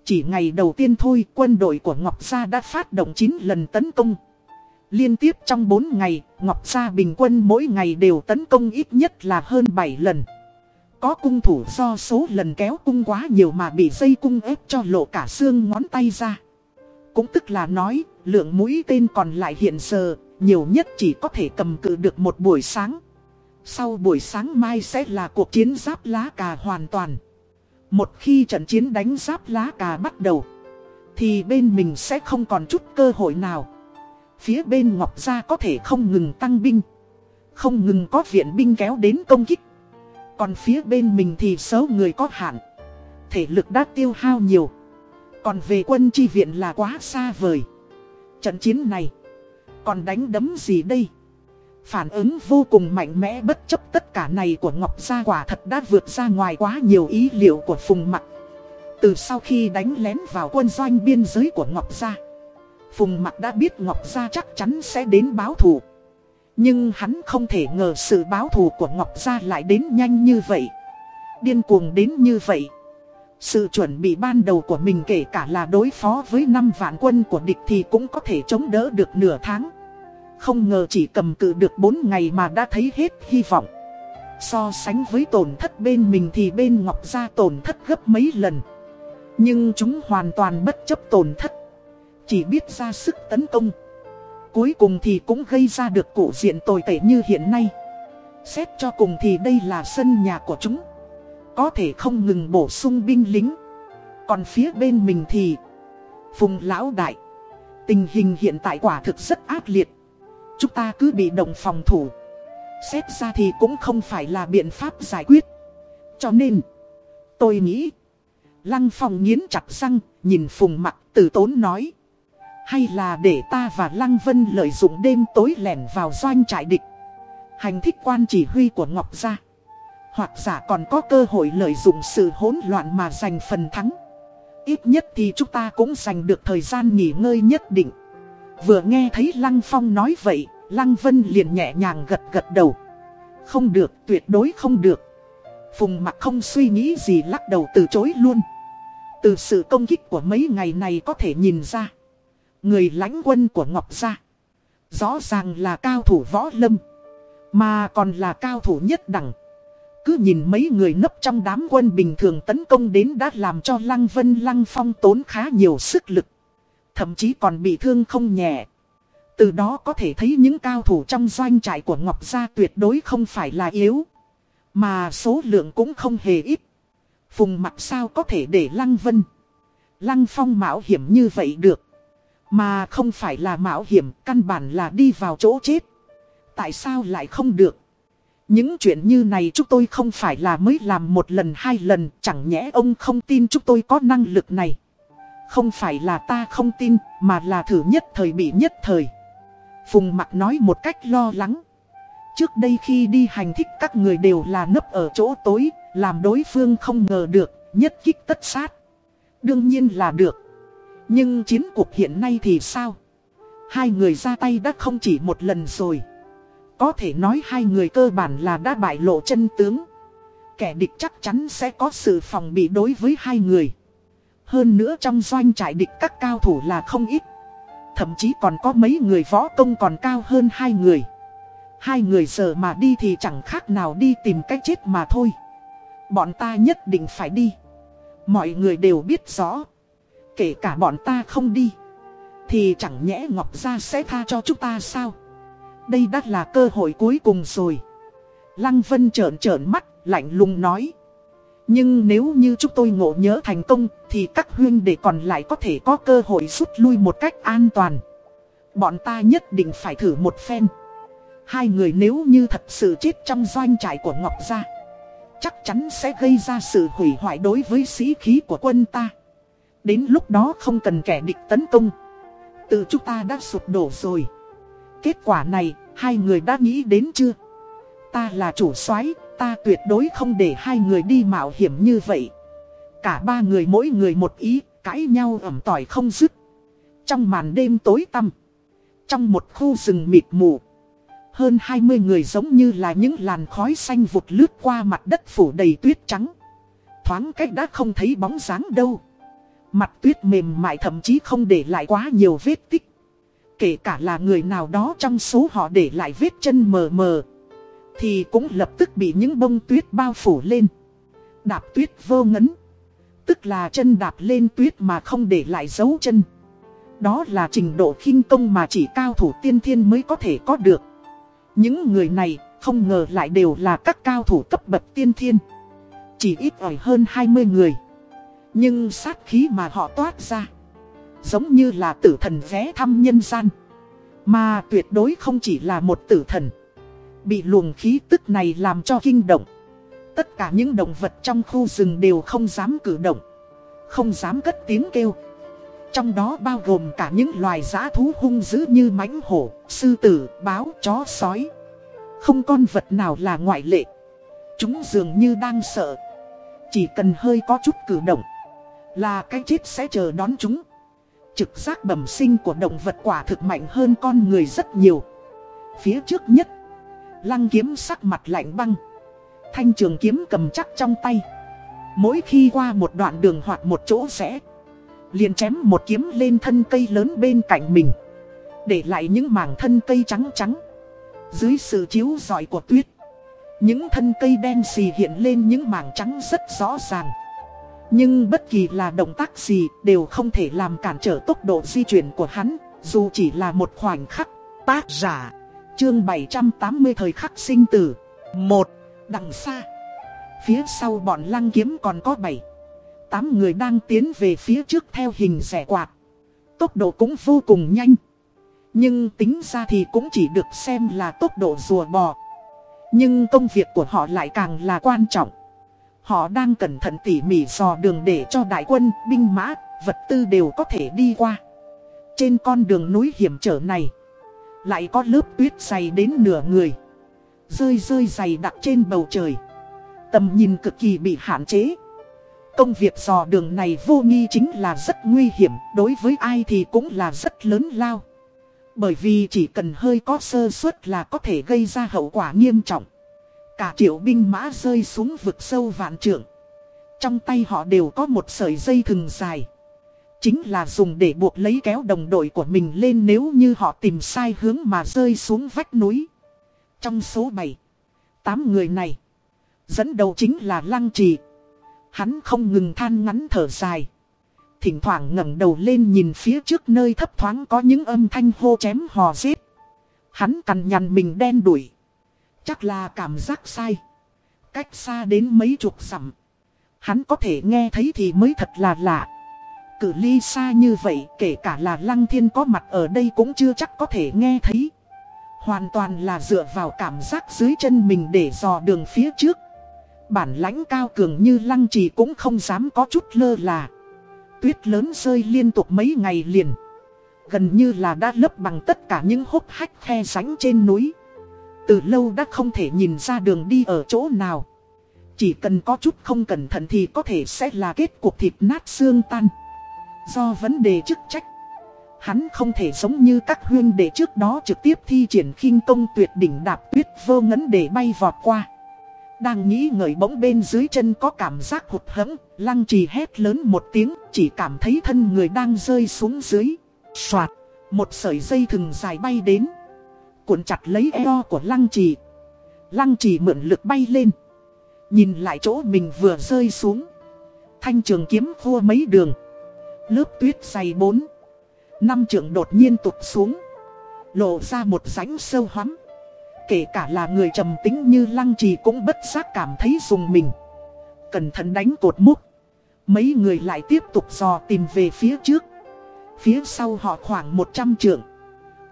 Chỉ ngày đầu tiên thôi, quân đội của Ngọc Gia đã phát động 9 lần tấn công. Liên tiếp trong 4 ngày, Ngọc Gia bình quân mỗi ngày đều tấn công ít nhất là hơn 7 lần. Có cung thủ do số lần kéo cung quá nhiều mà bị dây cung ép cho lộ cả xương ngón tay ra. Cũng tức là nói, lượng mũi tên còn lại hiện giờ, nhiều nhất chỉ có thể cầm cự được một buổi sáng. Sau buổi sáng mai sẽ là cuộc chiến giáp lá cà hoàn toàn. Một khi trận chiến đánh giáp lá cà bắt đầu, thì bên mình sẽ không còn chút cơ hội nào. Phía bên Ngọc Gia có thể không ngừng tăng binh, không ngừng có viện binh kéo đến công kích. Còn phía bên mình thì số người có hạn, thể lực đã tiêu hao nhiều. Còn về quân chi viện là quá xa vời. Trận chiến này còn đánh đấm gì đây? Phản ứng vô cùng mạnh mẽ bất chấp tất cả này của Ngọc Gia quả thật đã vượt ra ngoài quá nhiều ý liệu của Phùng Mặc. Từ sau khi đánh lén vào quân doanh biên giới của Ngọc Gia, Phùng Mặc đã biết Ngọc Gia chắc chắn sẽ đến báo thù. Nhưng hắn không thể ngờ sự báo thù của Ngọc Gia lại đến nhanh như vậy. Điên cuồng đến như vậy. Sự chuẩn bị ban đầu của mình kể cả là đối phó với 5 vạn quân của địch thì cũng có thể chống đỡ được nửa tháng. Không ngờ chỉ cầm cự được 4 ngày mà đã thấy hết hy vọng. So sánh với tổn thất bên mình thì bên Ngọc Gia tổn thất gấp mấy lần. Nhưng chúng hoàn toàn bất chấp tổn thất. Chỉ biết ra sức tấn công. Cuối cùng thì cũng gây ra được cụ diện tồi tệ như hiện nay. Xét cho cùng thì đây là sân nhà của chúng. Có thể không ngừng bổ sung binh lính. Còn phía bên mình thì, Phùng lão đại, Tình hình hiện tại quả thực rất ác liệt. Chúng ta cứ bị động phòng thủ. Xét ra thì cũng không phải là biện pháp giải quyết. Cho nên, Tôi nghĩ, Lăng phòng nghiến chặt răng, Nhìn phùng mặt từ tốn nói. Hay là để ta và Lăng Vân lợi dụng đêm tối lẻn vào doanh trại địch. Hành thích quan chỉ huy của Ngọc Gia hoặc giả còn có cơ hội lợi dụng sự hỗn loạn mà giành phần thắng. Ít nhất thì chúng ta cũng giành được thời gian nghỉ ngơi nhất định. Vừa nghe thấy Lăng Phong nói vậy Lăng Vân liền nhẹ nhàng gật gật đầu. Không được, tuyệt đối không được. Phùng mặt không suy nghĩ gì lắc đầu từ chối luôn. Từ sự công kích của mấy ngày này có thể nhìn ra Người lãnh quân của Ngọc Gia Rõ ràng là cao thủ võ lâm Mà còn là cao thủ nhất đẳng cứ nhìn mấy người nấp trong đám quân bình thường tấn công đến đã làm cho Lăng Vân Lăng Phong tốn khá nhiều sức lực. Thậm chí còn bị thương không nhẹ. Từ đó có thể thấy những cao thủ trong doanh trại của Ngọc Gia tuyệt đối không phải là yếu. Mà số lượng cũng không hề ít. Phùng mặt sao có thể để Lăng Vân. Lăng Phong mạo hiểm như vậy được. Mà không phải là mạo hiểm, căn bản là đi vào chỗ chết. Tại sao lại không được? Những chuyện như này chúng tôi không phải là mới làm một lần hai lần, chẳng nhẽ ông không tin chúng tôi có năng lực này. Không phải là ta không tin, mà là thử nhất thời bị nhất thời. Phùng mặt nói một cách lo lắng. Trước đây khi đi hành thích các người đều là nấp ở chỗ tối, làm đối phương không ngờ được, nhất kích tất sát. Đương nhiên là được. Nhưng chiến cuộc hiện nay thì sao? Hai người ra tay đã không chỉ một lần rồi. Có thể nói hai người cơ bản là đã bại lộ chân tướng. Kẻ địch chắc chắn sẽ có sự phòng bị đối với hai người. Hơn nữa trong doanh trại địch các cao thủ là không ít. Thậm chí còn có mấy người võ công còn cao hơn hai người. Hai người giờ mà đi thì chẳng khác nào đi tìm cách chết mà thôi. Bọn ta nhất định phải đi. Mọi người đều biết rõ. Kể cả bọn ta không đi. Thì chẳng nhẽ Ngọc Gia sẽ tha cho chúng ta sao? Đây đã là cơ hội cuối cùng rồi. Lăng Vân trợn trợn mắt, lạnh lùng nói. Nhưng nếu như chúng tôi ngộ nhớ thành công thì các huyên đệ còn lại có thể có cơ hội rút lui một cách an toàn. Bọn ta nhất định phải thử một phen. Hai người nếu như thật sự chết trong doanh trại của Ngọc Gia Chắc chắn sẽ gây ra sự hủy hoại đối với sĩ khí của quân ta Đến lúc đó không cần kẻ địch tấn công Tự chúng ta đã sụp đổ rồi Kết quả này, hai người đã nghĩ đến chưa Ta là chủ soái, Ta tuyệt đối không để hai người đi mạo hiểm như vậy Cả ba người mỗi người một ý, Cãi nhau ẩm tỏi không dứt Trong màn đêm tối tăm, Trong một khu rừng mịt mù, hơn 20 người giống như là những làn khói xanh vụt lướt qua mặt đất phủ đầy tuyết trắng. Thoáng cách đã không thấy bóng dáng đâu. Mặt tuyết mềm mại thậm chí không để lại quá nhiều vết tích. Kể cả là người nào đó trong số họ để lại vết chân mờ mờ. Thì cũng lập tức bị những bông tuyết bao phủ lên. Đạp tuyết vô ngấn. Tức là chân đạp lên tuyết mà không để lại dấu chân. Đó là trình độ khinh công mà chỉ cao thủ tiên thiên mới có thể có được. Những người này không ngờ lại đều là các cao thủ cấp bậc tiên thiên. Chỉ ít ỏi hơn 20 người. Nhưng sát khí mà họ toát ra. Giống như là tử thần vé thăm nhân gian. Mà tuyệt đối không chỉ là một tử thần. Bị luồng khí tức này làm cho kinh động. Tất cả những động vật trong khu rừng đều không dám cử động. Không dám cất tiếng kêu. Trong đó bao gồm cả những loài giã thú hung dữ như mãnh hổ, sư tử, báo, chó, sói. Không con vật nào là ngoại lệ. Chúng dường như đang sợ. Chỉ cần hơi có chút cử động, là cái chết sẽ chờ đón chúng. Trực giác bẩm sinh của động vật quả thực mạnh hơn con người rất nhiều. Phía trước nhất, lăng kiếm sắc mặt lạnh băng. Thanh trường kiếm cầm chắc trong tay. Mỗi khi qua một đoạn đường hoặc một chỗ rẽ liền chém một kiếm lên thân cây lớn bên cạnh mình Để lại những mảng thân cây trắng trắng Dưới sự chiếu rọi của tuyết Những thân cây đen xì hiện lên những mảng trắng rất rõ ràng nhưng bất kỳ là động tác gì đều không thể làm cản trở tốc độ di chuyển của hắn, Dù chỉ là một khoảnh khắc Tác giả, Chương 780 thời khắc sinh tử một, Đằng xa Phía sau bọn lăng kiếm còn có 7 tám người đang tiến về phía trước theo hình rẻ quạt. Tốc độ cũng vô cùng nhanh. Nhưng tính ra thì cũng chỉ được xem là tốc độ rùa bò. Nhưng công việc của họ lại càng là quan trọng. Họ đang cẩn thận tỉ mỉ dò đường để cho đại quân, binh mã, vật tư đều có thể đi qua. Trên con đường núi hiểm trở này, lại có lớp tuyết dày đến nửa người. Rơi rơi dày đặc trên bầu trời. Tầm nhìn cực kỳ bị hạn chế. Công việc dò đường này vô nghi chính là rất nguy hiểm, đối với ai thì cũng là rất lớn lao. Bởi vì chỉ cần hơi có sơ suất là có thể gây ra hậu quả nghiêm trọng. Cả triệu binh mã rơi xuống vực sâu vạn trượng. Trong tay họ đều có một sợi dây thừng dài. Chính là dùng để buộc lấy kéo đồng đội của mình lên nếu như họ tìm sai hướng mà rơi xuống vách núi. Trong số 7, 8 người này, dẫn đầu chính là Lăng Trì. Hắn không ngừng than ngắn thở dài. Thỉnh thoảng ngẩng đầu lên nhìn phía trước nơi thấp thoáng có những âm thanh hô chém hò giết. Hắn cằn nhằn mình đen đuổi. Chắc là cảm giác sai. Cách xa đến mấy chục dặm. Hắn có thể nghe thấy thì mới thật là lạ. Cử ly xa như vậy, kể cả là lăng thiên có mặt ở đây cũng chưa chắc có thể nghe thấy. Hoàn toàn là dựa vào cảm giác dưới chân mình để dò đường phía trước bản lãnh cao cường như lăng trì cũng không dám có chút lơ là. Tuyết lớn rơi liên tục mấy ngày liền. Gần như là đã lấp bằng tất cả những hốc hách khe sánh trên núi. Từ lâu đã không thể nhìn ra đường đi ở chỗ nào. Chỉ cần có chút không cẩn thận thì có thể sẽ là kết cuộc thịt nát xương tan. Do vấn đề chức trách, hắn không thể giống như các huyên đệ trước đó trực tiếp thi triển khinh công tuyệt đỉnh đạp tuyết vô ngấn để bay vọt qua. Đang nghĩ ngợi bỗng bên dưới chân có cảm giác hụt hẫng, lăng trì hét lớn một tiếng, chỉ cảm thấy thân người đang rơi xuống dưới. Xoạt, một sợi dây thừng dài bay đến, cuộn chặt lấy eo của lăng trì. Lăng trì mượn lực bay lên, nhìn lại chỗ mình vừa rơi xuống. Thanh trường kiếm vua mấy đường, lớp tuyết dày bốn. Năm trường đột nhiên tụt xuống, lộ ra một rãnh sâu hắm. Kể cả là người trầm tính như lăng trì cũng bất giác cảm thấy dùng mình Cẩn thận đánh cột múc Mấy người lại tiếp tục dò tìm về phía trước Phía sau họ khoảng 100 trượng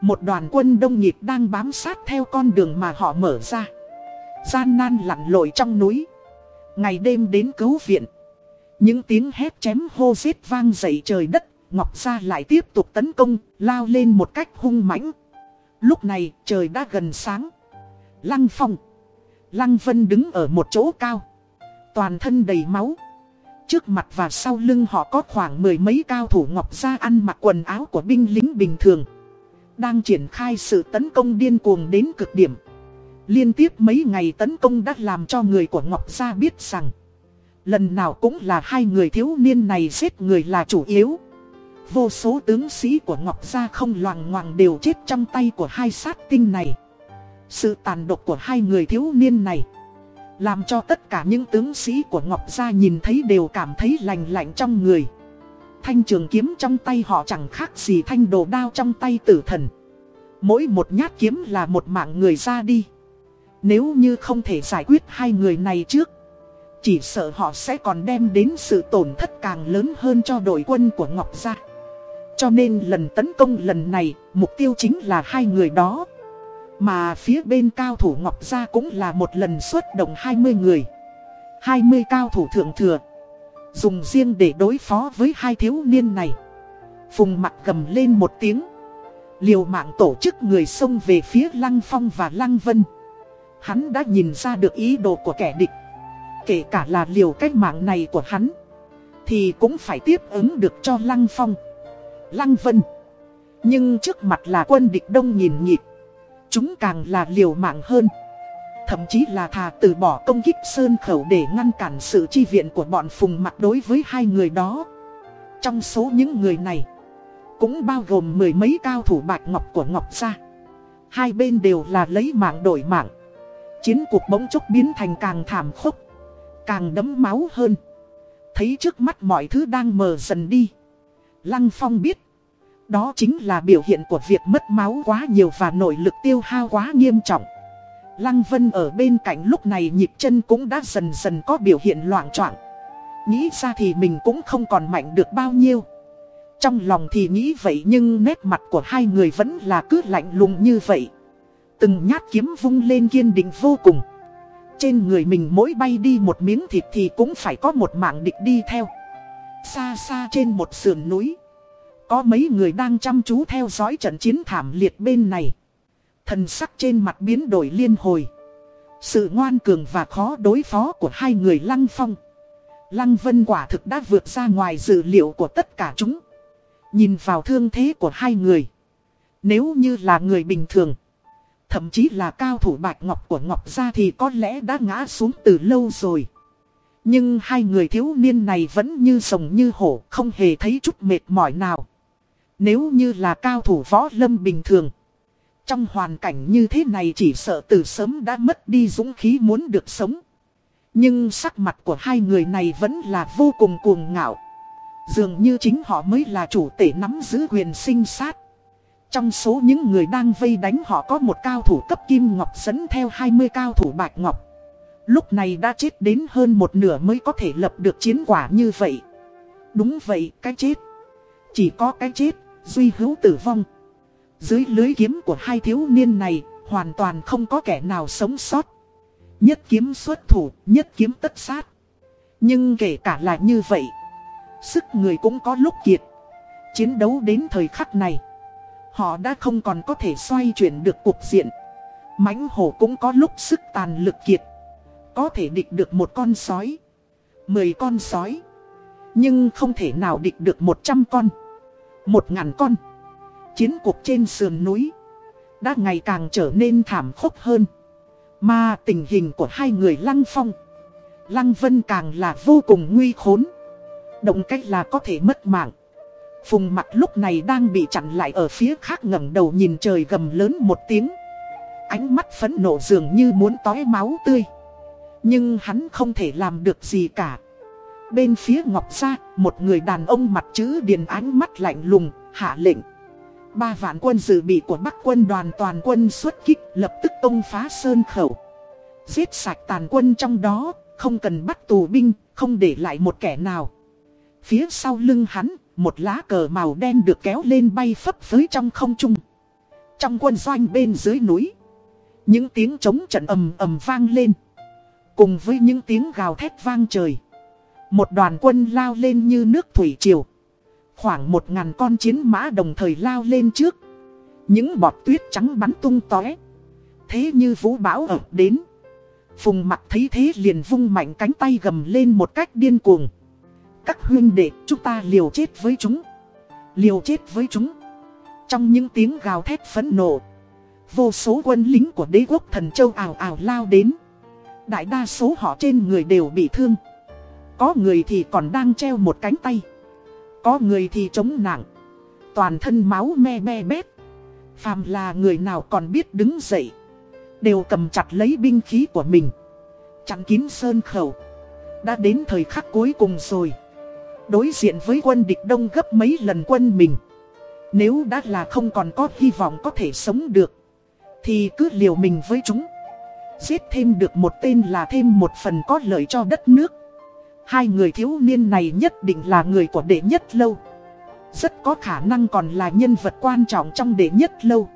một đoàn quân đông nghịt đang bám sát theo con đường mà họ mở ra Gian nan lặn lội trong núi Ngày đêm đến cứu viện Những tiếng hét chém hô giết vang dậy trời đất, Ngọc Gia lại tiếp tục tấn công, Lao lên một cách hung mãnh Lúc này, trời đã gần sáng Lăng Phong. Lăng Vân đứng ở một chỗ cao. Toàn thân đầy máu. Trước mặt và sau lưng họ có khoảng mười mấy cao thủ ngọc gia ăn mặc quần áo của binh lính bình thường. Đang triển khai sự tấn công điên cuồng đến cực điểm. Liên tiếp mấy ngày tấn công đã làm cho người của Ngọc Gia biết rằng, Lần nào cũng là hai người thiếu niên này giết người là chủ yếu. Vô số tướng sĩ của Ngọc Gia không loàng ngoàng đều chết trong tay của hai sát tinh này. Sự tàn độc của hai người thiếu niên này Làm cho tất cả những tướng sĩ của Ngọc Gia nhìn thấy đều cảm thấy lành lạnh trong người. Thanh trường kiếm trong tay họ chẳng khác gì thanh đồ đao trong tay tử thần. Mỗi một nhát kiếm là một mạng người ra đi. Nếu như không thể giải quyết hai người này trước Chỉ sợ họ sẽ còn đem đến sự tổn thất càng lớn hơn cho đội quân của Ngọc Gia. Cho nên lần tấn công lần này, mục tiêu chính là hai người đó. Mà phía bên cao thủ Ngọc Gia cũng là một lần xuất động 20 người. 20 cao thủ thượng thừa Dùng riêng để đối phó với hai thiếu niên này. Phùng mặt gầm lên một tiếng. Liều mạng tổ chức người xông về phía Lăng Phong và Lăng Vân. Hắn đã nhìn ra được ý đồ của kẻ địch. Kể cả là liều cách mạng này của hắn, Thì cũng phải tiếp ứng được cho Lăng Phong, Lăng Vân. Nhưng trước mặt là quân địch đông nhìn nhịp, Chúng càng là liều mạng hơn. Thậm chí là thà từ bỏ công kích sơn khẩu để ngăn cản sự chi viện của bọn phùng mặt đối với hai người đó. Trong số những người này, Cũng bao gồm mười mấy cao thủ bạch ngọc của Ngọc Gia. Hai bên đều là lấy mạng đổi mạng. Chiến cuộc bỗng chốc biến thành càng thảm khốc, Càng đấm máu hơn. Thấy trước mắt mọi thứ đang mờ dần đi, Lăng Phong biết, đó chính là biểu hiện của việc mất máu quá nhiều và nội lực tiêu hao quá nghiêm trọng. Lăng Vân ở bên cạnh lúc này nhịp chân cũng đã dần dần có biểu hiện loạn trọng. Nghĩ ra thì mình cũng không còn mạnh được bao nhiêu. Trong lòng thì nghĩ vậy nhưng nét mặt của hai người vẫn là cứ lạnh lùng như vậy. Từng nhát kiếm vung lên kiên định vô cùng. Trên người mình mỗi bay đi một miếng thịt thì cũng phải có một mạng địch đi theo. Xa xa trên một sườn núi. Có mấy người đang chăm chú theo dõi trận chiến thảm liệt bên này. Thần sắc trên mặt biến đổi liên hồi. Sự ngoan cường và khó đối phó của hai người Lăng Phong. Lăng Vân quả thực đã vượt ra ngoài dự liệu của tất cả chúng. Nhìn vào thương thế của hai người. Nếu như là người bình thường. Thậm chí là cao thủ bạch ngọc của Ngọc Gia thì có lẽ đã ngã xuống từ lâu rồi. Nhưng hai người thiếu niên này vẫn như sồng như hổ, không hề thấy chút mệt mỏi nào. Nếu như là cao thủ võ lâm bình thường. Trong hoàn cảnh như thế này chỉ sợ từ sớm đã mất đi dũng khí muốn được sống. Nhưng sắc mặt của hai người này vẫn là vô cùng cuồng ngạo. Dường như chính họ mới là chủ tể nắm giữ quyền sinh sát. Trong số những người đang vây đánh họ có một cao thủ cấp kim ngọc dẫn theo 20 cao thủ bạch ngọc. Lúc này đã chết đến hơn một nửa mới có thể lập được chiến quả như vậy. Đúng vậy, cái chết. Chỉ có cái chết, duy hữu tử vong. Dưới lưới kiếm của hai thiếu niên này, hoàn toàn không có kẻ nào sống sót. Nhất kiếm xuất thủ, nhất kiếm tất sát. Nhưng kể cả là như vậy, sức người cũng có lúc kiệt. Chiến đấu đến thời khắc này, họ đã không còn có thể xoay chuyển được cục diện. mãnh hổ cũng có lúc sức tàn lực kiệt. có thể địch được một con sói. Mười con sói. Nhưng không thể nào địch được một trăm con. Một ngàn con. Chiến cuộc trên sườn núi. Đã ngày càng trở nên thảm khốc hơn. Mà tình hình của hai người Lăng Phong. Lăng Vân càng là vô cùng nguy khốn. Động cách là có thể mất mạng. Phùng mặt lúc này đang bị chặn lại ở phía khác ngẩng đầu nhìn trời gầm lớn một tiếng. Ánh mắt phẫn nộ dường như muốn tói máu tươi. Nhưng hắn không thể làm được gì cả. Bên phía Ngọc Gia, một người đàn ông mặt chữ điền ánh mắt lạnh lùng, hạ lệnh. Ba vạn quân dự bị của Bắc quân đoàn toàn quân xuất kích lập tức công phá sơn khẩu. Giết sạch tàn quân trong đó, không cần bắt tù binh, không để lại một kẻ nào. Phía sau lưng hắn, một lá cờ màu đen được kéo lên bay phấp phới trong không trung. Trong quân doanh bên dưới núi, những tiếng trống trận ầm ầm vang lên. Cùng với những tiếng gào thét vang trời. Một đoàn quân lao lên như nước thủy triều. Khoảng một ngàn con chiến mã đồng thời lao lên trước. Những bọt tuyết trắng bắn tung tóe. Thế như vũ bão ập đến. Phùng mặt thấy thế liền vung mạnh cánh tay gầm lên một cách điên cuồng. Các huyên đệ, chúng ta liều chết với chúng. Liều chết với chúng. Trong những tiếng gào thét phẫn nộ. Vô số quân lính của đế quốc thần châu ảo ảo lao đến. Đại đa số họ trên người đều bị thương. Có người thì còn đang treo một cánh tay. Có người thì chống nặng. Toàn thân máu me me bét. Phàm là người nào còn biết đứng dậy. Đều cầm chặt lấy binh khí của mình. Chặn kín sơn khẩu. Đã đến thời khắc cuối cùng rồi. Đối diện với quân địch đông gấp mấy lần quân mình. Nếu đã là không còn có hy vọng có thể sống được. Thì cứ liều mình với chúng. Giết thêm được một tên là thêm một phần có lợi cho đất nước. Hai người thiếu niên này nhất định là người của đệ nhất lâu. Rất có khả năng còn là nhân vật quan trọng trong đệ nhất lâu.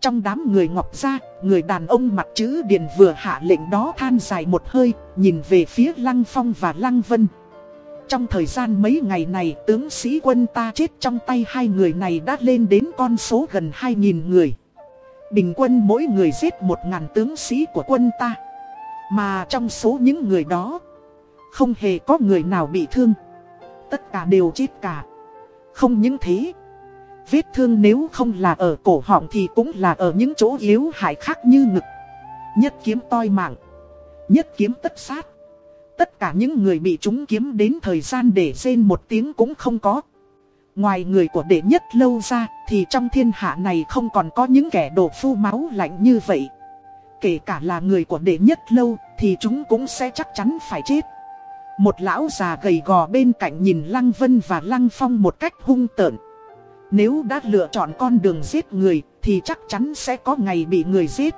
Trong đám người ngọc gia, người đàn ông mặt chữ điền vừa hạ lệnh đó than dài một hơi, nhìn về phía Lăng Phong và Lăng Vân. Trong thời gian mấy ngày này, tướng sĩ quân ta chết trong tay hai người này đã lên đến con số gần 2.000 người. Bình quân mỗi người giết 1.000 tướng sĩ của quân ta. Mà trong số những người đó, không hề có người nào bị thương. Tất cả đều chết cả. Không những thế, Vết thương nếu không là ở cổ họng thì cũng là ở những chỗ yếu hại khác như ngực. Nhất kiếm toi mạng. Nhất kiếm tất sát. Tất cả những người bị chúng kiếm đến thời gian để rên một tiếng cũng không có. Ngoài người của đệ nhất lâu ra thì trong thiên hạ này không còn có những kẻ đổ phu máu lạnh như vậy. Kể cả là người của đệ nhất lâu thì chúng cũng sẽ chắc chắn phải chết một lão già gầy gò bên cạnh nhìn Lăng Vân và Lăng Phong một cách hung tợn. Nếu đã lựa chọn con đường giết người, thì chắc chắn sẽ có ngày bị người giết.